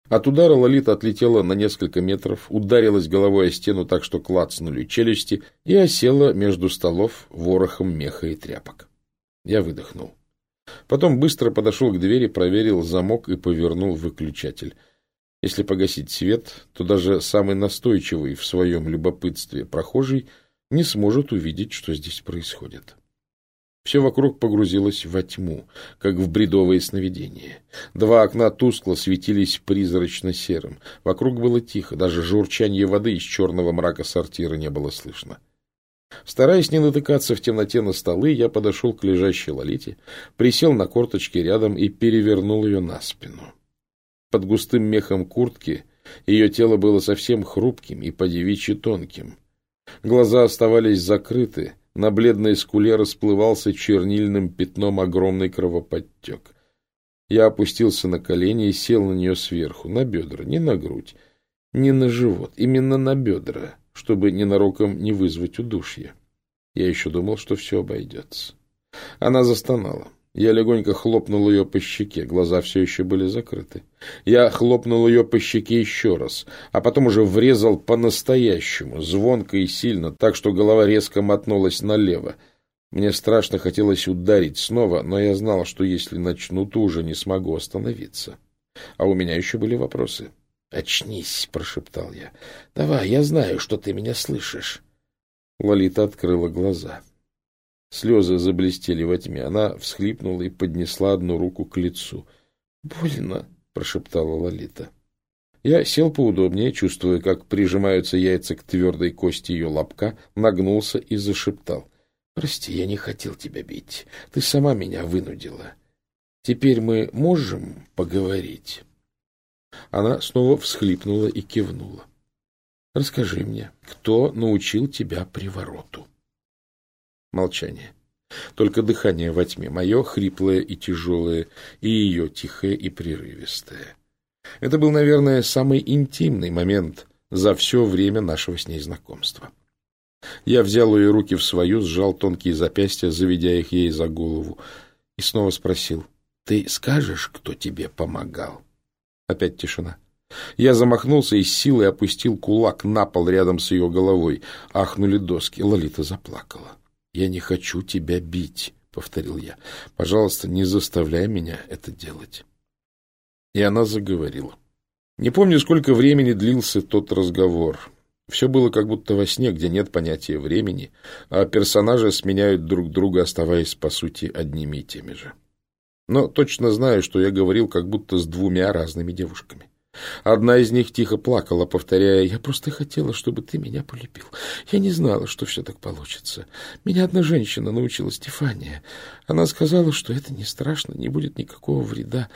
От удара Лолита отлетела на несколько метров, ударилась головой о стену так, что клацнули челюсти, и осела между столов ворохом меха и тряпок. Я выдохнул. Потом быстро подошел к двери, проверил замок и повернул выключатель. Если погасить свет, то даже самый настойчивый в своем любопытстве прохожий не сможет увидеть, что здесь происходит. Все вокруг погрузилось во тьму, как в бредовое сновидение. Два окна тускло светились призрачно серым. Вокруг было тихо, даже журчание воды из черного мрака сортира не было слышно. Стараясь не натыкаться в темноте на столы, я подошел к лежащей Лолите, присел на корточки рядом и перевернул ее на спину. Под густым мехом куртки ее тело было совсем хрупким и подевичьи тонким. Глаза оставались закрыты, на бледной скуле расплывался чернильным пятном огромный кровоподтек. Я опустился на колени и сел на нее сверху, на бедра, не на грудь, не на живот, именно на бедра чтобы ненароком не вызвать удушье. Я еще думал, что все обойдется. Она застонала. Я легонько хлопнул ее по щеке, глаза все еще были закрыты. Я хлопнул ее по щеке еще раз, а потом уже врезал по-настоящему, звонко и сильно, так что голова резко мотнулась налево. Мне страшно хотелось ударить снова, но я знал, что если начну, то уже не смогу остановиться. А у меня еще были вопросы. «Очнись!» — прошептал я. «Давай, я знаю, что ты меня слышишь». Лолита открыла глаза. Слезы заблестели во тьме. Она всхлипнула и поднесла одну руку к лицу. «Больно!» — прошептала Лолита. Я сел поудобнее, чувствуя, как прижимаются яйца к твердой кости ее лобка, нагнулся и зашептал. «Прости, я не хотел тебя бить. Ты сама меня вынудила. Теперь мы можем поговорить?» Она снова всхлипнула и кивнула. — Расскажи мне, кто научил тебя привороту? Молчание. Только дыхание во тьме, мое хриплое и тяжелое, и ее тихое и прерывистое. Это был, наверное, самый интимный момент за все время нашего с ней знакомства. Я взял ее руки в свою, сжал тонкие запястья, заведя их ей за голову, и снова спросил, «Ты скажешь, кто тебе помогал?» Опять тишина. Я замахнулся и с силой опустил кулак на пол рядом с ее головой. Ахнули доски. Лолита заплакала. «Я не хочу тебя бить», — повторил я. «Пожалуйста, не заставляй меня это делать». И она заговорила. Не помню, сколько времени длился тот разговор. Все было как будто во сне, где нет понятия времени, а персонажи сменяют друг друга, оставаясь, по сути, одними и теми же. Но точно знаю, что я говорил как будто с двумя разными девушками. Одна из них тихо плакала, повторяя, «Я просто хотела, чтобы ты меня полюбил. Я не знала, что все так получится. Меня одна женщина научила, Стефания. Она сказала, что это не страшно, не будет никакого вреда.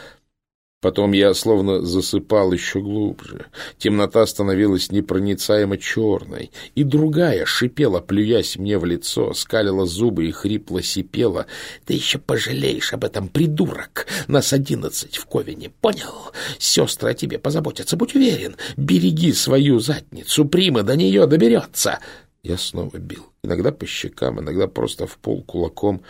Потом я словно засыпал еще глубже. Темнота становилась непроницаемо черной, и другая шипела, плюясь мне в лицо, скалила зубы и хрипло сипела. — Ты еще пожалеешь об этом, придурок! Нас одиннадцать в Ковине, понял? Сестры о тебе позаботятся, будь уверен. Береги свою задницу, Прима до нее доберется! Я снова бил, иногда по щекам, иногда просто в пол кулаком,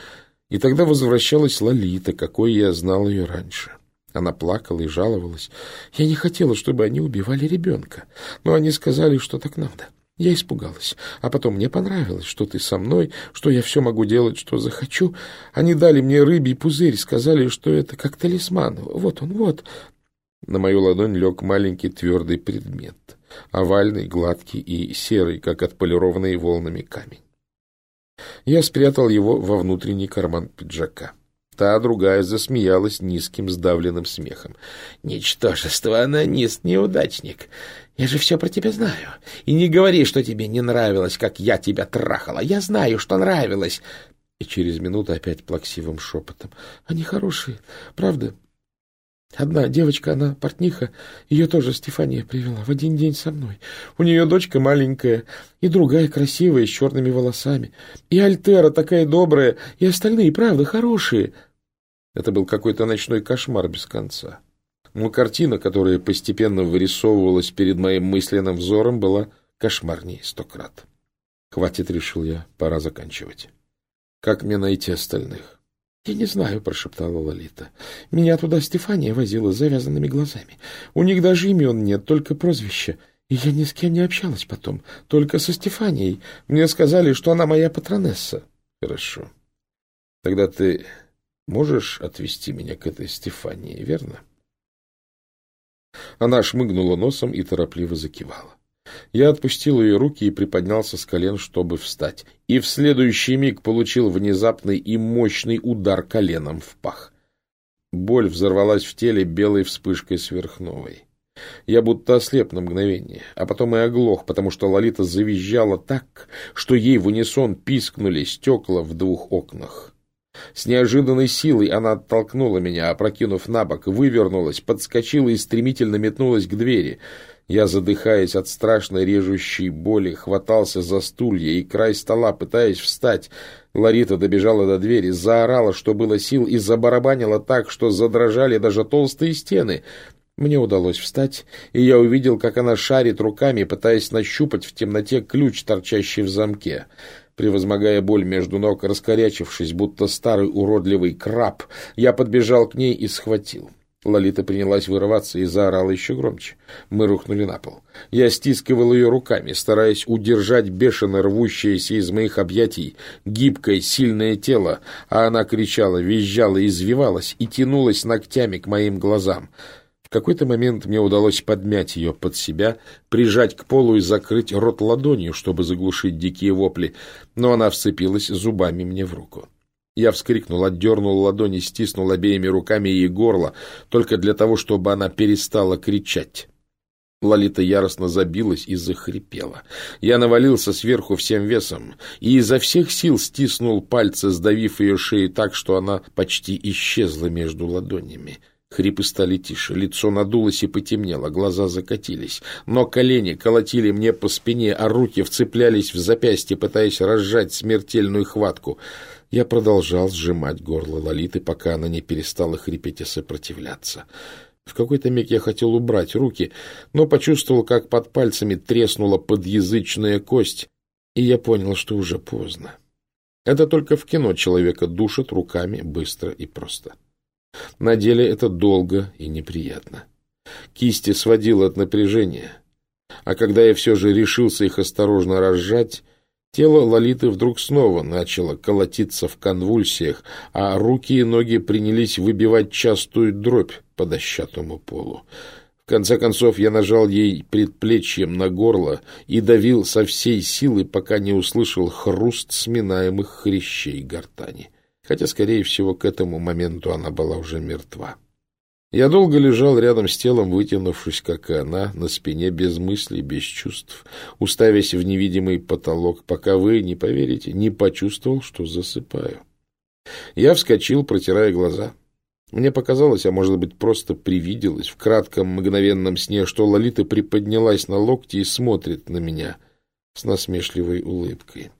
и тогда возвращалась Лолита, какой я знал ее раньше. — она плакала и жаловалась. Я не хотела, чтобы они убивали ребенка, но они сказали, что так надо. Я испугалась, а потом мне понравилось, что ты со мной, что я все могу делать, что захочу. Они дали мне рыбий пузырь, сказали, что это как талисман. Вот он, вот. На мою ладонь лег маленький твердый предмет, овальный, гладкий и серый, как отполированный волнами камень. Я спрятал его во внутренний карман пиджака. Та другая засмеялась низким сдавленным смехом. «Ничтожество, анонист, неудачник. Я же все про тебя знаю. И не говори, что тебе не нравилось, как я тебя трахала. Я знаю, что нравилось». И через минуту опять плаксивым шепотом. «Они хорошие, правда? Одна девочка, она портниха, ее тоже Стефания привела в один день со мной. У нее дочка маленькая, и другая красивая, с черными волосами. И Альтера такая добрая, и остальные, правда, хорошие. Это был какой-то ночной кошмар без конца. Но картина, которая постепенно вырисовывалась перед моим мысленным взором, была кошмарней сто крат. Хватит, решил я, пора заканчивать. Как мне найти остальных? — Я не знаю, — прошептала Лолита. — Меня туда Стефания возила с завязанными глазами. У них даже имен нет, только прозвища. И я ни с кем не общалась потом, только со Стефанией. Мне сказали, что она моя патронесса. — Хорошо. Тогда ты можешь отвести меня к этой Стефании, верно? Она шмыгнула носом и торопливо закивала. Я отпустил ее руки и приподнялся с колен, чтобы встать, и в следующий миг получил внезапный и мощный удар коленом в пах. Боль взорвалась в теле белой вспышкой сверхновой. Я будто ослеп на мгновение, а потом и оглох, потому что Лолита завизжала так, что ей в унисон пискнули стекла в двух окнах. С неожиданной силой она оттолкнула меня, опрокинув на бок, вывернулась, подскочила и стремительно метнулась к двери — я, задыхаясь от страшной режущей боли, хватался за стулья и край стола, пытаясь встать. Ларита добежала до двери, заорала, что было сил, и забарабанила так, что задрожали даже толстые стены. Мне удалось встать, и я увидел, как она шарит руками, пытаясь нащупать в темноте ключ, торчащий в замке. Превозмогая боль между ног, раскорячившись, будто старый уродливый краб, я подбежал к ней и схватил. Лолита принялась вырываться и заорала еще громче. Мы рухнули на пол. Я стискивал ее руками, стараясь удержать бешено рвущееся из моих объятий гибкое, сильное тело, а она кричала, визжала, извивалась и тянулась ногтями к моим глазам. Какой-то момент мне удалось подмять ее под себя, прижать к полу и закрыть рот ладонью, чтобы заглушить дикие вопли, но она вцепилась зубами мне в руку. Я вскрикнул, отдернул ладони, стиснул обеими руками ей горло, только для того, чтобы она перестала кричать. Лолита яростно забилась и захрипела. Я навалился сверху всем весом и изо всех сил стиснул пальцы, сдавив ее шею так, что она почти исчезла между ладонями. Хрипы стали тише, лицо надулось и потемнело, глаза закатились, но колени колотили мне по спине, а руки вцеплялись в запястье, пытаясь разжать смертельную хватку — я продолжал сжимать горло Лолиты, пока она не перестала хрипеть и сопротивляться. В какой-то миг я хотел убрать руки, но почувствовал, как под пальцами треснула подъязычная кость, и я понял, что уже поздно. Это только в кино человека душат руками быстро и просто. На деле это долго и неприятно. Кисти сводило от напряжения, а когда я все же решился их осторожно разжать, Тело Лолиты вдруг снова начало колотиться в конвульсиях, а руки и ноги принялись выбивать частую дробь по дощатому полу. В конце концов я нажал ей предплечьем на горло и давил со всей силы, пока не услышал хруст сминаемых хрящей гортани. Хотя, скорее всего, к этому моменту она была уже мертва. Я долго лежал рядом с телом, вытянувшись, как и она, на спине без мыслей, без чувств, уставясь в невидимый потолок, пока вы, не поверите, не почувствовал, что засыпаю. Я вскочил, протирая глаза. Мне показалось, а может быть просто привиделось, в кратком мгновенном сне, что Лолита приподнялась на локти и смотрит на меня с насмешливой улыбкой.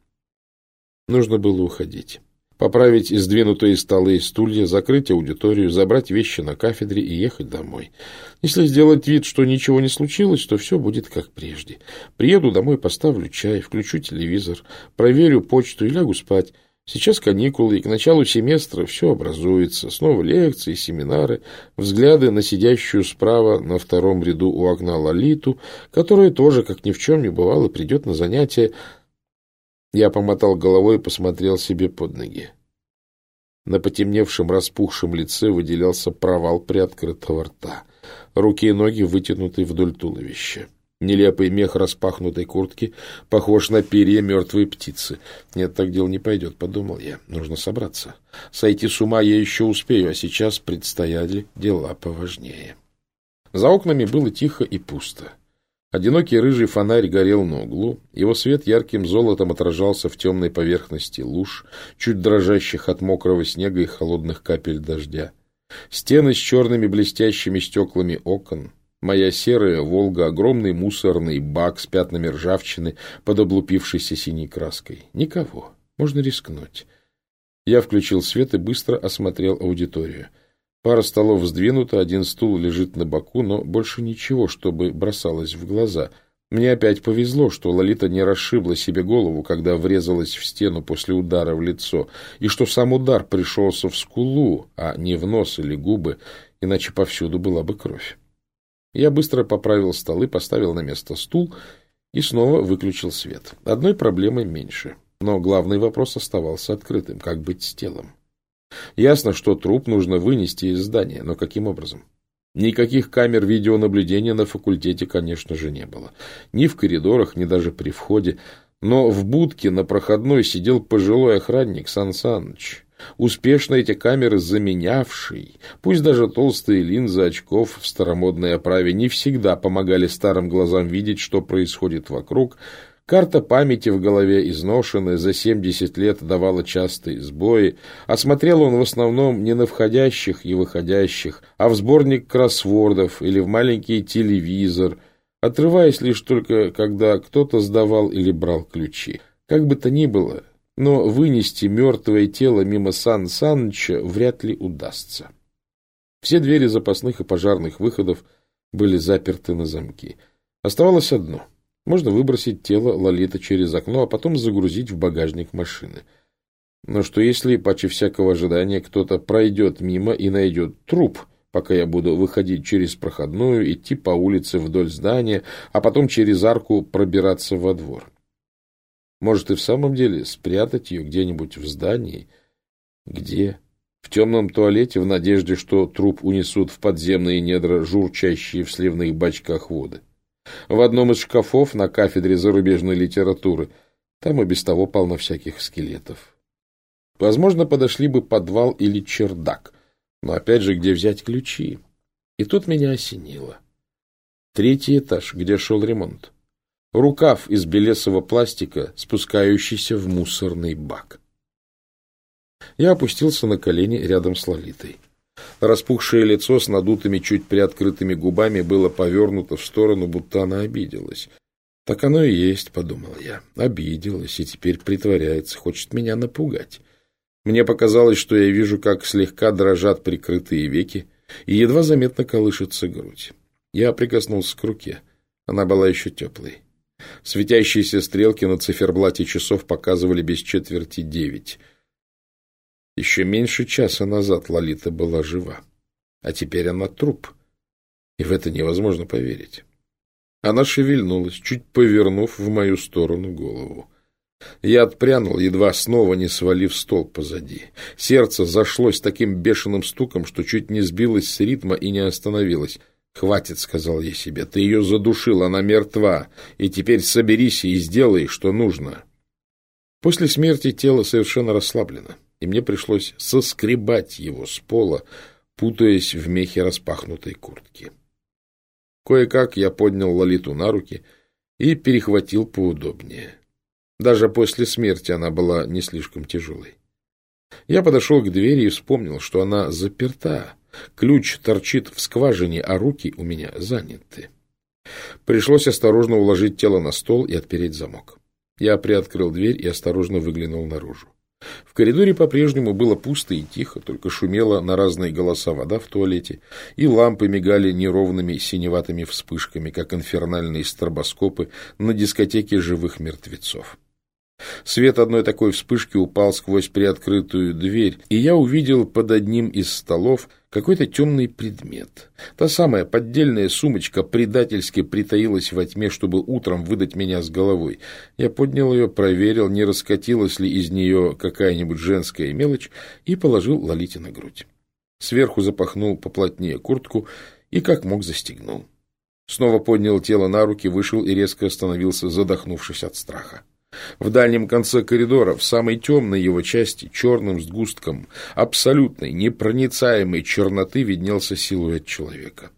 Нужно было уходить. Поправить сдвинутые столы и стулья, закрыть аудиторию, забрать вещи на кафедре и ехать домой. Если сделать вид, что ничего не случилось, то все будет как прежде. Приеду домой, поставлю чай, включу телевизор, проверю почту и лягу спать. Сейчас каникулы, и к началу семестра все образуется. Снова лекции, семинары, взгляды на сидящую справа на втором ряду у окна Лолиту, которая тоже, как ни в чем не бывало, придет на занятия. Я помотал головой и посмотрел себе под ноги. На потемневшем, распухшем лице выделялся провал приоткрытого рта. Руки и ноги вытянуты вдоль туловища. Нелепый мех распахнутой куртки похож на перья мертвой птицы. Нет, так дело не пойдет, подумал я. Нужно собраться. Сойти с ума я еще успею, а сейчас предстояли дела поважнее. За окнами было тихо и пусто. Одинокий рыжий фонарь горел на углу, его свет ярким золотом отражался в темной поверхности луж, чуть дрожащих от мокрого снега и холодных капель дождя. Стены с черными блестящими стеклами окон, Моя серая «Волга» — огромный мусорный бак с пятнами ржавчины под облупившейся синей краской. Никого. Можно рискнуть. Я включил свет и быстро осмотрел аудиторию. Пара столов сдвинута, один стул лежит на боку, но больше ничего, чтобы бросалось в глаза. Мне опять повезло, что Лолита не расшибла себе голову, когда врезалась в стену после удара в лицо, и что сам удар пришелся в скулу, а не в нос или губы, иначе повсюду была бы кровь. Я быстро поправил столы, поставил на место стул и снова выключил свет. Одной проблемой меньше. Но главный вопрос оставался открытым. Как быть с телом? Ясно, что труп нужно вынести из здания, но каким образом? Никаких камер видеонаблюдения на факультете, конечно же, не было. Ни в коридорах, ни даже при входе. Но в будке на проходной сидел пожилой охранник Сан Саныч успешно эти камеры заменявший, пусть даже толстые линзы очков в старомодной оправе не всегда помогали старым глазам видеть, что происходит вокруг, карта памяти в голове, изношенная за 70 лет, давала частые сбои, а смотрел он в основном не на входящих и выходящих, а в сборник кроссвордов или в маленький телевизор, отрываясь лишь только, когда кто-то сдавал или брал ключи. Как бы то ни было, но вынести мертвое тело мимо Сан Саныча вряд ли удастся. Все двери запасных и пожарных выходов были заперты на замки. Оставалось одно. Можно выбросить тело Лолита через окно, а потом загрузить в багажник машины. Но что если, паче всякого ожидания, кто-то пройдет мимо и найдет труп, пока я буду выходить через проходную, идти по улице вдоль здания, а потом через арку пробираться во двор? Может, и в самом деле спрятать ее где-нибудь в здании? Где? В темном туалете в надежде, что труп унесут в подземные недра, журчащие в сливных бачках воды. В одном из шкафов на кафедре зарубежной литературы. Там и без того полно всяких скелетов. Возможно, подошли бы подвал или чердак. Но опять же, где взять ключи? И тут меня осенило. Третий этаж, где шел ремонт рукав из белесого пластика, спускающийся в мусорный бак. Я опустился на колени рядом с Лолитой. Распухшее лицо с надутыми, чуть приоткрытыми губами было повернуто в сторону, будто она обиделась. Так оно и есть, подумал я. Обиделась и теперь притворяется, хочет меня напугать. Мне показалось, что я вижу, как слегка дрожат прикрытые веки и едва заметно колышется грудь. Я прикоснулся к руке. Она была еще теплой. Светящиеся стрелки на циферблате часов показывали без четверти девять. Еще меньше часа назад Лолита была жива, а теперь она труп, и в это невозможно поверить. Она шевельнулась, чуть повернув в мою сторону голову. Я отпрянул, едва снова не свалив стол позади. Сердце зашлось таким бешеным стуком, что чуть не сбилось с ритма и не остановилось. «Хватит», — сказал я себе, — «ты ее задушил, она мертва, и теперь соберись и сделай, что нужно». После смерти тело совершенно расслаблено, и мне пришлось соскребать его с пола, путаясь в мехе распахнутой куртки. Кое-как я поднял Лолиту на руки и перехватил поудобнее. Даже после смерти она была не слишком тяжелой. Я подошел к двери и вспомнил, что она заперта, Ключ торчит в скважине, а руки у меня заняты. Пришлось осторожно уложить тело на стол и отпереть замок. Я приоткрыл дверь и осторожно выглянул наружу. В коридоре по-прежнему было пусто и тихо, только шумела на разные голоса вода в туалете, и лампы мигали неровными синеватыми вспышками, как инфернальные стробоскопы на дискотеке живых мертвецов. Свет одной такой вспышки упал сквозь приоткрытую дверь, и я увидел под одним из столов какой-то темный предмет. Та самая поддельная сумочка предательски притаилась во тьме, чтобы утром выдать меня с головой. Я поднял ее, проверил, не раскатилась ли из нее какая-нибудь женская мелочь, и положил Лолите на грудь. Сверху запахнул поплотнее куртку и как мог застегнул. Снова поднял тело на руки, вышел и резко остановился, задохнувшись от страха. В дальнем конце коридора, в самой темной его части, черным сгустком абсолютной, непроницаемой черноты виднелся силуэт человека.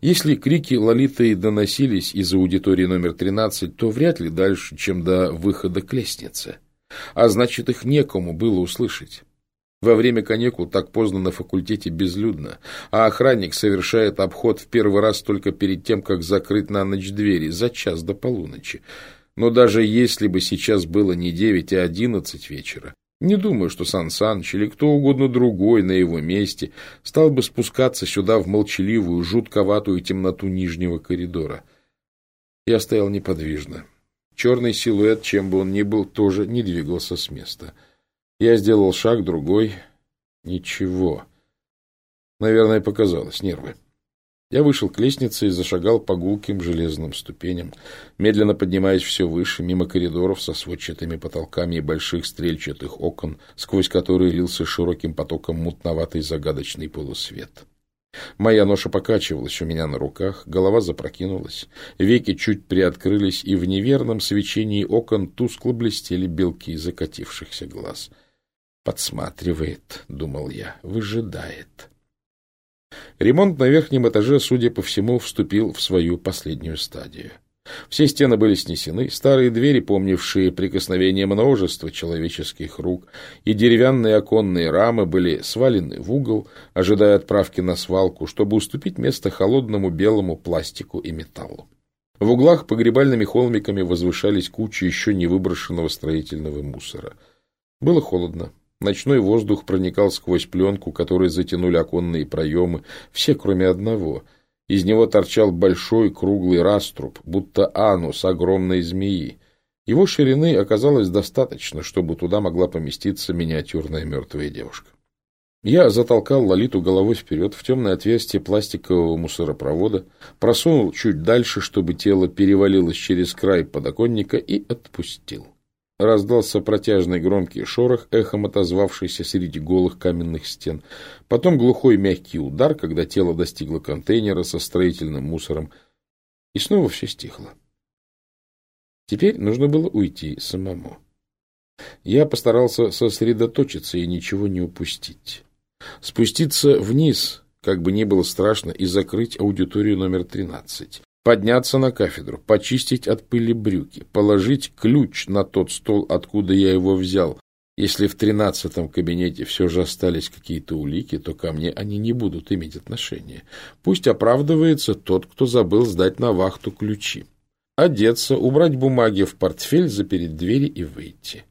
Если крики Лолиты доносились из аудитории номер 13, то вряд ли дальше, чем до выхода к лестнице. А значит, их некому было услышать. Во время каникул так поздно на факультете безлюдно, а охранник совершает обход в первый раз только перед тем, как закрыть на ночь двери, за час до полуночи. Но даже если бы сейчас было не девять, а одиннадцать вечера, не думаю, что Сан Саныч или кто угодно другой на его месте стал бы спускаться сюда в молчаливую, жутковатую темноту нижнего коридора. Я стоял неподвижно. Черный силуэт, чем бы он ни был, тоже не двигался с места. Я сделал шаг, другой. Ничего. Наверное, показалось, нервы. Я вышел к лестнице и зашагал по гулким железным ступеням, медленно поднимаясь все выше, мимо коридоров со сводчатыми потолками и больших стрельчатых окон, сквозь которые лился широким потоком мутноватый загадочный полусвет. Моя ноша покачивалась у меня на руках, голова запрокинулась, веки чуть приоткрылись, и в неверном свечении окон тускло блестели белки закатившихся глаз. «Подсматривает», — думал я, — «выжидает». Ремонт на верхнем этаже, судя по всему, вступил в свою последнюю стадию. Все стены были снесены, старые двери, помнившие прикосновение множества человеческих рук, и деревянные оконные рамы были свалены в угол, ожидая отправки на свалку, чтобы уступить место холодному белому пластику и металлу. В углах погребальными холмиками возвышались кучи еще не выброшенного строительного мусора. Было холодно. Ночной воздух проникал сквозь пленку, которой затянули оконные проемы, все кроме одного. Из него торчал большой круглый раструб, будто анус огромной змеи. Его ширины оказалось достаточно, чтобы туда могла поместиться миниатюрная мертвая девушка. Я затолкал Лолиту головой вперед в темное отверстие пластикового мусоропровода, просунул чуть дальше, чтобы тело перевалилось через край подоконника и отпустил. Раздался протяжный громкий шорох, эхом отозвавшийся среди голых каменных стен. Потом глухой мягкий удар, когда тело достигло контейнера со строительным мусором. И снова все стихло. Теперь нужно было уйти самому. Я постарался сосредоточиться и ничего не упустить. Спуститься вниз, как бы ни было страшно, и закрыть аудиторию номер тринадцать подняться на кафедру, почистить от пыли брюки, положить ключ на тот стол, откуда я его взял. Если в тринадцатом кабинете все же остались какие-то улики, то ко мне они не будут иметь отношения. Пусть оправдывается тот, кто забыл сдать на вахту ключи. Одеться, убрать бумаги в портфель, запереть двери и выйти.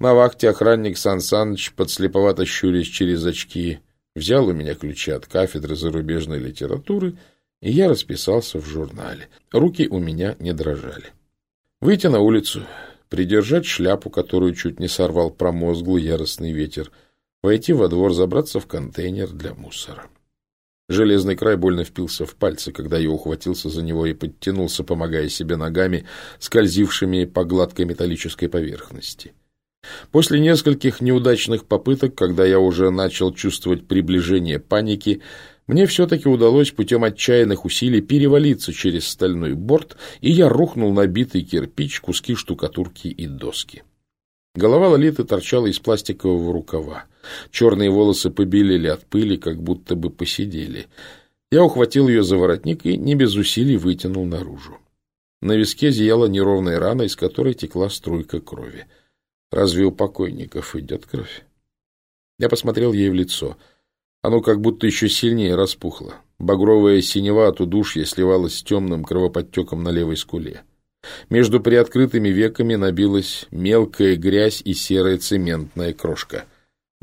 На вахте охранник Сан Саныч, подслеповато щурясь через очки, взял у меня ключи от кафедры зарубежной литературы — и я расписался в журнале. Руки у меня не дрожали. Выйти на улицу, придержать шляпу, которую чуть не сорвал промозглый яростный ветер, войти во двор, забраться в контейнер для мусора. Железный край больно впился в пальцы, когда я ухватился за него и подтянулся, помогая себе ногами, скользившими по гладкой металлической поверхности. После нескольких неудачных попыток, когда я уже начал чувствовать приближение паники, Мне все-таки удалось путем отчаянных усилий перевалиться через стальной борт, и я рухнул на битый кирпич, куски штукатурки и доски. Голова Лолиты торчала из пластикового рукава. Черные волосы побелели от пыли, как будто бы посидели. Я ухватил ее за воротник и не без усилий вытянул наружу. На виске зияла неровная рана, из которой текла струйка крови. Разве у покойников идет кровь? Я посмотрел ей в лицо — оно как будто еще сильнее распухло. Багровая синева от удушья сливалась с темным кровоподтеком на левой скуле. Между приоткрытыми веками набилась мелкая грязь и серая цементная крошка.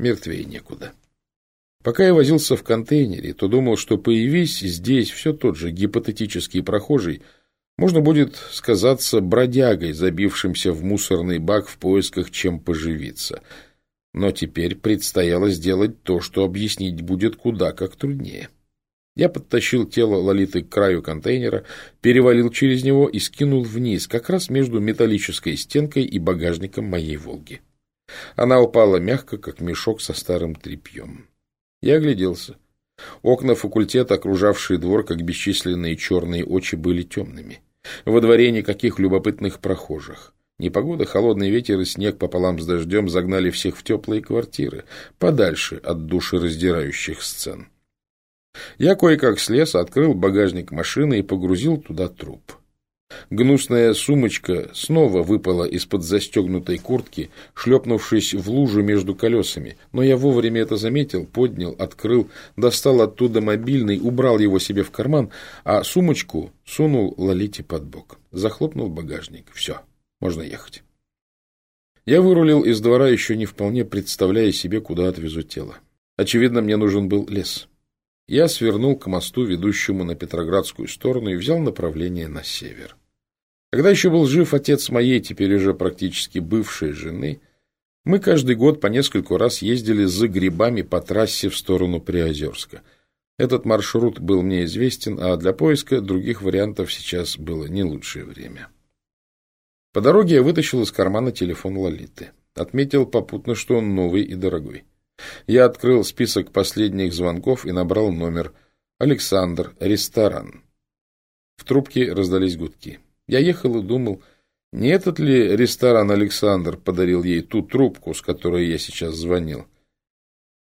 Мертвее некуда. Пока я возился в контейнере, то думал, что появись здесь все тот же гипотетический прохожий, можно будет сказаться бродягой, забившимся в мусорный бак в поисках чем поживиться — но теперь предстояло сделать то, что объяснить будет куда как труднее. Я подтащил тело Лолиты к краю контейнера, перевалил через него и скинул вниз, как раз между металлической стенкой и багажником моей «Волги». Она упала мягко, как мешок со старым тряпьем. Я огляделся. Окна факультета, окружавшие двор, как бесчисленные черные очи, были темными. Во дворе никаких любопытных прохожих. Непогода, холодный ветер и снег пополам с дождем загнали всех в теплые квартиры, подальше от душераздирающих сцен. Я кое-как слез, открыл багажник машины и погрузил туда труп. Гнусная сумочка снова выпала из-под застегнутой куртки, шлепнувшись в лужу между колесами, но я вовремя это заметил, поднял, открыл, достал оттуда мобильный, убрал его себе в карман, а сумочку сунул Лолите под бок. Захлопнул багажник. Все. Можно ехать. Я вырулил из двора, еще не вполне представляя себе, куда отвезу тело. Очевидно, мне нужен был лес. Я свернул к мосту, ведущему на Петроградскую сторону, и взял направление на север. Когда еще был жив отец моей, теперь уже практически бывшей жены, мы каждый год по нескольку раз ездили за грибами по трассе в сторону Приозерска. Этот маршрут был мне известен, а для поиска других вариантов сейчас было не лучшее время. По дороге я вытащил из кармана телефон Лолиты. Отметил попутно, что он новый и дорогой. Я открыл список последних звонков и набрал номер «Александр, ресторан». В трубке раздались гудки. Я ехал и думал, не этот ли ресторан «Александр» подарил ей ту трубку, с которой я сейчас звонил.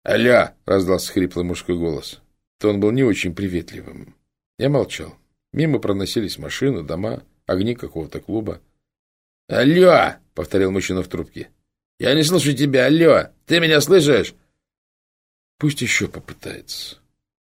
«Алло!» — раздался хриплый мужской голос. То он был не очень приветливым. Я молчал. Мимо проносились машины, дома, огни какого-то клуба. «Алло!» — повторил мужчина в трубке. «Я не слышу тебя, алло! Ты меня слышишь?» «Пусть еще попытается».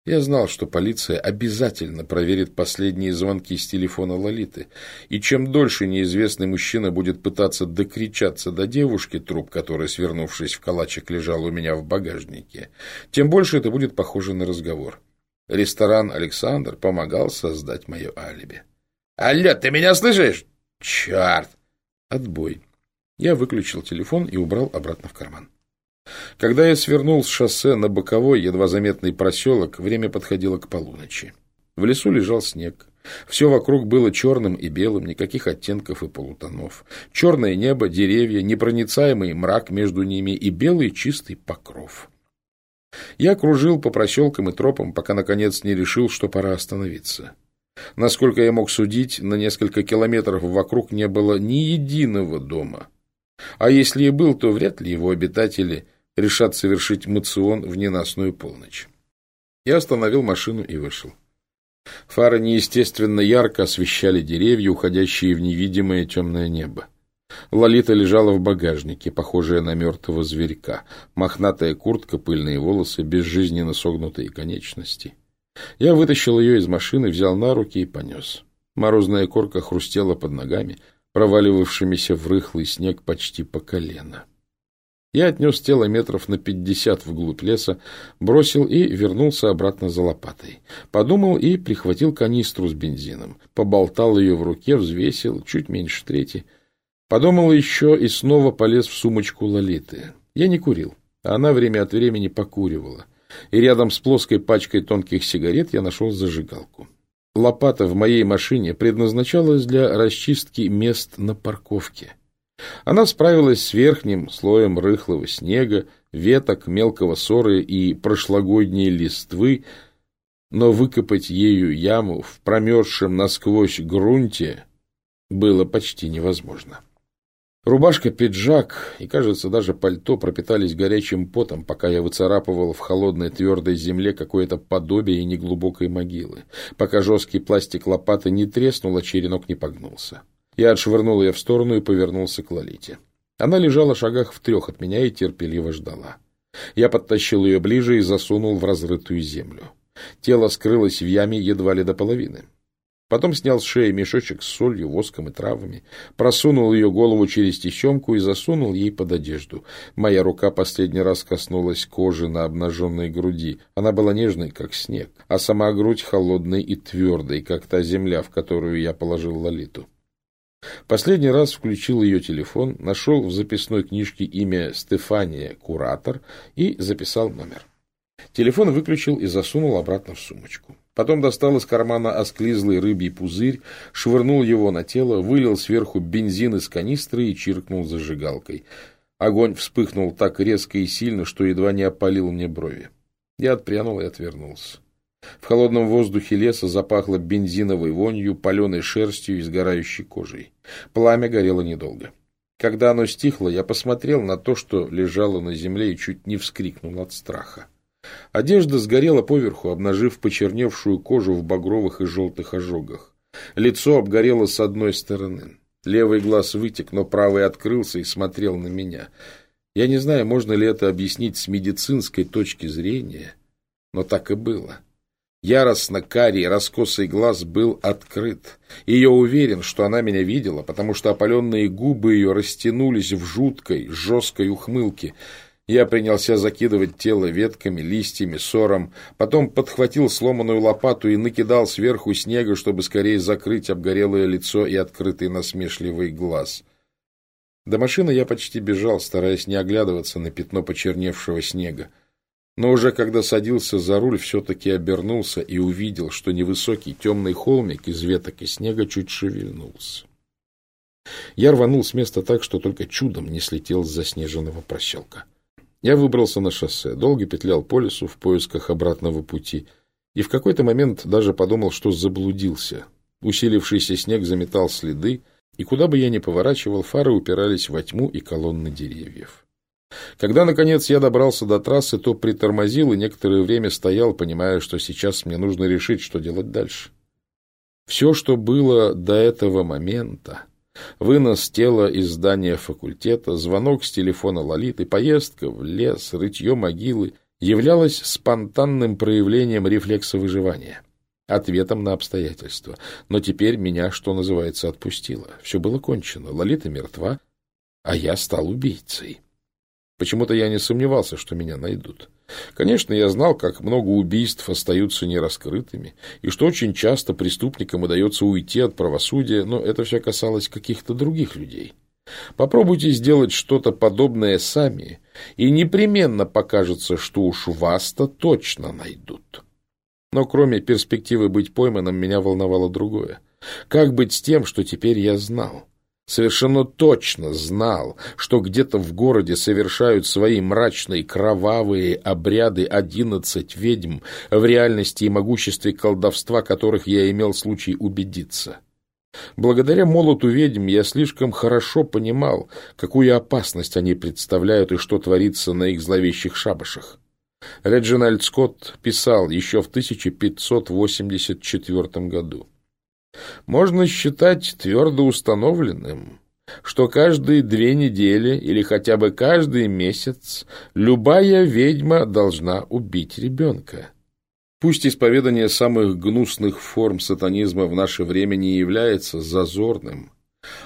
Я знал, что полиция обязательно проверит последние звонки с телефона Лолиты, и чем дольше неизвестный мужчина будет пытаться докричаться до девушки, труп которой, свернувшись в калачик, лежал у меня в багажнике, тем больше это будет похоже на разговор. Ресторан «Александр» помогал создать мое алиби. «Алло, ты меня слышишь? Черт!» Отбой. Я выключил телефон и убрал обратно в карман. Когда я свернул с шоссе на боковой, едва заметный проселок, время подходило к полуночи. В лесу лежал снег. Все вокруг было черным и белым, никаких оттенков и полутонов. Черное небо, деревья, непроницаемый мрак между ними и белый чистый покров. Я кружил по проселкам и тропам, пока, наконец, не решил, что пора остановиться. Насколько я мог судить, на несколько километров вокруг не было ни единого дома. А если и был, то вряд ли его обитатели решат совершить мацион в ненастную полночь. Я остановил машину и вышел. Фары неестественно ярко освещали деревья, уходящие в невидимое темное небо. Лолита лежала в багажнике, похожая на мертвого зверька. Мохнатая куртка, пыльные волосы, безжизненно согнутые конечности. Я вытащил ее из машины, взял на руки и понес. Морозная корка хрустела под ногами, проваливавшимися в рыхлый снег почти по колено. Я отнес тело метров на пятьдесят вглубь леса, бросил и вернулся обратно за лопатой. Подумал и прихватил канистру с бензином. Поболтал ее в руке, взвесил, чуть меньше трети. Подумал еще и снова полез в сумочку Лолиты. Я не курил, а она время от времени покуривала и рядом с плоской пачкой тонких сигарет я нашел зажигалку. Лопата в моей машине предназначалась для расчистки мест на парковке. Она справилась с верхним слоем рыхлого снега, веток, мелкого ссоры и прошлогодней листвы, но выкопать ею яму в промерзшем насквозь грунте было почти невозможно. Рубашка, пиджак и, кажется, даже пальто пропитались горячим потом, пока я выцарапывал в холодной твердой земле какое-то подобие неглубокой могилы, пока жесткий пластик лопаты не треснул, а черенок не погнулся. Я отшвырнул ее в сторону и повернулся к Лолите. Она лежала в шагах в трех от меня и терпеливо ждала. Я подтащил ее ближе и засунул в разрытую землю. Тело скрылось в яме едва ли до половины. Потом снял с шеи мешочек с солью, воском и травами, просунул ее голову через тещемку и засунул ей под одежду. Моя рука последний раз коснулась кожи на обнаженной груди. Она была нежной, как снег, а сама грудь холодной и твердой, как та земля, в которую я положил Лолиту. Последний раз включил ее телефон, нашел в записной книжке имя Стефания, куратор, и записал номер. Телефон выключил и засунул обратно в сумочку. Потом достал из кармана осклизлый рыбий пузырь, швырнул его на тело, вылил сверху бензин из канистры и чиркнул зажигалкой. Огонь вспыхнул так резко и сильно, что едва не опалил мне брови. Я отпрянул и отвернулся. В холодном воздухе леса запахло бензиновой вонью, паленой шерстью и сгорающей кожей. Пламя горело недолго. Когда оно стихло, я посмотрел на то, что лежало на земле, и чуть не вскрикнул от страха. Одежда сгорела поверху, обнажив почерневшую кожу в багровых и желтых ожогах. Лицо обгорело с одной стороны. Левый глаз вытек, но правый открылся и смотрел на меня. Я не знаю, можно ли это объяснить с медицинской точки зрения, но так и было. Яростно карий раскосый глаз был открыт, и я уверен, что она меня видела, потому что опаленные губы ее растянулись в жуткой, жесткой ухмылке. Я принялся закидывать тело ветками, листьями, сором, потом подхватил сломанную лопату и накидал сверху снега, чтобы скорее закрыть обгорелое лицо и открытый насмешливый глаз. До машины я почти бежал, стараясь не оглядываться на пятно почерневшего снега. Но уже когда садился за руль, все-таки обернулся и увидел, что невысокий темный холмик из веток и снега чуть шевельнулся. Я рванул с места так, что только чудом не слетел с заснеженного проселка. Я выбрался на шоссе, долго петлял по лесу в поисках обратного пути и в какой-то момент даже подумал, что заблудился. Усилившийся снег заметал следы, и куда бы я ни поворачивал, фары упирались во тьму и колонны деревьев. Когда, наконец, я добрался до трассы, то притормозил и некоторое время стоял, понимая, что сейчас мне нужно решить, что делать дальше. Все, что было до этого момента, вынос тела из здания факультета, звонок с телефона Лолиты, поездка в лес, рытье могилы, являлось спонтанным проявлением рефлекса выживания, ответом на обстоятельства. Но теперь меня, что называется, отпустило. Все было кончено, Лолита мертва, а я стал убийцей. Почему-то я не сомневался, что меня найдут. Конечно, я знал, как много убийств остаются нераскрытыми, и что очень часто преступникам удается уйти от правосудия, но это все касалось каких-то других людей. Попробуйте сделать что-то подобное сами, и непременно покажется, что уж вас-то точно найдут. Но кроме перспективы быть пойманным, меня волновало другое. Как быть с тем, что теперь я знал? Совершенно точно знал, что где-то в городе совершают свои мрачные кровавые обряды одиннадцать ведьм, в реальности и могуществе колдовства которых я имел случай убедиться. Благодаря молоту ведьм я слишком хорошо понимал, какую опасность они представляют и что творится на их зловещих шабашах. Реджинальд Скотт писал еще в 1584 году. Можно считать твердо установленным, что каждые две недели или хотя бы каждый месяц любая ведьма должна убить ребенка. Пусть исповедание самых гнусных форм сатанизма в наше время не является зазорным,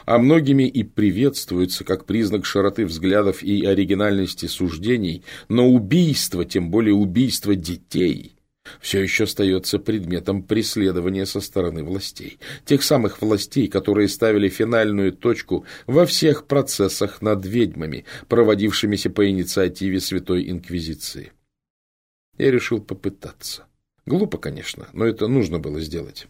а многими и приветствуется как признак широты взглядов и оригинальности суждений, но убийство, тем более убийство детей – все еще остается предметом преследования со стороны властей. Тех самых властей, которые ставили финальную точку во всех процессах над ведьмами, проводившимися по инициативе Святой Инквизиции. Я решил попытаться. Глупо, конечно, но это нужно было сделать.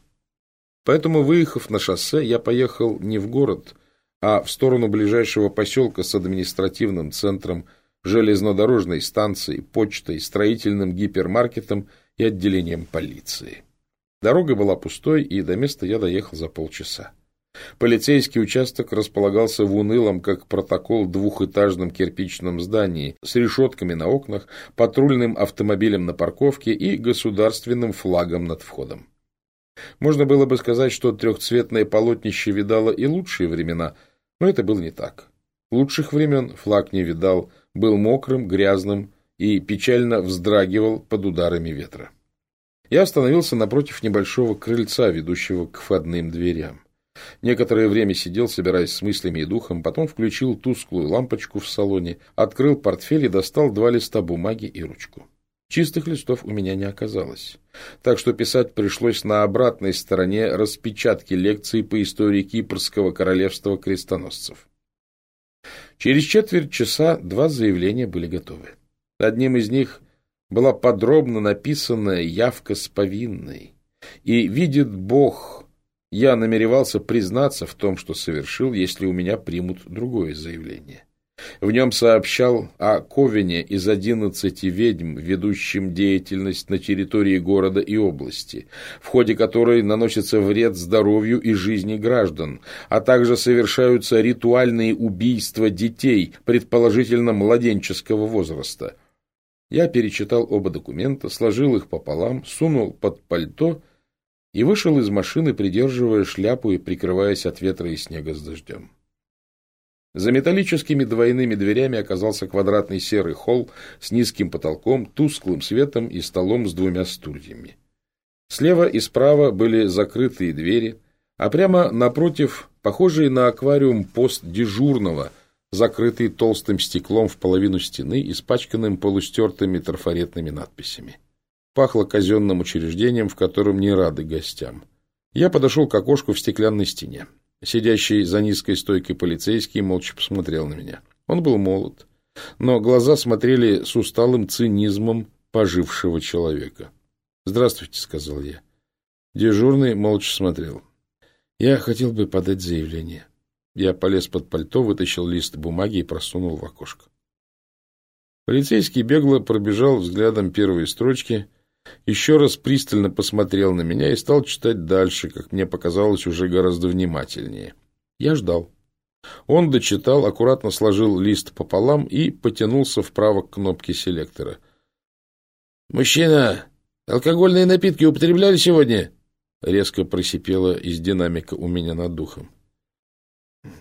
Поэтому, выехав на шоссе, я поехал не в город, а в сторону ближайшего поселка с административным центром, железнодорожной станцией, почтой, строительным гипермаркетом и отделением полиции. Дорога была пустой, и до места я доехал за полчаса. Полицейский участок располагался в унылом, как протокол, двухэтажном кирпичном здании с решетками на окнах, патрульным автомобилем на парковке и государственным флагом над входом. Можно было бы сказать, что трехцветное полотнище видало и лучшие времена, но это было не так. Лучших времен флаг не видал, был мокрым, грязным и печально вздрагивал под ударами ветра. Я остановился напротив небольшого крыльца, ведущего к входным дверям. Некоторое время сидел, собираясь с мыслями и духом, потом включил тусклую лампочку в салоне, открыл портфель и достал два листа бумаги и ручку. Чистых листов у меня не оказалось, так что писать пришлось на обратной стороне распечатки лекций по истории Кипрского королевства крестоносцев. Через четверть часа два заявления были готовы. Одним из них была подробно написанная явка с повинной. И видит Бог, я намеревался признаться в том, что совершил, если у меня примут другое заявление. В нем сообщал о Ковине из одиннадцати ведьм, ведущим деятельность на территории города и области, в ходе которой наносится вред здоровью и жизни граждан, а также совершаются ритуальные убийства детей, предположительно младенческого возраста. Я перечитал оба документа, сложил их пополам, сунул под пальто и вышел из машины, придерживая шляпу и прикрываясь от ветра и снега с дождем. За металлическими двойными дверями оказался квадратный серый холл с низким потолком, тусклым светом и столом с двумя стульями. Слева и справа были закрытые двери, а прямо напротив похожий на аквариум пост дежурного, закрытый толстым стеклом в половину стены, испачканным полустертыми трафаретными надписями. Пахло казенным учреждением, в котором не рады гостям. Я подошел к окошку в стеклянной стене. Сидящий за низкой стойкой полицейский молча посмотрел на меня. Он был молод, но глаза смотрели с усталым цинизмом пожившего человека. «Здравствуйте», — сказал я. Дежурный молча смотрел. «Я хотел бы подать заявление». Я полез под пальто, вытащил лист бумаги и просунул в окошко. Полицейский бегло пробежал взглядом первые строчки еще раз пристально посмотрел на меня и стал читать дальше, как мне показалось, уже гораздо внимательнее. Я ждал. Он дочитал, аккуратно сложил лист пополам и потянулся вправо к кнопке селектора. «Мужчина, алкогольные напитки употребляли сегодня?» Резко просипело из динамика у меня над духом.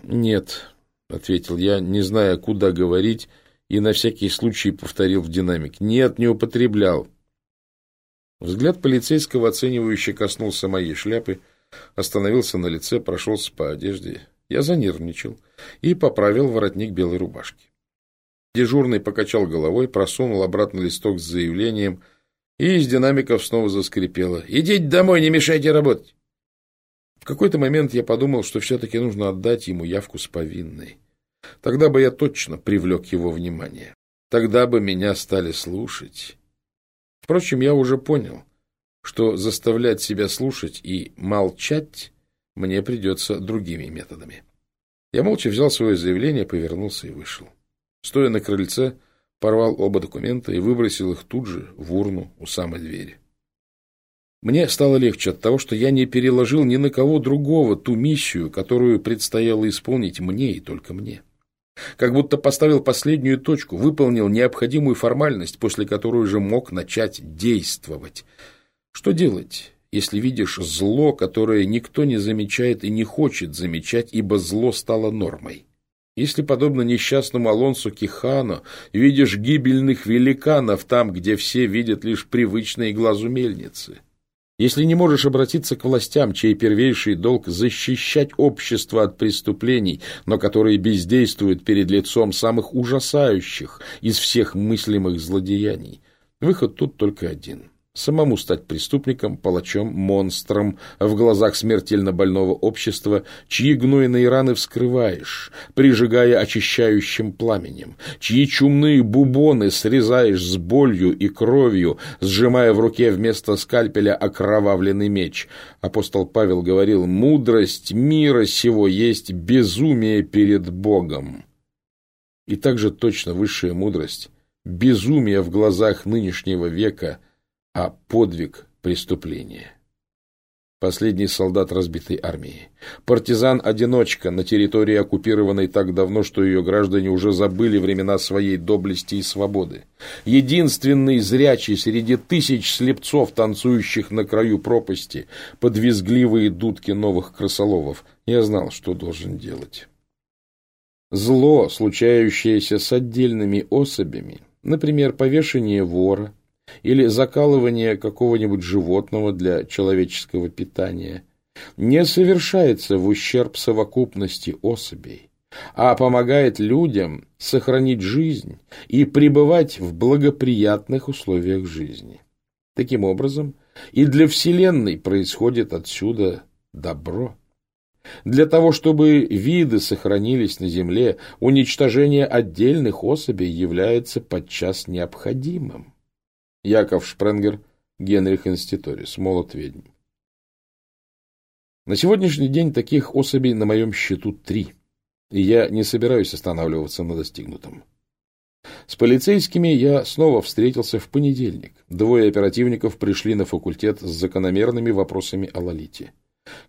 «Нет», — ответил я, не зная, куда говорить, и на всякий случай повторил в динамик. «Нет, не употреблял». Взгляд полицейского оценивающе коснулся моей шляпы, остановился на лице, прошелся по одежде. Я занервничал и поправил воротник белой рубашки. Дежурный покачал головой, просунул обратно листок с заявлением, и из динамиков снова заскрипело. «Идите домой, не мешайте работать!» В какой-то момент я подумал, что все-таки нужно отдать ему явку с повинной. Тогда бы я точно привлек его внимание. Тогда бы меня стали слушать. Впрочем, я уже понял, что заставлять себя слушать и молчать мне придется другими методами. Я молча взял свое заявление, повернулся и вышел. Стоя на крыльце, порвал оба документа и выбросил их тут же в урну у самой двери. Мне стало легче от того, что я не переложил ни на кого другого ту миссию, которую предстояло исполнить мне и только мне. Как будто поставил последнюю точку, выполнил необходимую формальность, после которой уже мог начать действовать. Что делать, если видишь зло, которое никто не замечает и не хочет замечать, ибо зло стало нормой? Если, подобно несчастному Алонсу Кихано, видишь гибельных великанов там, где все видят лишь привычные глазу мельницы – если не можешь обратиться к властям, чей первейший долг защищать общество от преступлений, но которые бездействуют перед лицом самых ужасающих из всех мыслимых злодеяний, выход тут только один – самому стать преступником, палачом, монстром в глазах смертельно больного общества, чьи гнойные раны вскрываешь, прижигая очищающим пламенем, чьи чумные бубоны срезаешь с болью и кровью, сжимая в руке вместо скальпеля окровавленный меч. Апостол Павел говорил, «Мудрость мира сего есть безумие перед Богом». И также точно высшая мудрость – безумие в глазах нынешнего века, а подвиг – преступление. Последний солдат разбитой армии. Партизан-одиночка на территории, оккупированной так давно, что ее граждане уже забыли времена своей доблести и свободы. Единственный зрячий среди тысяч слепцов, танцующих на краю пропасти, под визгливые дудки новых крысоловов. Я знал, что должен делать. Зло, случающееся с отдельными особями, например, повешение вора, или закалывание какого-нибудь животного для человеческого питания не совершается в ущерб совокупности особей, а помогает людям сохранить жизнь и пребывать в благоприятных условиях жизни. Таким образом, и для Вселенной происходит отсюда добро. Для того, чтобы виды сохранились на Земле, уничтожение отдельных особей является подчас необходимым. Яков Шпренгер, Генрих Инститорис, молот ведьм. На сегодняшний день таких особей на моем счету три, и я не собираюсь останавливаться на достигнутом. С полицейскими я снова встретился в понедельник. Двое оперативников пришли на факультет с закономерными вопросами о Лолите.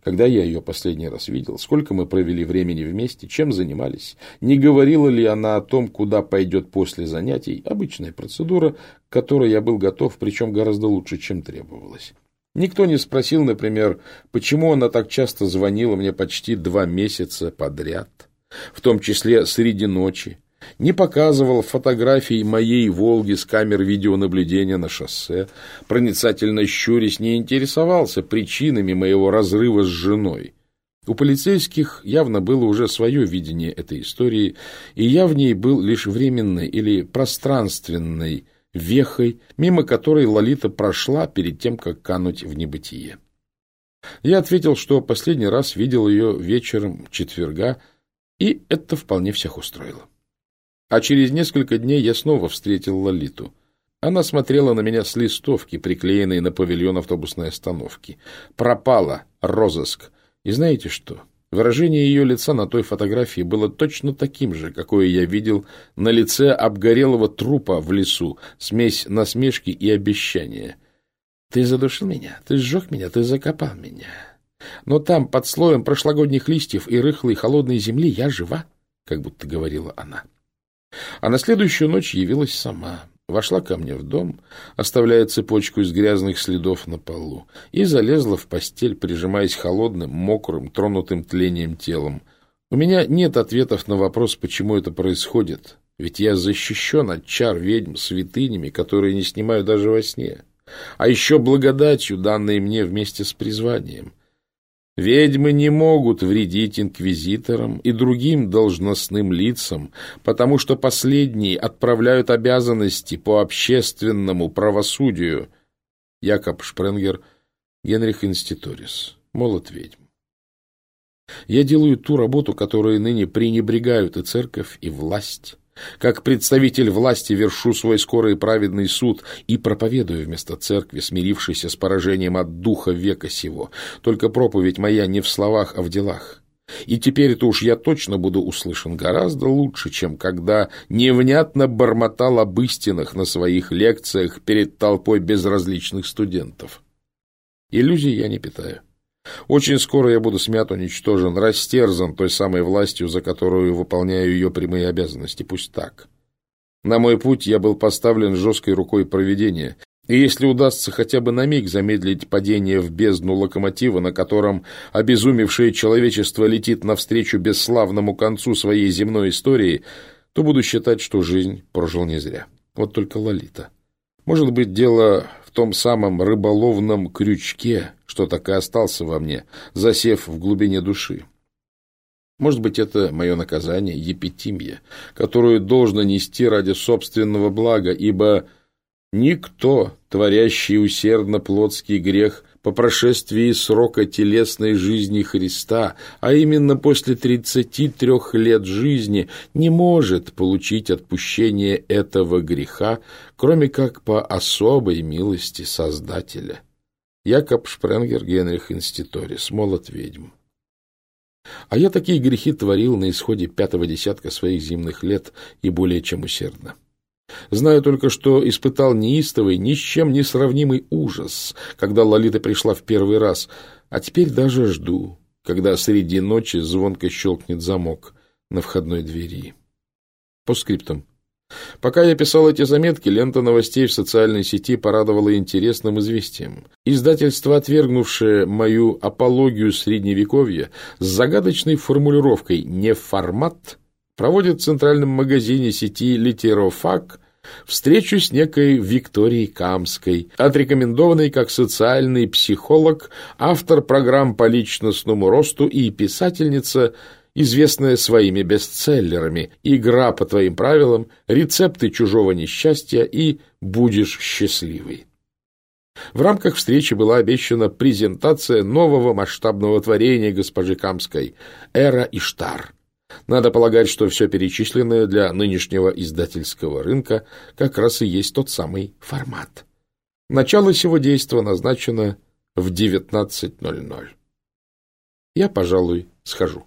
Когда я ее последний раз видел, сколько мы провели времени вместе, чем занимались, не говорила ли она о том, куда пойдет после занятий, обычная процедура, к которой я был готов, причем гораздо лучше, чем требовалось. Никто не спросил, например, почему она так часто звонила мне почти два месяца подряд, в том числе среди ночи, не показывал фотографий моей «Волги» с камер видеонаблюдения на шоссе, проницательно щурясь, не интересовался причинами моего разрыва с женой. У полицейских явно было уже свое видение этой истории, и я в ней был лишь временной или пространственной вехой, мимо которой Лолита прошла перед тем, как кануть в небытие. Я ответил, что последний раз видел ее вечером четверга, и это вполне всех устроило. А через несколько дней я снова встретил Лолиту. Она смотрела на меня с листовки, приклеенной на павильон автобусной остановки. Пропала, розыск. И знаете что? Выражение ее лица на той фотографии было точно таким же, какое я видел на лице обгорелого трупа в лесу, смесь насмешки и обещания. «Ты задушил меня, ты сжег меня, ты закопал меня. Но там, под слоем прошлогодних листьев и рыхлой холодной земли, я жива», — как будто говорила она. А на следующую ночь явилась сама. Вошла ко мне в дом, оставляя цепочку из грязных следов на полу, и залезла в постель, прижимаясь холодным, мокрым, тронутым тлением телом. У меня нет ответов на вопрос, почему это происходит, ведь я защищен от чар ведьм святынями, которые не снимаю даже во сне, а еще благодатью, данной мне вместе с призванием. Ведьмы не могут вредить инквизиторам и другим должностным лицам, потому что последние отправляют обязанности по общественному правосудию. Якоб Шпренгер, Генрих Инститорис. Молот ведьм. Я делаю ту работу, которой ныне пренебрегают и церковь, и власть. Как представитель власти вершу свой скорый праведный суд и проповедую вместо церкви, смирившейся с поражением от духа века сего. Только проповедь моя не в словах, а в делах. И теперь-то уж я точно буду услышан гораздо лучше, чем когда невнятно бормотал об истинах на своих лекциях перед толпой безразличных студентов. Иллюзий я не питаю. Очень скоро я буду смят, уничтожен, растерзан той самой властью, за которую выполняю ее прямые обязанности. Пусть так. На мой путь я был поставлен жесткой рукой проведения, и если удастся хотя бы на миг замедлить падение в бездну локомотива, на котором обезумевшее человечество летит навстречу бесславному концу своей земной истории, то буду считать, что жизнь прожил не зря. Вот только Лолита. Может быть, дело том самом рыболовном крючке, что так и остался во мне, засев в глубине души. Может быть, это мое наказание, епитимия, которую должно нести ради собственного блага, ибо никто, творящий усердно плотский грех, по прошествии срока телесной жизни Христа, а именно после 33 лет жизни, не может получить отпущение этого греха, кроме как по особой милости Создателя. Якоб Шпренгер, Генрих Инститорис, Молот ведьм. А я такие грехи творил на исходе пятого десятка своих зимних лет и более чем усердно. Знаю только, что испытал неистовый, ни с чем не сравнимый ужас, когда Лолита пришла в первый раз, а теперь даже жду, когда среди ночи звонко щелкнет замок на входной двери. По скриптам. Пока я писал эти заметки, лента новостей в социальной сети порадовала интересным известием. Издательство, отвергнувшее мою апологию средневековья с загадочной формулировкой «не формат», проводит в центральном магазине сети «Литерофак» встречу с некой Викторией Камской, отрекомендованной как социальный психолог, автор программ по личностному росту и писательница – известная своими бестселлерами «Игра по твоим правилам», «Рецепты чужого несчастья» и «Будешь счастливый». В рамках встречи была обещана презентация нового масштабного творения госпожи Камской «Эра Иштар». Надо полагать, что все перечисленное для нынешнего издательского рынка как раз и есть тот самый формат. Начало сего действа назначено в 19.00. Я, пожалуй, схожу.